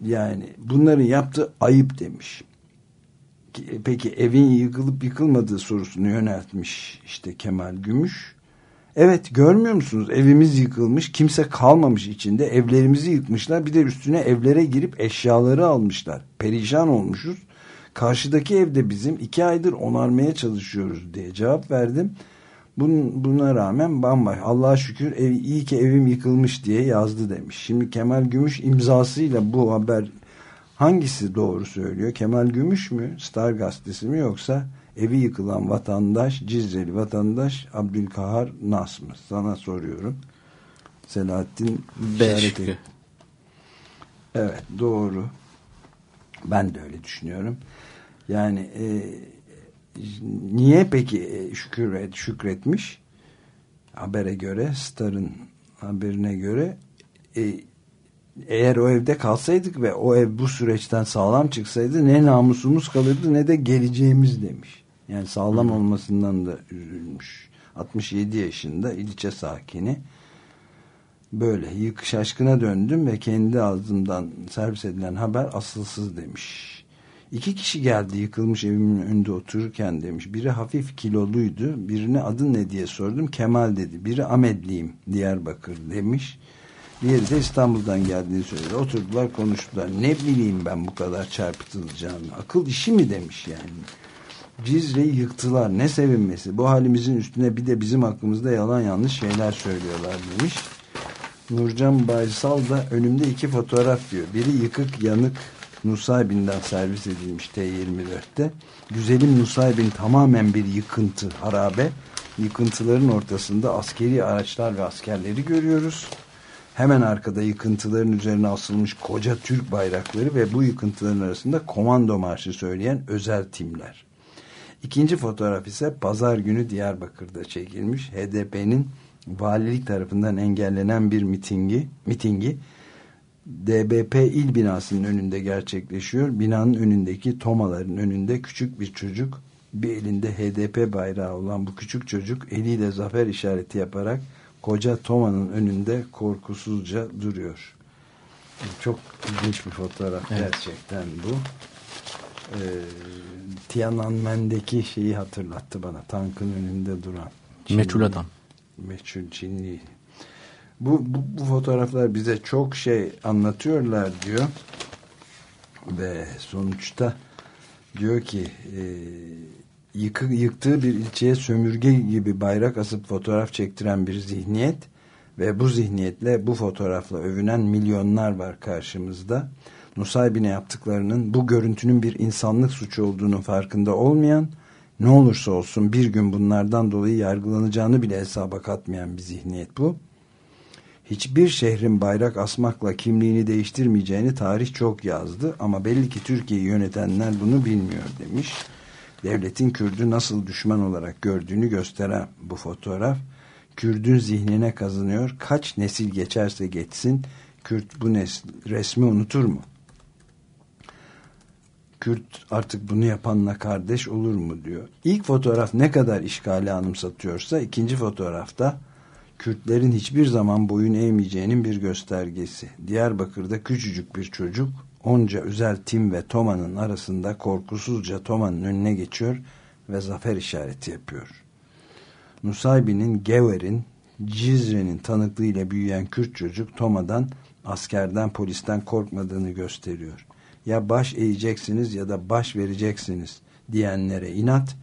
Yani bunların yaptığı ayıp demiş. Ki- Peki evin yıkılıp yıkılmadığı sorusunu yöneltmiş işte Kemal Gümüş. Evet görmüyor musunuz evimiz yıkılmış kimse kalmamış içinde evlerimizi yıkmışlar bir de üstüne evlere girip eşyaları almışlar. Perişan olmuşuz. Karşıdaki evde bizim iki aydır onarmaya çalışıyoruz diye cevap verdim. Bun, buna rağmen bambaşka Allah'a şükür ev, iyi ki evim yıkılmış diye yazdı demiş. Şimdi Kemal Gümüş imzasıyla bu haber hangisi doğru söylüyor? Kemal Gümüş mü? Star Gazetesi mi yoksa evi yıkılan vatandaş, Cizreli vatandaş Abdülkahar Nas mı? Sana soruyorum. Selahattin B işaret şıkkı. et- Evet doğru. Ben de öyle düşünüyorum. Yani e, niye peki e, şükür, şükretmiş? Habere göre, Star'ın haberine göre e, eğer o evde kalsaydık ve o ev bu süreçten sağlam çıksaydı ne namusumuz kalırdı ne de geleceğimiz demiş. Yani sağlam olmasından da üzülmüş. 67 yaşında ilçe sakini. Böyle yık şaşkına döndüm ve kendi ağzımdan servis edilen haber asılsız demiş. İki kişi geldi yıkılmış evimin önünde otururken demiş. Biri hafif kiloluydu. Birine adın ne diye sordum. Kemal dedi. Biri Amedliyim Diyarbakır demiş. Diğeri de İstanbul'dan geldiğini söyledi. Oturdular konuştular. Ne bileyim ben bu kadar çarpıtılacağını. Akıl işi mi demiş yani. Cizre'yi yıktılar. Ne sevinmesi. Bu halimizin üstüne bir de bizim hakkımızda yalan yanlış şeyler söylüyorlar demiş. Nurcan Baysal da önümde iki fotoğraf diyor. Biri yıkık yanık Nusaybin'den servis edilmiş T24'te. Güzelim Nusaybin tamamen bir yıkıntı, harabe. Yıkıntıların ortasında askeri araçlar ve askerleri görüyoruz. Hemen arkada yıkıntıların üzerine asılmış koca Türk bayrakları ve bu yıkıntıların arasında komando marşı söyleyen özel timler. İkinci fotoğraf ise pazar günü Diyarbakır'da çekilmiş. HDP'nin valilik tarafından engellenen bir mitingi, mitingi DBP il binasının önünde gerçekleşiyor. Binanın önündeki tomaların önünde küçük bir çocuk bir elinde HDP bayrağı olan bu küçük çocuk eliyle zafer işareti yaparak koca tomanın önünde korkusuzca duruyor. Çok ilginç bir fotoğraf Evet. gerçekten bu. Ee, Tiananmen'deki şeyi hatırlattı bana. Tankın önünde duran. Çinli- Meçhul adam. Meçhul Çinli. Bu, bu, bu fotoğraflar bize çok şey anlatıyorlar diyor. Ve sonuçta diyor ki e, yıkı, yıktığı bir ilçeye sömürge gibi bayrak asıp fotoğraf çektiren bir zihniyet ve bu zihniyetle bu fotoğrafla övünen milyonlar var karşımızda. Nusaybin'e yaptıklarının bu görüntünün bir insanlık suçu olduğunu farkında olmayan ne olursa olsun bir gün bunlardan dolayı yargılanacağını bile hesaba katmayan bir zihniyet bu. Hiçbir şehrin bayrak asmakla kimliğini değiştirmeyeceğini tarih çok yazdı ama belli ki Türkiye'yi yönetenler bunu bilmiyor demiş. Devletin Kürdü nasıl düşman olarak gördüğünü gösteren bu fotoğraf Kürdün zihnine kazınıyor. Kaç nesil geçerse geçsin Kürt bu nesil, resmi unutur mu? Kürt artık bunu yapanla kardeş olur mu diyor. İlk fotoğraf ne kadar işgali anımsatıyorsa ikinci fotoğrafta Kürtlerin hiçbir zaman boyun eğmeyeceğinin bir göstergesi. Diyarbakır'da küçücük bir çocuk onca özel Tim ve Toma'nın arasında korkusuzca Toma'nın önüne geçiyor ve zafer işareti yapıyor. Nusaybin'in, Gever'in, Cizre'nin tanıklığıyla büyüyen Kürt çocuk Toma'dan, askerden, polisten korkmadığını gösteriyor. Ya baş eğeceksiniz ya da baş vereceksiniz diyenlere inat,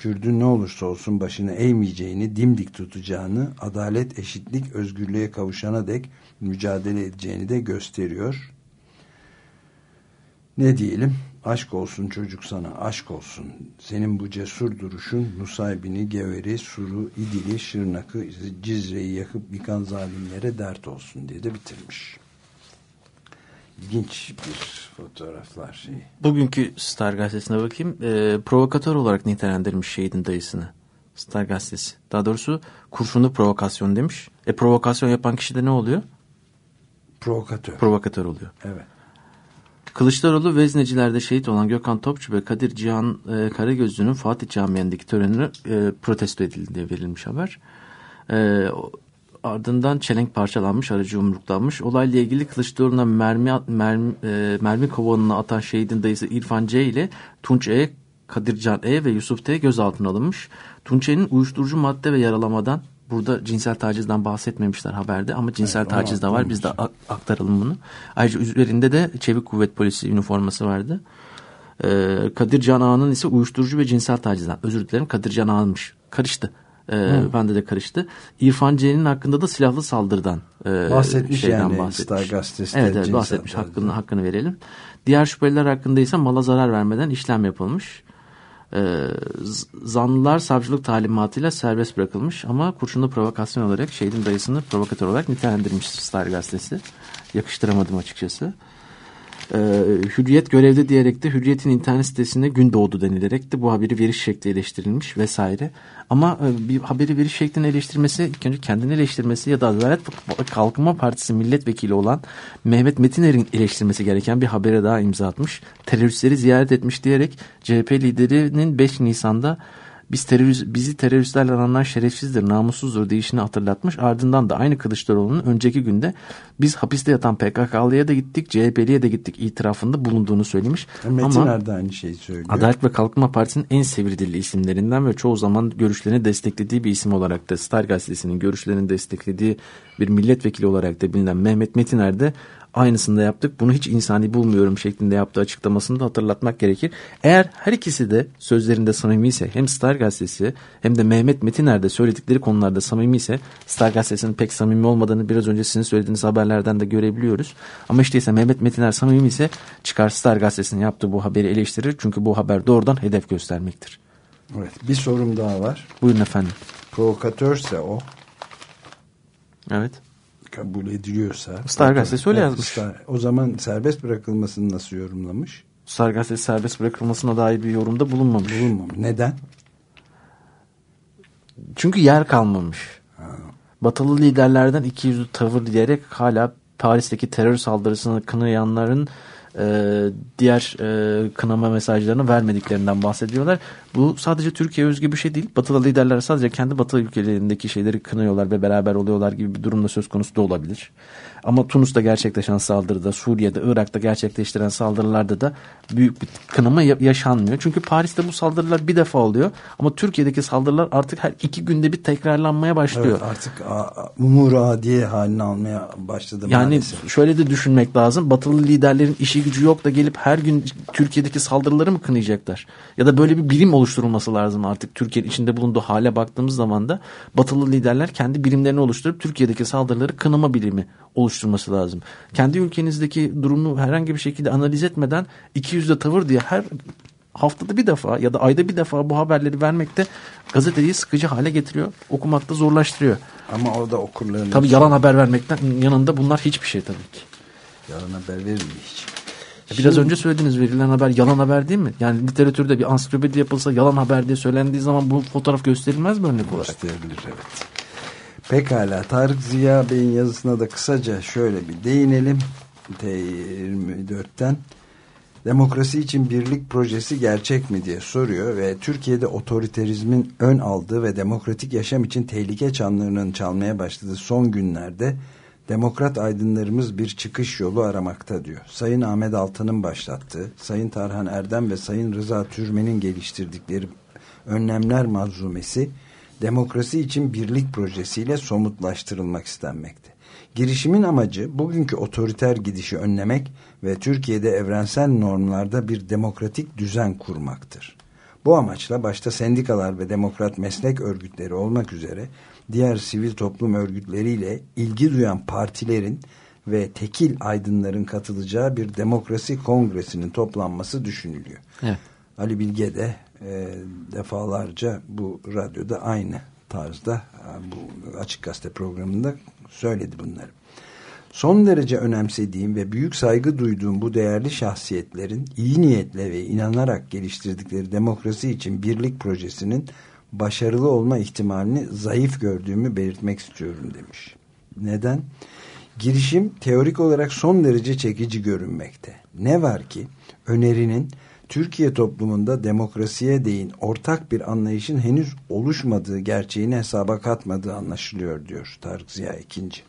Kürdün ne olursa olsun başını eğmeyeceğini, dimdik tutacağını, adalet, eşitlik, özgürlüğe kavuşana dek mücadele edeceğini de gösteriyor. Ne diyelim? Aşk olsun çocuk sana, aşk olsun. Senin bu cesur duruşun Nusaybin'i, Geveri, Sur'u, İdil'i, Şırnak'ı, Cizre'yi yakıp yıkan zalimlere dert olsun diye de bitirmiş. İlginç bir fotoğraflar şeyi. Bugünkü Star Gazetesi'ne bakayım. E, provokatör olarak nitelendirmiş şehidin dayısını. Star Gazetesi. Daha doğrusu kurşunlu provokasyon demiş. E provokasyon yapan kişi de ne oluyor? Provokatör. Provokatör oluyor. evet. Kılıçdaroğlu Vezneciler'de şehit olan Gökhan Topçu ve Kadir Cihan e, Karagözlü'nün Fatih Camii'ndeki törenine e, protesto edildi verilmiş haber. E, ardından çelenk parçalanmış, aracı yumruklanmış. Olayla ilgili Kılıçdaroğlu'na mermi, mermi, e, mermi kovanına atan şehidin dayısı İrfan C ile Tunç E, Kadircan E ve Yusuf T gözaltına alınmış. Tunç E'nin uyuşturucu madde ve yaralamadan Burada cinsel tacizden bahsetmemişler haberde ama cinsel Evet, taciz de var. Biz de aktaralım bunu. Ayrıca üzerinde de Çevik Kuvvet Polisi üniforması vardı. Ee, Kadir Can Ağa'nın ise uyuşturucu ve cinsel tacizden. Özür dilerim Kadir Can Ağa'nmış. Karıştı. Ee, bende de karıştı. İrfan C'nin hakkında da silahlı saldırıdan e, Bahsetmiş şeyden yani bahsetmiş. Star Gazetesi'nde Evet, evet bahsetmiş. Hakkını, hakkını verelim. Diğer şüpheliler hakkında ise mala zarar vermeden işlem yapılmış. Z- zanlılar savcılık talimatıyla serbest bırakılmış ama kurşunlu provokasyon olarak şehidin dayısını provokatör olarak nitelendirmiş Star gazetesi. Yakıştıramadım açıkçası. Ee, hürriyet görevde diyerek de Hürriyet'in internet sitesinde gün doğdu denilerek de bu haberi veriş şekli eleştirilmiş vesaire. Ama e, bir haberi veriş şeklini eleştirmesi ilk önce kendini eleştirmesi ya da Adalet Kalkınma Partisi milletvekili olan Mehmet Metiner'in eleştirmesi gereken bir habere daha imza atmış. Teröristleri ziyaret etmiş diyerek CHP liderinin 5 Nisan'da biz terörist, bizi teröristlerle aranlar şerefsizdir, namussuzdur deyişini hatırlatmış. Ardından da aynı Kılıçdaroğlu'nun önceki günde biz hapiste yatan PKK'lıya da gittik, CHP'liye de gittik itirafında bulunduğunu söylemiş. Metin Ama Erdoğan aynı şeyi söylüyor. Adalet ve Kalkınma Partisi'nin en sevirdili isimlerinden ve çoğu zaman görüşlerini desteklediği bir isim olarak da Star Gazetesi'nin görüşlerini desteklediği bir milletvekili olarak da bilinen Mehmet Metiner de aynısını da yaptık. Bunu hiç insani bulmuyorum şeklinde yaptığı açıklamasını da hatırlatmak gerekir. Eğer her ikisi de sözlerinde samimi ise hem Star Gazetesi hem de Mehmet Metiner de söyledikleri konularda samimi ise Star Gazetesi'nin pek samimi olmadığını biraz önce sizin söylediğiniz haberlerden de görebiliyoruz. Ama işte ise Mehmet Metiner samimi ise çıkar Star Gazetesi'nin yaptığı bu haberi eleştirir. Çünkü bu haber doğrudan hedef göstermektir. Evet, bir sorum daha var. Buyurun efendim. Provokatörse o Evet. Kabul ediliyorsa. Star Gazetesi öyle yazmış. Star- o zaman serbest bırakılmasını nasıl yorumlamış? Star Gazetesi serbest bırakılmasına dair bir yorumda bulunmamış. Bulunmamış. Neden? Çünkü yer kalmamış. Batılı liderlerden iki yüzlü tavır diyerek hala Paris'teki terör saldırısını kınayanların e, diğer e, kınama mesajlarını vermediklerinden bahsediyorlar. Bu sadece Türkiye özgü bir şey değil. Batılı liderler sadece kendi batılı ülkelerindeki şeyleri kınıyorlar ve beraber oluyorlar gibi bir durumda söz konusu da olabilir. Ama Tunus'ta gerçekleşen saldırıda, Suriye'de, Irak'ta gerçekleştiren saldırılarda da büyük bir kınama ya- yaşanmıyor. Çünkü Paris'te bu saldırılar bir defa oluyor. Ama Türkiye'deki saldırılar artık her iki günde bir tekrarlanmaya başlıyor. Evet, artık a- a- umur adiye halini almaya başladı Yani maalesef. şöyle de düşünmek lazım. Batılı liderlerin işi gücü yok da gelip her gün Türkiye'deki saldırıları mı kınayacaklar? Ya da böyle bir birim oluşturulması lazım artık. Türkiye'nin içinde bulunduğu hale baktığımız zaman da batılı liderler kendi birimlerini oluşturup Türkiye'deki saldırıları kınama birimi oluşturması lazım. Kendi ülkenizdeki durumu herhangi bir şekilde analiz etmeden iki yüzde tavır diye her haftada bir defa ya da ayda bir defa bu haberleri vermekte gazeteyi sıkıcı hale getiriyor. Okumakta zorlaştırıyor. Ama o da okurların Tabii yalan haber vermekten yanında bunlar hiçbir şey tabii ki. yalan haber verir mi hiç? Biraz önce söylediğiniz verilen haber yalan haber değil mi? Yani literatürde bir ansiklopedi yapılsa yalan haber diye söylendiği zaman bu fotoğraf gösterilmez mi örnek olarak? gösterilir evet. Pekala Tarık Ziya Bey'in yazısına da kısaca şöyle bir değinelim. T24'ten Demokrasi için birlik projesi gerçek mi diye soruyor ve Türkiye'de otoriterizmin ön aldığı ve demokratik yaşam için tehlike çanlarının çalmaya başladığı son günlerde demokrat aydınlarımız bir çıkış yolu aramakta diyor. Sayın Ahmet Altan'ın başlattığı, Sayın Tarhan Erdem ve Sayın Rıza Türmen'in geliştirdikleri önlemler manzumesi demokrasi için birlik projesiyle somutlaştırılmak istenmekte. Girişimin amacı bugünkü otoriter gidişi önlemek ve Türkiye'de evrensel normlarda bir demokratik düzen kurmaktır. Bu amaçla başta sendikalar ve demokrat meslek örgütleri olmak üzere diğer sivil toplum örgütleriyle ilgi duyan partilerin ve tekil aydınların katılacağı bir demokrasi kongresinin toplanması düşünülüyor. Evet. Ali Bilge de e, defalarca bu radyoda aynı tarzda e, bu Açık Gazete programında söyledi bunları. Son derece önemsediğim ve büyük saygı duyduğum bu değerli şahsiyetlerin iyi niyetle ve inanarak geliştirdikleri demokrasi için birlik projesinin başarılı olma ihtimalini zayıf gördüğümü belirtmek istiyorum demiş. Neden? Girişim teorik olarak son derece çekici görünmekte. Ne var ki önerinin Türkiye toplumunda demokrasiye değin ortak bir anlayışın henüz oluşmadığı gerçeğini hesaba katmadığı anlaşılıyor diyor Tarık Ziya ikinci.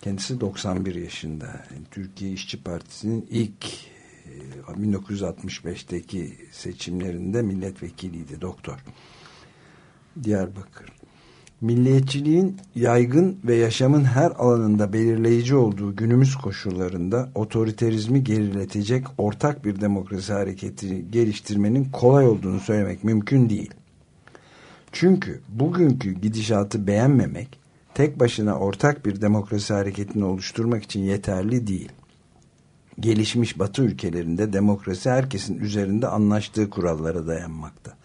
Kendisi 91 yaşında. Türkiye İşçi Partisi'nin ilk e, 1965'teki seçimlerinde milletvekiliydi doktor. Diyarbakır. Milliyetçiliğin yaygın ve yaşamın her alanında belirleyici olduğu günümüz koşullarında otoriterizmi geriletecek ortak bir demokrasi hareketi geliştirmenin kolay olduğunu söylemek mümkün değil. Çünkü bugünkü gidişatı beğenmemek tek başına ortak bir demokrasi hareketini oluşturmak için yeterli değil. Gelişmiş batı ülkelerinde demokrasi herkesin üzerinde anlaştığı kurallara dayanmakta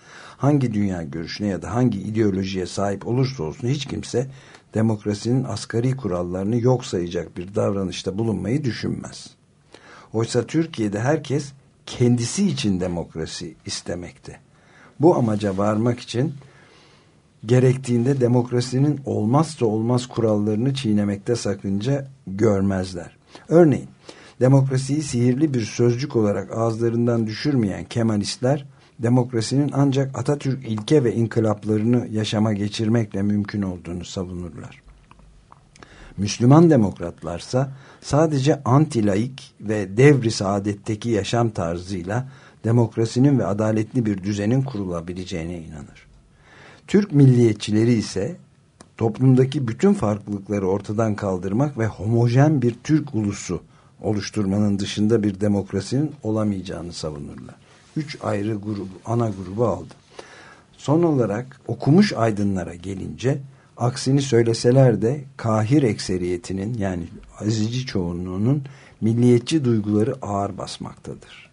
hangi dünya görüşüne ya da hangi ideolojiye sahip olursa olsun hiç kimse demokrasinin asgari kurallarını yok sayacak bir davranışta bulunmayı düşünmez. Oysa Türkiye'de herkes kendisi için demokrasi istemekte. Bu amaca varmak için gerektiğinde demokrasinin olmazsa olmaz kurallarını çiğnemekte sakınca görmezler. Örneğin demokrasiyi sihirli bir sözcük olarak ağızlarından düşürmeyen Kemalistler demokrasinin ancak Atatürk ilke ve inkılaplarını yaşama geçirmekle mümkün olduğunu savunurlar. Müslüman demokratlarsa sadece antilaik ve devri saadetteki yaşam tarzıyla demokrasinin ve adaletli bir düzenin kurulabileceğine inanır. Türk milliyetçileri ise toplumdaki bütün farklılıkları ortadan kaldırmak ve homojen bir Türk ulusu oluşturmanın dışında bir demokrasinin olamayacağını savunurlar üç ayrı grubu, ana grubu aldı. Son olarak okumuş aydınlara gelince aksini söyleseler de kahir ekseriyetinin yani azici çoğunluğunun milliyetçi duyguları ağır basmaktadır.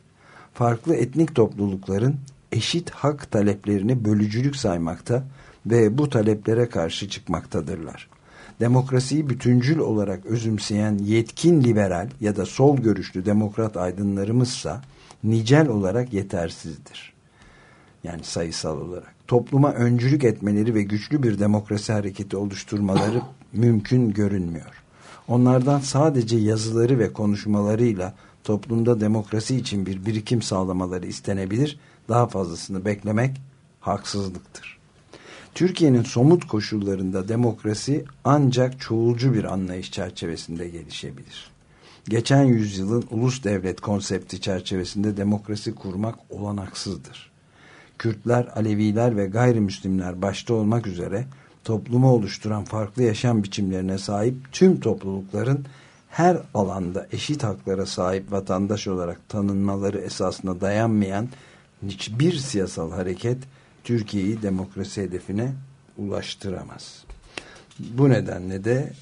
Farklı etnik toplulukların eşit hak taleplerini bölücülük saymakta ve bu taleplere karşı çıkmaktadırlar. Demokrasiyi bütüncül olarak özümseyen yetkin liberal ya da sol görüşlü demokrat aydınlarımızsa nicel olarak yetersizdir. Yani sayısal olarak. Topluma öncülük etmeleri ve güçlü bir demokrasi hareketi oluşturmaları *coughs* mümkün görünmüyor. Onlardan sadece yazıları ve konuşmalarıyla toplumda demokrasi için bir birikim sağlamaları istenebilir. Daha fazlasını beklemek haksızlıktır. Türkiye'nin somut koşullarında demokrasi ancak çoğulcu bir anlayış çerçevesinde gelişebilir geçen yüzyılın ulus devlet konsepti çerçevesinde demokrasi kurmak olanaksızdır. Kürtler, Aleviler ve gayrimüslimler başta olmak üzere toplumu oluşturan farklı yaşam biçimlerine sahip tüm toplulukların her alanda eşit haklara sahip vatandaş olarak tanınmaları esasına dayanmayan hiçbir siyasal hareket Türkiye'yi demokrasi hedefine ulaştıramaz. Bu nedenle de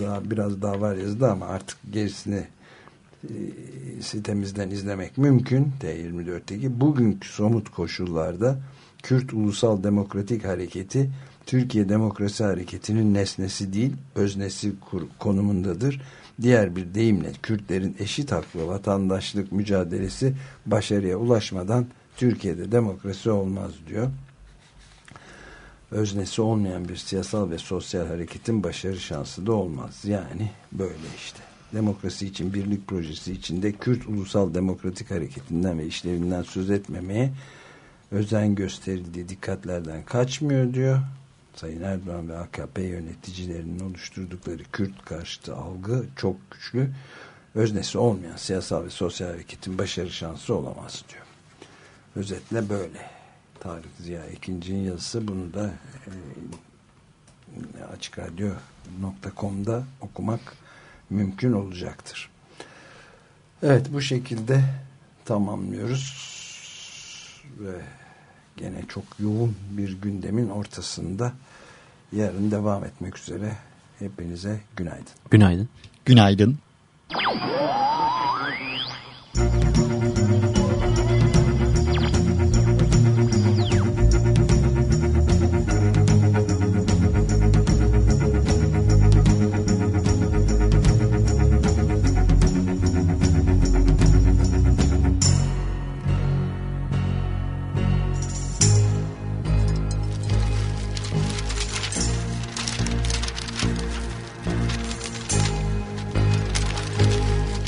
daha biraz daha var yazıda ama artık gerisini e, sitemizden izlemek mümkün T24'teki bugünkü somut koşullarda Kürt Ulusal Demokratik Hareketi Türkiye Demokrasi Hareketi'nin nesnesi değil öznesi konumundadır Diğer bir deyimle Kürtlerin eşit haklı vatandaşlık mücadelesi başarıya ulaşmadan Türkiye'de demokrasi olmaz diyor. Öznesi olmayan bir siyasal ve sosyal hareketin başarı şansı da olmaz. Yani böyle işte. Demokrasi için birlik projesi içinde Kürt Ulusal Demokratik Hareketi'nden ve işlevinden söz etmemeye özen gösterildiği dikkatlerden kaçmıyor diyor. Sayın Erdoğan ve AKP yöneticilerinin oluşturdukları Kürt karşıtı algı çok güçlü. Öznesi olmayan siyasal ve sosyal hareketin başarı şansı olamaz diyor. Özetle böyle. Tarık Ziya ikincinin yazısı bunu da e, açıkradyo.com'da okumak mümkün olacaktır. Evet bu şekilde tamamlıyoruz ve gene çok yoğun bir gündemin ortasında yarın devam etmek üzere hepinize günaydın. Günaydın. Günaydın.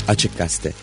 Açık Gazete.